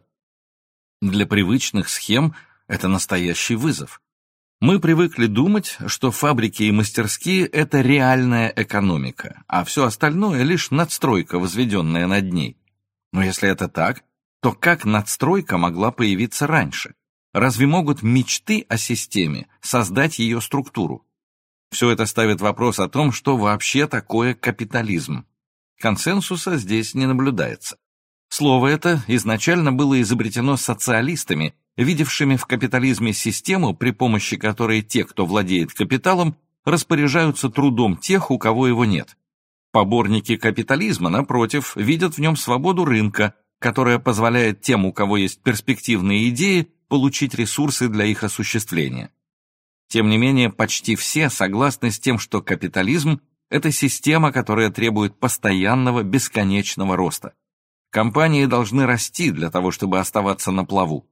Для привычных схем это настоящий вызов. Мы привыкли думать, что фабрики и мастерские – это реальная экономика, а все остальное – лишь надстройка, возведенная над ней. Но если это так, то как надстройка могла появиться раньше? Разве могут мечты о системе создать ее структуру? Все это ставит вопрос о том, что вообще такое капитализм. Консенсуса здесь не наблюдается. Слово это изначально было изобретено социалистами, видевшими в капитализме систему, при помощи которой те, кто владеет капиталом, распоряжаются трудом тех, у кого его нет. Поборники капитализма, напротив, видят в нем свободу рынка, которая позволяет тем, у кого есть перспективные идеи, получить ресурсы для их осуществления. Тем не менее, почти все согласны с тем, что капитализм – это система, которая требует постоянного, бесконечного роста. Компании должны расти для того, чтобы оставаться на плаву.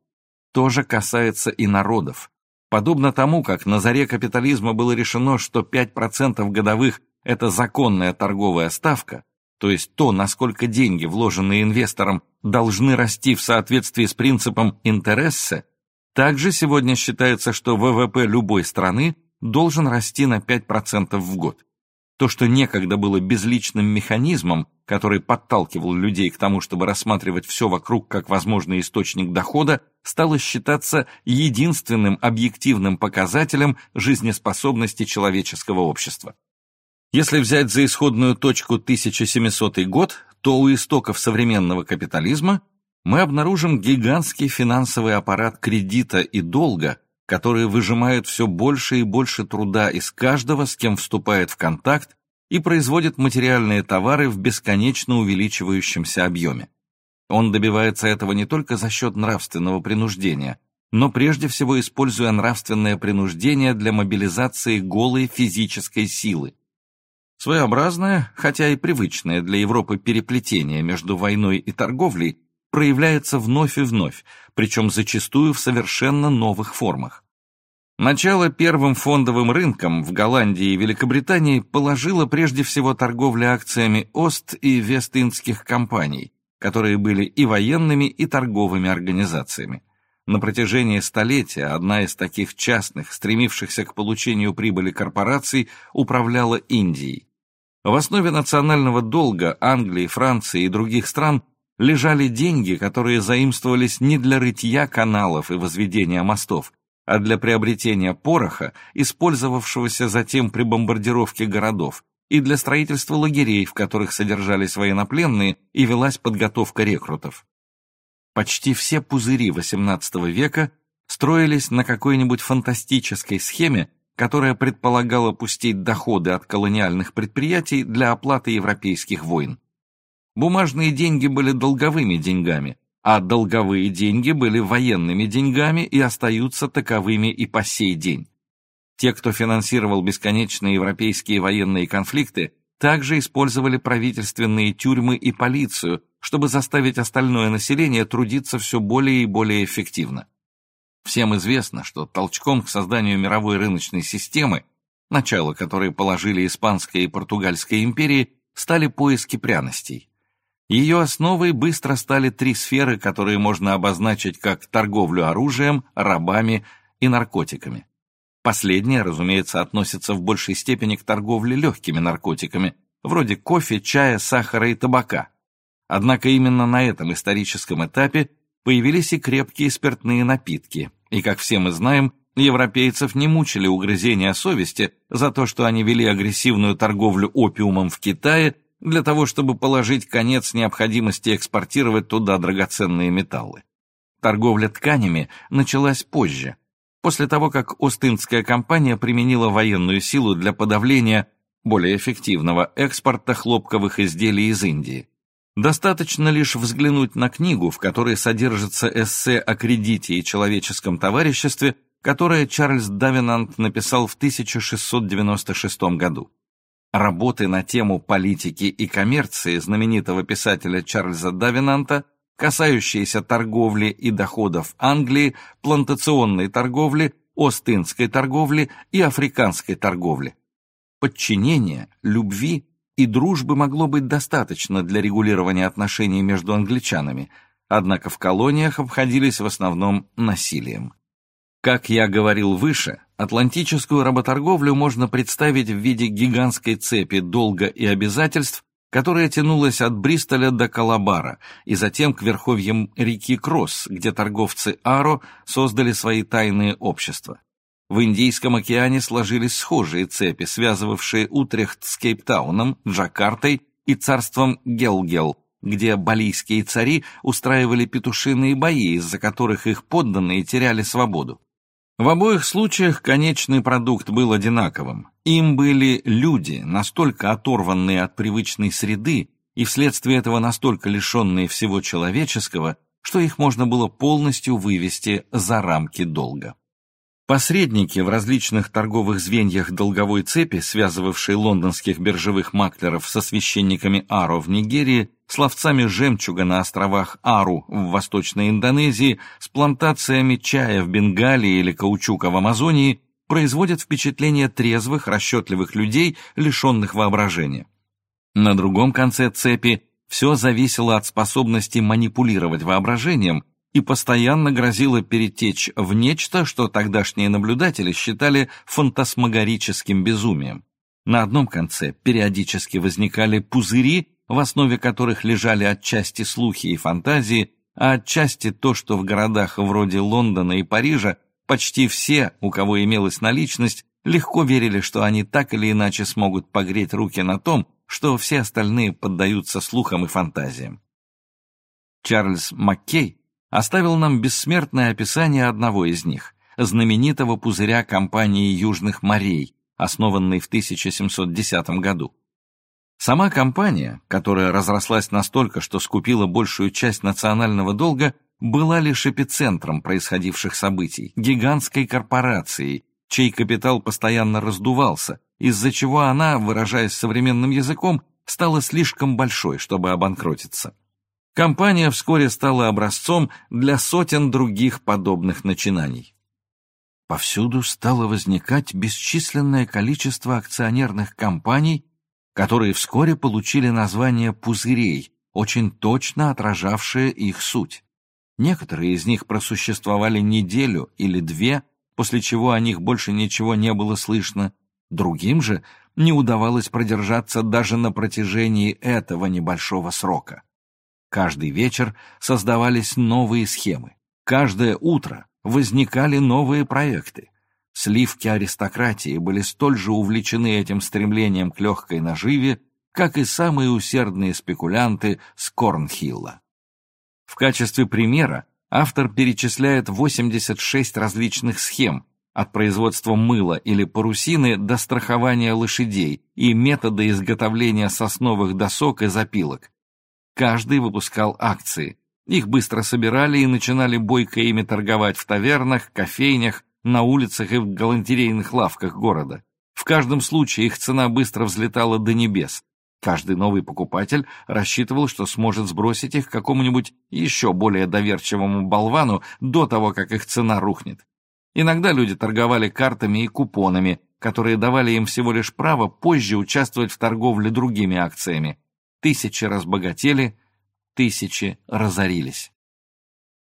То же касается и народов. Подобно тому, как на заре капитализма было решено, что 5% годовых – это законная торговая ставка, то есть то, насколько деньги, вложенные инвестором, должны расти в соответствии с принципом интереса, также сегодня считается, что ВВП любой страны должен расти на 5% в год. То, что некогда было безличным механизмом, который подталкивал людей к тому, чтобы рассматривать все вокруг как возможный источник дохода, стало считаться единственным объективным показателем жизнеспособности человеческого общества. Если взять за исходную точку 1700 год, то у истоков современного капитализма мы обнаружим гигантский финансовый аппарат кредита и долга, которые выжимают все больше и больше труда из каждого, с кем вступает в контакт, и производит материальные товары в бесконечно увеличивающемся объеме. Он добивается этого не только за счет нравственного принуждения, но прежде всего используя нравственное принуждение для мобилизации голой физической силы. Своеобразное, хотя и привычное для Европы переплетение между войной и торговлей проявляется вновь и вновь, причем зачастую в совершенно новых формах. Начало первым фондовым рынком в Голландии и Великобритании положила прежде всего торговля акциями Ост- и Вест-Индских компаний, которые были и военными, и торговыми организациями. На протяжении столетия одна из таких частных, стремившихся к получению прибыли корпораций, управляла Индией. В основе национального долга Англии, Франции и других стран лежали деньги, которые заимствовались не для рытья каналов и возведения мостов, а для приобретения пороха, использовавшегося затем при бомбардировке городов, и для строительства лагерей, в которых содержались военнопленные и велась подготовка рекрутов. Почти все пузыри XVIII века строились на какой-нибудь фантастической схеме, которая предполагала пустить доходы от колониальных предприятий для оплаты европейских войн. Бумажные деньги были долговыми деньгами, а долговые деньги были военными деньгами и остаются таковыми и по сей день. Те, кто финансировал бесконечные европейские военные конфликты, также использовали правительственные тюрьмы и полицию, чтобы заставить остальное население трудиться все более и более эффективно. Всем известно, что толчком к созданию мировой рыночной системы, начало которой положили Испанская и Португальская империи, стали поиски пряностей. Ее основой быстро стали три сферы, которые можно обозначить как торговлю оружием, рабами и наркотиками. Последнее, разумеется, относится в большей степени к торговле легкими наркотиками, вроде кофе, чая, сахара и табака. Однако именно на этом историческом этапе появились и крепкие спиртные напитки, и, как все мы знаем, европейцев не мучили угрызения совести за то, что они вели агрессивную торговлю опиумом в Китае для того, чтобы положить конец необходимости экспортировать туда драгоценные металлы. Торговля тканями началась позже, после того, как Остинская компания применила военную силу для подавления более эффективного экспорта хлопковых изделий из Индии. Достаточно лишь взглянуть на книгу, в которой содержится эссе о кредите и человеческом товариществе, которое Чарльз Давинант написал в 1696 году. Работы на тему политики и коммерции знаменитого писателя Чарльза Давинанта, касающиеся торговли и доходов Англии, плантационной торговли, Остинской торговли и африканской торговли. Подчинение, любви и дружбы могло быть достаточно для регулирования отношений между англичанами, однако в колониях обходились в основном насилием. Как я говорил выше, атлантическую работорговлю можно представить в виде гигантской цепи долга и обязательств, которая тянулась от Бристоля до Калабара и затем к верховьям реки Кросс, где торговцы Аро создали свои тайные общества. В Индийском океане сложились схожие цепи, связывавшие Утрехт с Кейптауном, Джакартой и царством Гелгел, где балийские цари устраивали петушиные бои, из-за которых их подданные теряли свободу. В обоих случаях конечный продукт был одинаковым. Им были люди, настолько оторванные от привычной среды и вследствие этого настолько лишенные всего человеческого, что их можно было полностью вывести за рамки долга. Посредники в различных торговых звеньях долговой цепи, связывавшие лондонских биржевых маклеров со священниками Аро в Нигерии, с жемчуга на островах Ару в Восточной Индонезии, с плантациями чая в Бенгалии или каучука в Амазонии, производят впечатление трезвых, расчетливых людей, лишенных воображения. На другом конце цепи все зависело от способности манипулировать воображением и постоянно грозило перетечь в нечто, что тогдашние наблюдатели считали фантасмагорическим безумием. На одном конце периодически возникали пузыри, в основе которых лежали отчасти слухи и фантазии, а отчасти то, что в городах вроде Лондона и Парижа почти все, у кого имелась наличность, легко верили, что они так или иначе смогут погреть руки на том, что все остальные поддаются слухам и фантазиям. Чарльз Маккей оставил нам бессмертное описание одного из них, знаменитого пузыря компании Южных морей, основанной в 1710 году. Сама компания, которая разрослась настолько, что скупила большую часть национального долга, была лишь эпицентром происходивших событий, гигантской корпорацией, чей капитал постоянно раздувался, из-за чего она, выражаясь современным языком, стала слишком большой, чтобы обанкротиться. Компания вскоре стала образцом для сотен других подобных начинаний. Повсюду стало возникать бесчисленное количество акционерных компаний, которые вскоре получили название «пузырей», очень точно отражавшие их суть. Некоторые из них просуществовали неделю или две, после чего о них больше ничего не было слышно, Другим же не удавалось продержаться даже на протяжении этого небольшого срока. Каждый вечер создавались новые схемы. Каждое утро возникали новые проекты. Сливки аристократии были столь же увлечены этим стремлением к легкой наживе, как и самые усердные спекулянты с Корнхилла. В качестве примера автор перечисляет 86 различных схем, от производства мыла или парусины до страхования лошадей и метода изготовления сосновых досок и запилок. Каждый выпускал акции. Их быстро собирали и начинали бойко ими торговать в тавернах, кофейнях, на улицах и в галантерейных лавках города. В каждом случае их цена быстро взлетала до небес. Каждый новый покупатель рассчитывал, что сможет сбросить их какому-нибудь еще более доверчивому болвану до того, как их цена рухнет. Иногда люди торговали картами и купонами, которые давали им всего лишь право позже участвовать в торговле другими акциями. Тысячи разбогатели, тысячи разорились.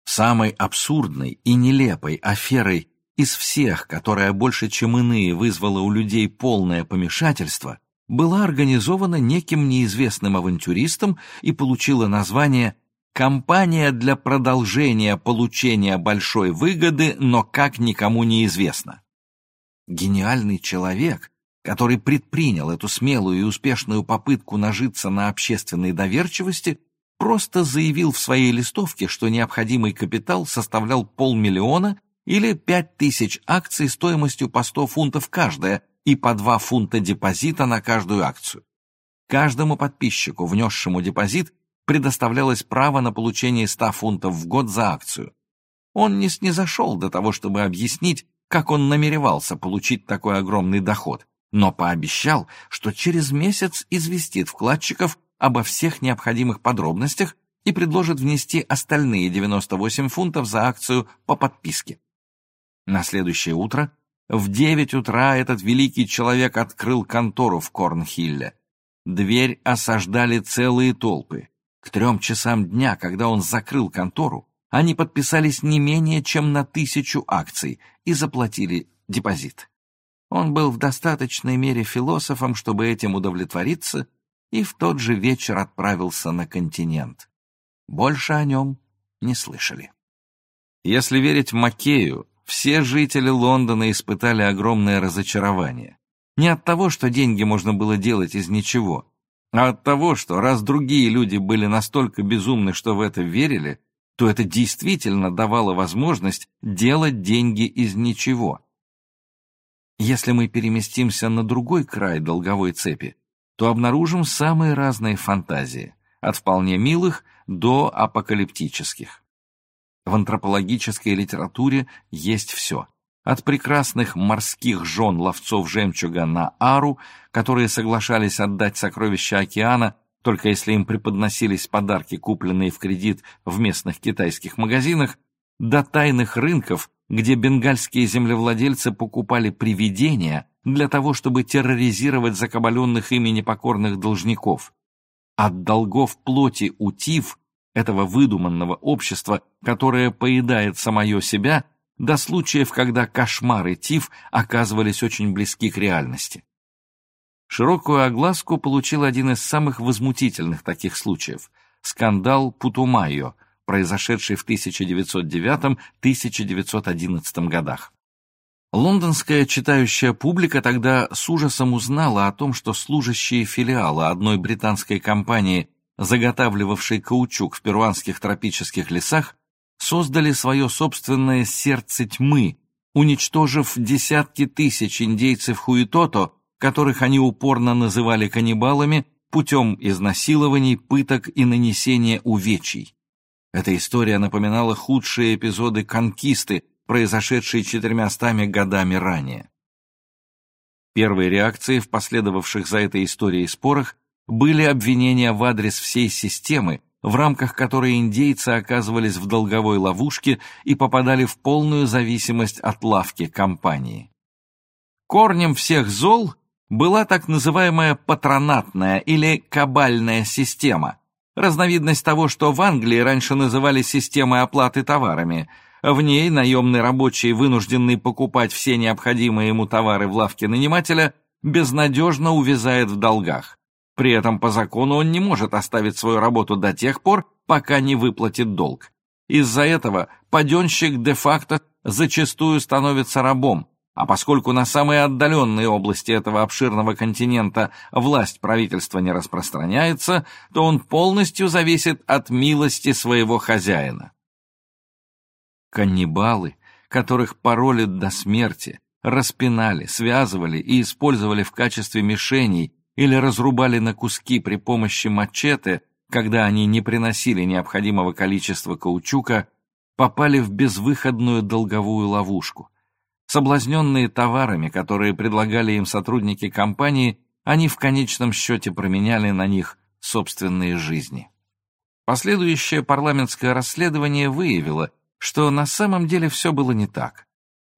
Самой абсурдной и нелепой аферой из всех, которая больше чем иные вызвала у людей полное помешательство, была организована неким неизвестным авантюристом и получила название Компания для продолжения получения большой выгоды, но как никому не известно. Гениальный человек, который предпринял эту смелую и успешную попытку нажиться на общественной доверчивости, просто заявил в своей листовке, что необходимый капитал составлял полмиллиона или пять тысяч акций стоимостью по 100 фунтов каждая и по 2 фунта депозита на каждую акцию. Каждому подписчику, внесшему депозит, предоставлялось право на получение 100 фунтов в год за акцию. Он не снизошел до того, чтобы объяснить, как он намеревался получить такой огромный доход, но пообещал, что через месяц известит вкладчиков обо всех необходимых подробностях и предложит внести остальные 98 фунтов за акцию по подписке. На следующее утро в 9 утра этот великий человек открыл контору в Корнхилле. Дверь осаждали целые толпы. К трем часам дня, когда он закрыл контору, они подписались не менее чем на тысячу акций и заплатили депозит. Он был в достаточной мере философом, чтобы этим удовлетвориться, и в тот же вечер отправился на континент. Больше о нем не слышали. Если верить Макею, все жители Лондона испытали огромное разочарование. Не от того, что деньги можно было делать из ничего, а от того, что раз другие люди были настолько безумны, что в это верили, то это действительно давало возможность делать деньги из ничего. Если мы переместимся на другой край долговой цепи, то обнаружим самые разные фантазии, от вполне милых до апокалиптических. В антропологической литературе есть все. От прекрасных морских жен ловцов жемчуга на Ару, которые соглашались отдать сокровища океана, только если им преподносились подарки, купленные в кредит в местных китайских магазинах, до тайных рынков, где бенгальские землевладельцы покупали привидения для того, чтобы терроризировать закабаленных ими непокорных должников. От долгов плоти у Тиф, этого выдуманного общества, которое поедает самое себя, до случаев, когда кошмары Тиф оказывались очень близки к реальности. Широкую огласку получил один из самых возмутительных таких случаев – скандал Путумайо, произошедший в 1909-1911 годах. Лондонская читающая публика тогда с ужасом узнала о том, что служащие филиала одной британской компании, заготавливавшей каучук в перуанских тропических лесах, создали свое собственное «сердце тьмы», уничтожив десятки тысяч индейцев Хуитото, которых они упорно называли каннибалами, путем изнасилований, пыток и нанесения увечий. Эта история напоминала худшие эпизоды конкисты, произошедшие четырьмястами годами ранее. Первой реакцией в последовавших за этой историей спорах были обвинения в адрес всей системы, в рамках которой индейцы оказывались в долговой ловушке и попадали в полную зависимость от лавки компании. Корнем всех зол была так называемая патронатная или кабальная система, разновидность того, что в Англии раньше называли системой оплаты товарами. В ней наемный рабочий, вынужденный покупать все необходимые ему товары в лавке нанимателя, безнадежно увязает в долгах. При этом по закону он не может оставить свою работу до тех пор, пока не выплатит долг. Из-за этого паденщик де-факто зачастую становится рабом, а поскольку на самые отдаленные области этого обширного континента власть правительства не распространяется, то он полностью зависит от милости своего хозяина. Каннибалы, которых пароли до смерти, распинали, связывали и использовали в качестве мишеней или разрубали на куски при помощи мачете, когда они не приносили необходимого количества каучука, попали в безвыходную долговую ловушку. Соблазненные товарами, которые предлагали им сотрудники компании, они в конечном счете променяли на них собственные жизни. Последующее парламентское расследование выявило, что на самом деле все было не так.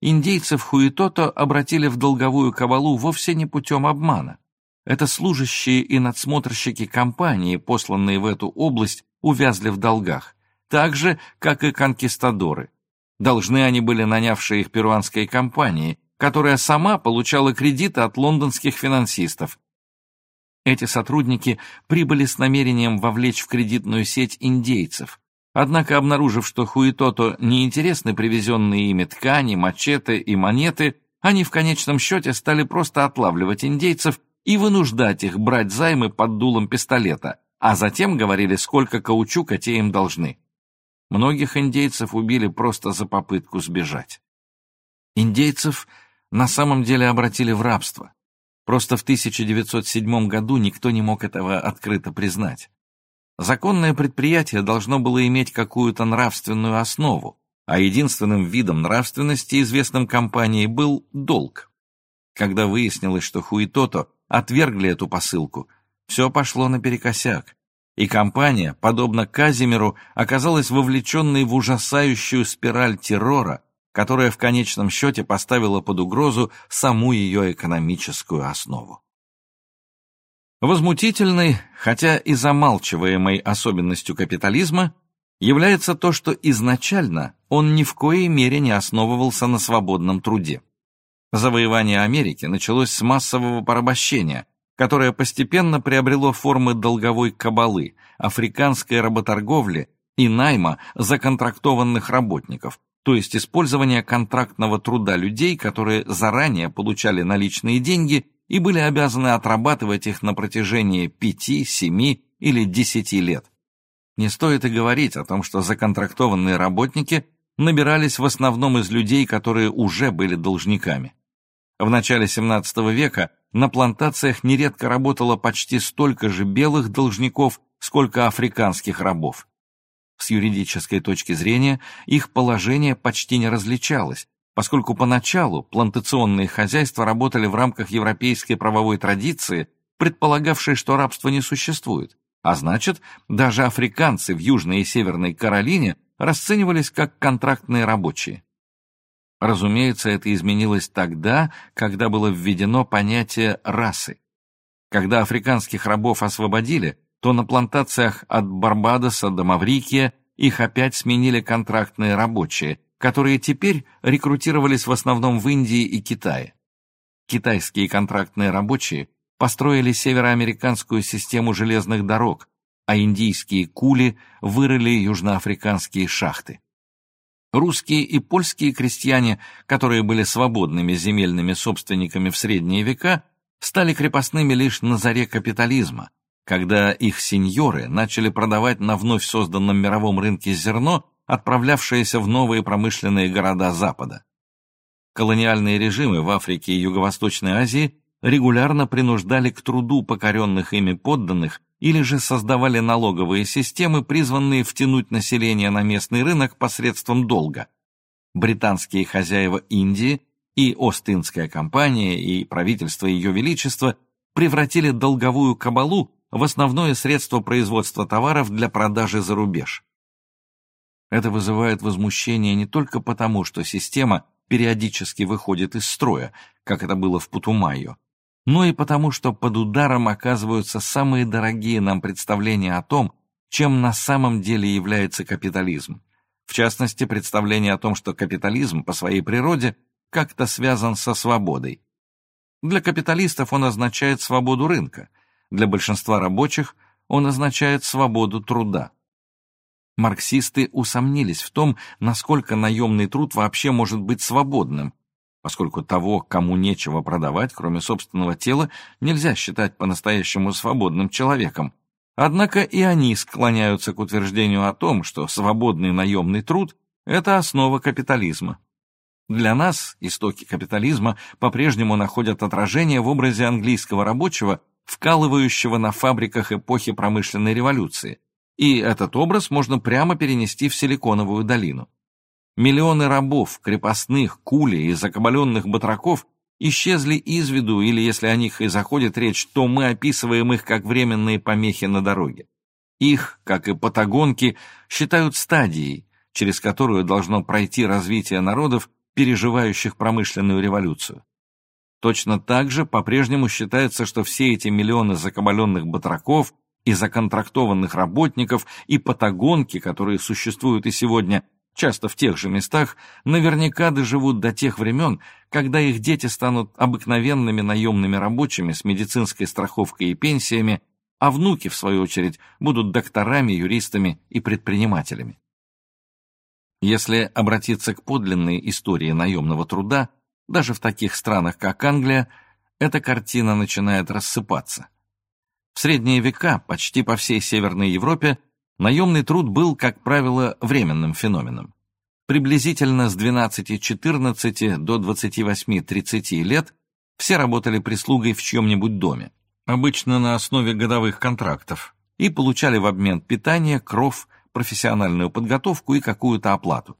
Индейцев Хуитото обратили в долговую кабалу вовсе не путем обмана. Это служащие и надсмотрщики компании, посланные в эту область, увязли в долгах, так же, как и конкистадоры. Должны они были нанявшие их перуанской компании, которая сама получала кредиты от лондонских финансистов. Эти сотрудники прибыли с намерением вовлечь в кредитную сеть индейцев. Однако, обнаружив, что Хуитото неинтересны привезенные ими ткани, мачете и монеты, они в конечном счете стали просто отлавливать индейцев и вынуждать их брать займы под дулом пистолета, а затем говорили, сколько каучука те им должны. Многих индейцев убили просто за попытку сбежать. Индейцев на самом деле обратили в рабство. Просто в 1907 году никто не мог этого открыто признать. Законное предприятие должно было иметь какую-то нравственную основу, а единственным видом нравственности, известным компании, был долг. Когда выяснилось, что Хуитото отвергли эту посылку, все пошло наперекосяк, и компания, подобно Казимиру, оказалась вовлеченной в ужасающую спираль террора, которая в конечном счете поставила под угрозу саму ее экономическую основу. Возмутительной, хотя и замалчиваемой особенностью капитализма, является то, что изначально он ни в коей мере не основывался на свободном труде. Завоевание Америки началось с массового порабощения, которое постепенно приобрело формы долговой кабалы, африканской работорговли и найма законтрактованных работников, то есть использования контрактного труда людей, которые заранее получали наличные деньги и были обязаны отрабатывать их на протяжении пяти, семи или десяти лет. Не стоит и говорить о том, что законтрактованные работники набирались в основном из людей, которые уже были должниками. В начале XVII века на плантациях нередко работало почти столько же белых должников, сколько африканских рабов. С юридической точки зрения их положение почти не различалось, поскольку поначалу плантационные хозяйства работали в рамках европейской правовой традиции, предполагавшей, что рабство не существует, а значит, даже африканцы в Южной и Северной Каролине расценивались как контрактные рабочие. Разумеется, это изменилось тогда, когда было введено понятие расы. Когда африканских рабов освободили, то на плантациях от Барбадоса до Маврикия их опять сменили контрактные рабочие, которые теперь рекрутировались в основном в Индии и Китае. Китайские контрактные рабочие построили североамериканскую систему железных дорог, а индийские кули вырыли южноафриканские шахты. Русские и польские крестьяне, которые были свободными земельными собственниками в средние века, стали крепостными лишь на заре капитализма, когда их сеньоры начали продавать на вновь созданном мировом рынке зерно, отправлявшееся в новые промышленные города Запада. Колониальные режимы в Африке и Юго-Восточной Азии регулярно принуждали к труду покоренных ими подданных или же создавали налоговые системы, призванные втянуть население на местный рынок посредством долга. Британские хозяева Индии и Ост-Индская компания и правительство Ее Величества превратили долговую кабалу в основное средство производства товаров для продажи за рубеж. Это вызывает возмущение не только потому, что система периодически выходит из строя, как это было в Путумайо, но и потому, что под ударом оказываются самые дорогие нам представления о том, чем на самом деле является капитализм. В частности, представление о том, что капитализм по своей природе как-то связан со свободой. Для капиталистов он означает свободу рынка, для большинства рабочих он означает свободу труда. Марксисты усомнились в том, насколько наемный труд вообще может быть свободным, поскольку того, кому нечего продавать, кроме собственного тела, нельзя считать по-настоящему свободным человеком. Однако и они склоняются к утверждению о том, что свободный наемный труд – это основа капитализма. Для нас истоки капитализма по-прежнему находят отражение в образе английского рабочего, вкалывающего на фабриках эпохи промышленной революции, и этот образ можно прямо перенести в Силиконовую долину. Миллионы рабов, крепостных, кули и закабаленных батраков исчезли из виду, или если о них и заходит речь, то мы описываем их как временные помехи на дороге. Их, как и патагонки, считают стадией, через которую должно пройти развитие народов, переживающих промышленную революцию. Точно так же по-прежнему считается, что все эти миллионы закабаленных батраков и законтрактованных работников и патагонки, которые существуют и сегодня, часто в тех же местах, наверняка доживут до тех времен, когда их дети станут обыкновенными наемными рабочими с медицинской страховкой и пенсиями, а внуки, в свою очередь, будут докторами, юристами и предпринимателями. Если обратиться к подлинной истории наемного труда, даже в таких странах, как Англия, эта картина начинает рассыпаться. В средние века почти по всей Северной Европе наемный труд был, как правило, временным феноменом. Приблизительно с 12-14 до 28-30 лет все работали прислугой в чьем-нибудь доме, обычно на основе годовых контрактов, и получали в обмен питание, кров, профессиональную подготовку и какую-то оплату.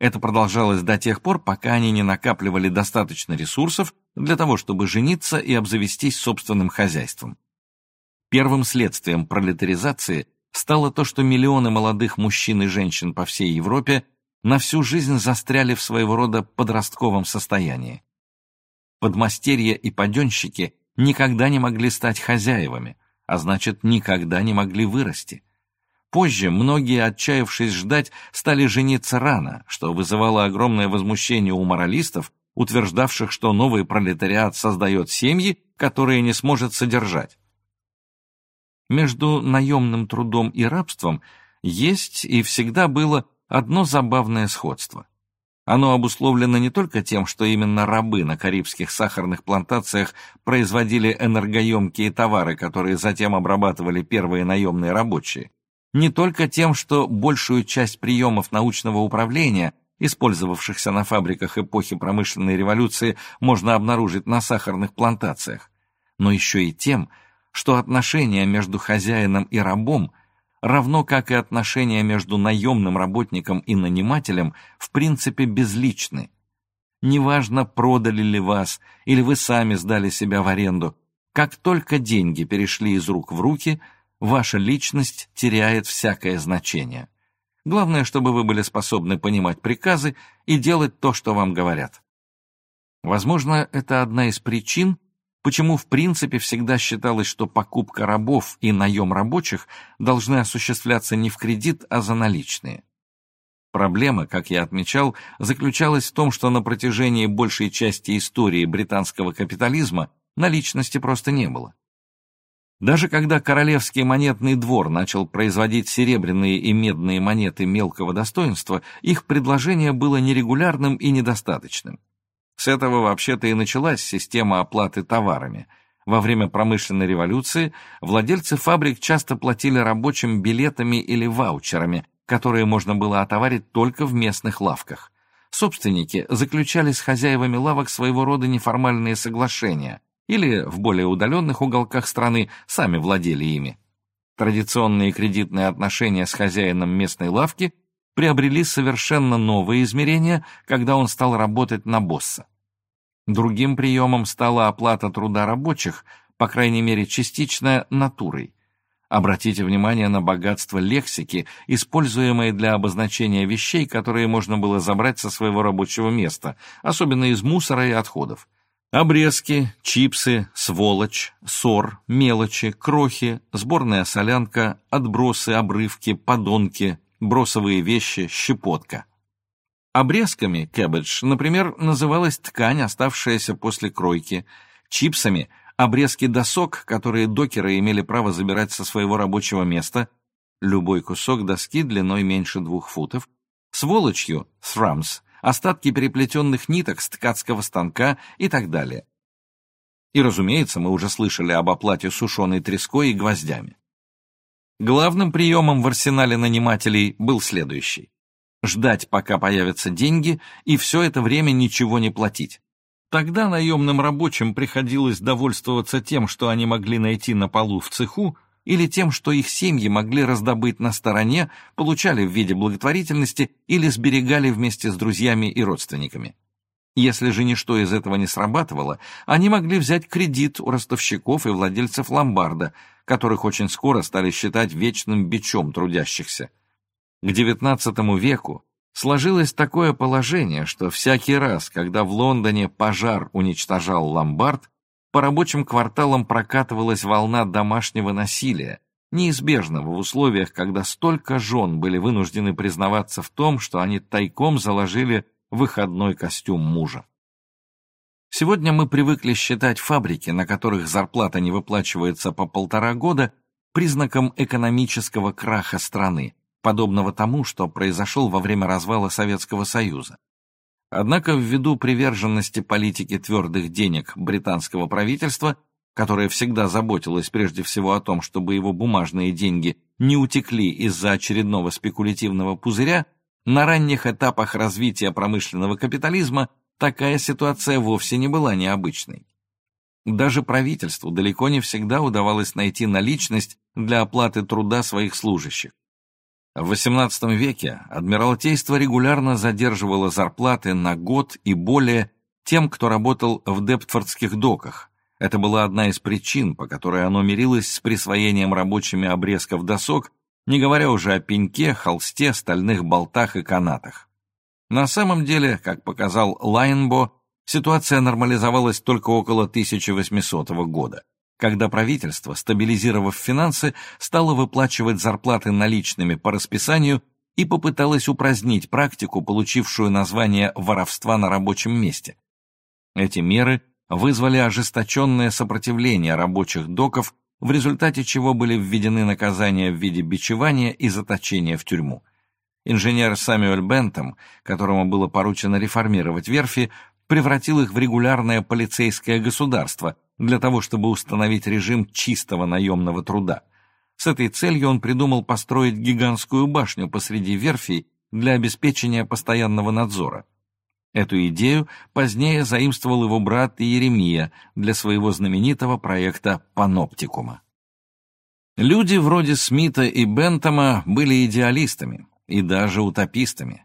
Это продолжалось до тех пор, пока они не накапливали достаточно ресурсов для того, чтобы жениться и обзавестись собственным хозяйством. Первым следствием пролетаризации стало то, что миллионы молодых мужчин и женщин по всей Европе на всю жизнь застряли в своего рода подростковом состоянии. Подмастерья и паденщики никогда не могли стать хозяевами, а значит, никогда не могли вырасти. Позже многие, отчаявшись ждать, стали жениться рано, что вызывало огромное возмущение у моралистов, утверждавших, что новый пролетариат создает семьи, которые не сможет содержать. Между наемным трудом и рабством есть и всегда было одно забавное сходство. Оно обусловлено не только тем, что именно рабы на карибских сахарных плантациях производили энергоемкие товары, которые затем обрабатывали первые наемные рабочие, не только тем, что большую часть приемов научного управления, использовавшихся на фабриках эпохи промышленной революции, можно обнаружить на сахарных плантациях, но еще и тем, что отношения между хозяином и рабом равно как и отношения между наемным работником и нанимателем, в принципе безличны. Неважно, продали ли вас, или вы сами сдали себя в аренду, как только деньги перешли из рук в руки, ваша личность теряет всякое значение. Главное, чтобы вы были способны понимать приказы и делать то, что вам говорят. Возможно, это одна из причин, почему в принципе всегда считалось, что покупка рабов и наем рабочих должны осуществляться не в кредит, а за наличные. Проблема, как я отмечал, заключалась в том, что на протяжении большей части истории британского капитализма наличности просто не было. Даже когда Королевский монетный двор начал производить серебряные и медные монеты мелкого достоинства, их предложение было нерегулярным и недостаточным. С этого вообще-то и началась система оплаты товарами. Во время промышленной революции владельцы фабрик часто платили рабочим билетами или ваучерами, которые можно было отоварить только в местных лавках. Собственники заключали с хозяевами лавок своего рода неформальные соглашения или в более удаленных уголках страны сами владели ими. Традиционные кредитные отношения с хозяином местной лавки приобрели совершенно новые измерения, когда он стал работать на босса. Другим приемом стала оплата труда рабочих, по крайней мере частично натурой. Обратите внимание на богатство лексики, используемой для обозначения вещей, которые можно было забрать со своего рабочего места, особенно из мусора и отходов. Обрезки, чипсы, сволочь, ссор, мелочи, крохи, сборная солянка, отбросы, обрывки, подонки, бросовые вещи, щепотка. Обрезками кэббидж, например, называлась ткань, оставшаяся после кройки, чипсами – обрезки досок, которые докеры имели право забирать со своего рабочего места, любой кусок доски длиной меньше двух футов, сволочью – thrumbs, остатки переплетенных ниток с ткацкого станка и так далее. И, разумеется, мы уже слышали об оплате сушеной треской и гвоздями. Главным приемом в арсенале нанимателей был следующий. Ждать, пока появятся деньги, и все это время ничего не платить. Тогда наемным рабочим приходилось довольствоваться тем, что они могли найти на полу в цеху, или тем, что их семьи могли раздобыть на стороне, получали в виде благотворительности или сберегали вместе с друзьями и родственниками. Если же ничто из этого не срабатывало, они могли взять кредит у ростовщиков и владельцев ломбарда, которых очень скоро стали считать вечным бичом трудящихся. К XIX веку сложилось такое положение, что всякий раз, когда в Лондоне пожар уничтожал ломбард, по рабочим кварталам прокатывалась волна домашнего насилия, неизбежного в условиях, когда столько жен были вынуждены признаваться в том, что они тайком заложили выходной костюм мужа. Сегодня мы привыкли считать фабрики, на которых зарплата не выплачивается по полтора года, признаком экономического краха страны, подобного тому, что произошел во время развала Советского Союза. Однако ввиду приверженности политики твердых денег британского правительства, которое всегда заботилось прежде всего о том, чтобы его бумажные деньги не утекли из-за очередного спекулятивного пузыря, на ранних этапах развития промышленного капитализма такая ситуация вовсе не была необычной. Даже правительству далеко не всегда удавалось найти наличность для оплаты труда своих служащих. В XVIII веке Адмиралтейство регулярно задерживало зарплаты на год и более тем, кто работал в Дептфордских доках. Это была одна из причин, по которой оно мирилось с присвоением рабочими обрезков досок не говоря уже о пеньке, холсте, стальных болтах и канатах. На самом деле, как показал Лайнбо, ситуация нормализовалась только около 1800 года, когда правительство, стабилизировав финансы, стало выплачивать зарплаты наличными по расписанию и попыталось упразднить практику, получившую название воровства на рабочем месте. Эти меры вызвали ожесточенное сопротивление рабочих доков в результате чего были введены наказания в виде бичевания и заточения в тюрьму. Инженер Самюэль Бентом, которому было поручено реформировать верфи, превратил их в регулярное полицейское государство для того, чтобы установить режим чистого наемного труда. С этой целью он придумал построить гигантскую башню посреди верфей для обеспечения постоянного надзора. Эту идею позднее заимствовал его брат Иеремия для своего знаменитого проекта «Паноптикума». Люди вроде Смита и Бентома были идеалистами и даже утопистами.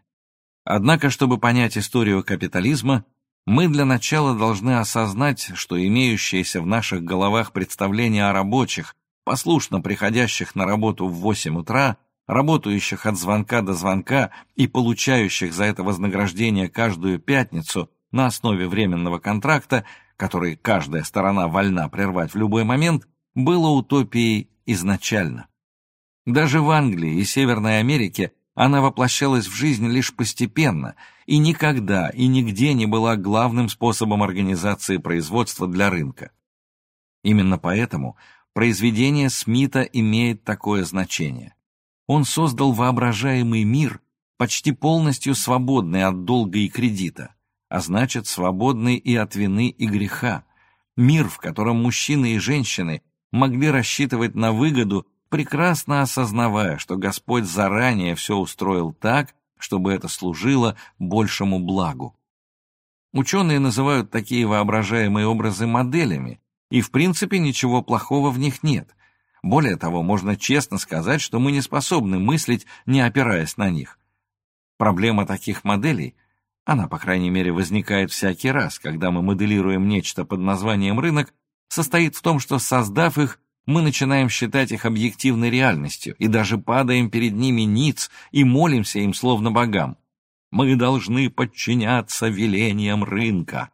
Однако, чтобы понять историю капитализма, мы для начала должны осознать, что имеющиеся в наших головах представления о рабочих, послушно приходящих на работу в 8 утра, работающих от звонка до звонка и получающих за это вознаграждение каждую пятницу на основе временного контракта, который каждая сторона вольна прервать в любой момент, было утопией изначально. Даже в Англии и Северной Америке она воплощалась в жизнь лишь постепенно и никогда и нигде не была главным способом организации производства для рынка. Именно поэтому произведение Смита имеет такое значение. Он создал воображаемый мир, почти полностью свободный от долга и кредита, а значит, свободный и от вины и греха. Мир, в котором мужчины и женщины могли рассчитывать на выгоду прекрасно осознавая, что Господь заранее все устроил так, чтобы это служило большему благу. Ученые называют такие воображаемые образы моделями, и в принципе ничего плохого в них нет. Более того, можно честно сказать, что мы не способны мыслить, не опираясь на них. Проблема таких моделей, она, по крайней мере, возникает всякий раз, когда мы моделируем нечто под названием «рынок», состоит в том, что, создав их, мы начинаем считать их объективной реальностью и даже падаем перед ними ниц и молимся им словно богам. Мы должны подчиняться велениям рынка.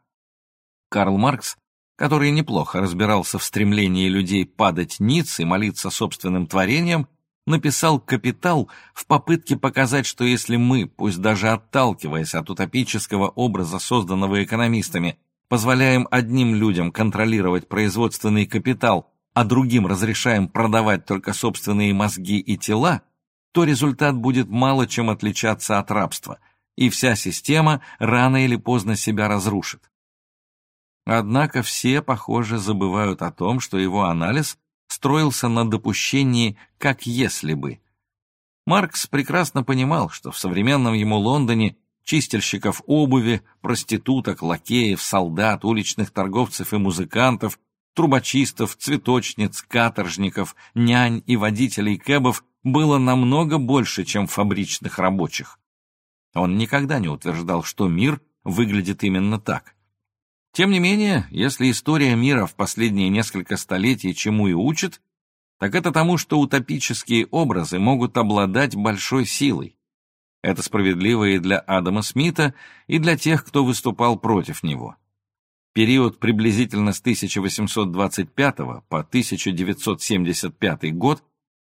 Карл Маркс, который неплохо разбирался в стремлении людей падать ниц и молиться собственным творениям, написал «Капитал» в попытке показать, что если мы, пусть даже отталкиваясь от утопического образа, созданного экономистами, позволяем одним людям контролировать производственный капитал, а другим разрешаем продавать только собственные мозги и тела, то результат будет мало чем отличаться от рабства, и вся система рано или поздно себя разрушит. Однако все, похоже, забывают о том, что его анализ строился на допущении «как если бы». Маркс прекрасно понимал, что в современном ему Лондоне чистильщиков обуви, проституток, лакеев, солдат, уличных торговцев и музыкантов трубочистов, цветочниц, каторжников, нянь и водителей кэбов было намного больше, чем фабричных рабочих. Он никогда не утверждал, что мир выглядит именно так. Тем не менее, если история мира в последние несколько столетий чему и учит, так это тому, что утопические образы могут обладать большой силой. Это справедливо и для Адама Смита, и для тех, кто выступал против него. Период приблизительно с 1825 по 1975 год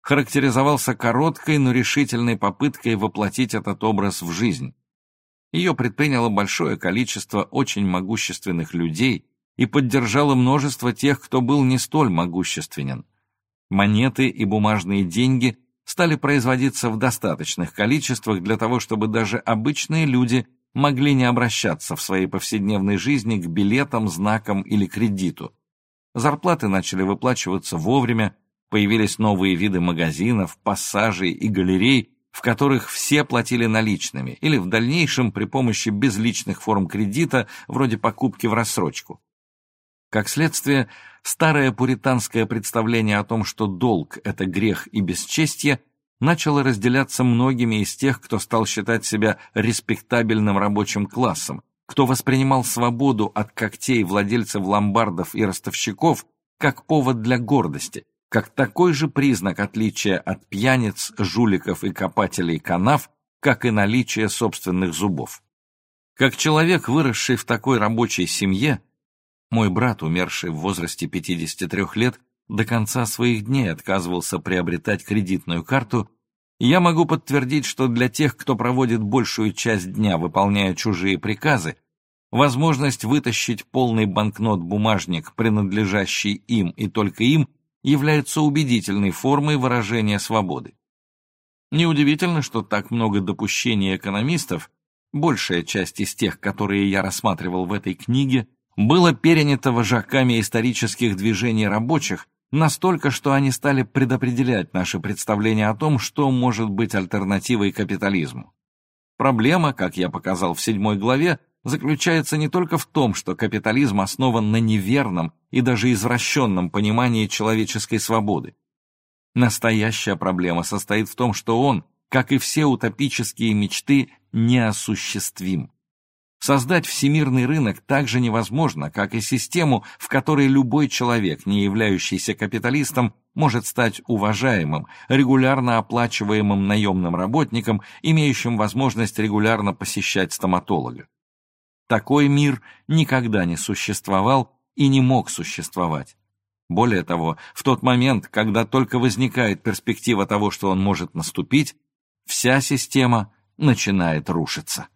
характеризовался короткой, но решительной попыткой воплотить этот образ в жизнь. Ее предприняло большое количество очень могущественных людей и поддержало множество тех, кто был не столь могущественен. Монеты и бумажные деньги стали производиться в достаточных количествах для того, чтобы даже обычные люди – могли не обращаться в своей повседневной жизни к билетам, знакам или кредиту. Зарплаты начали выплачиваться вовремя, появились новые виды магазинов, пассажей и галерей, в которых все платили наличными или в дальнейшем при помощи безличных форм кредита, вроде покупки в рассрочку. Как следствие, старое пуританское представление о том, что долг – это грех и бесчестье, начало разделяться многими из тех, кто стал считать себя респектабельным рабочим классом, кто воспринимал свободу от когтей владельцев ломбардов и ростовщиков как повод для гордости, как такой же признак отличия от пьяниц, жуликов и копателей канав, как и наличие собственных зубов. Как человек, выросший в такой рабочей семье, мой брат, умерший в возрасте 53 лет, до конца своих дней отказывался приобретать кредитную карту, я могу подтвердить, что для тех, кто проводит большую часть дня, выполняя чужие приказы, возможность вытащить полный банкнот-бумажник, принадлежащий им и только им, является убедительной формой выражения свободы. Неудивительно, что так много допущений экономистов, большая часть из тех, которые я рассматривал в этой книге, было перенято вожаками исторических движений рабочих, настолько, что они стали предопределять наше представление о том, что может быть альтернативой капитализму. Проблема, как я показал в седьмой главе, заключается не только в том, что капитализм основан на неверном и даже извращенном понимании человеческой свободы. Настоящая проблема состоит в том, что он, как и все утопические мечты, неосуществим. Создать всемирный рынок так же невозможно, как и систему, в которой любой человек, не являющийся капиталистом, может стать уважаемым, регулярно оплачиваемым наемным работником, имеющим возможность регулярно посещать стоматолога. Такой мир никогда не существовал и не мог существовать. Более того, в тот момент, когда только возникает перспектива того, что он может наступить, вся система начинает рушиться.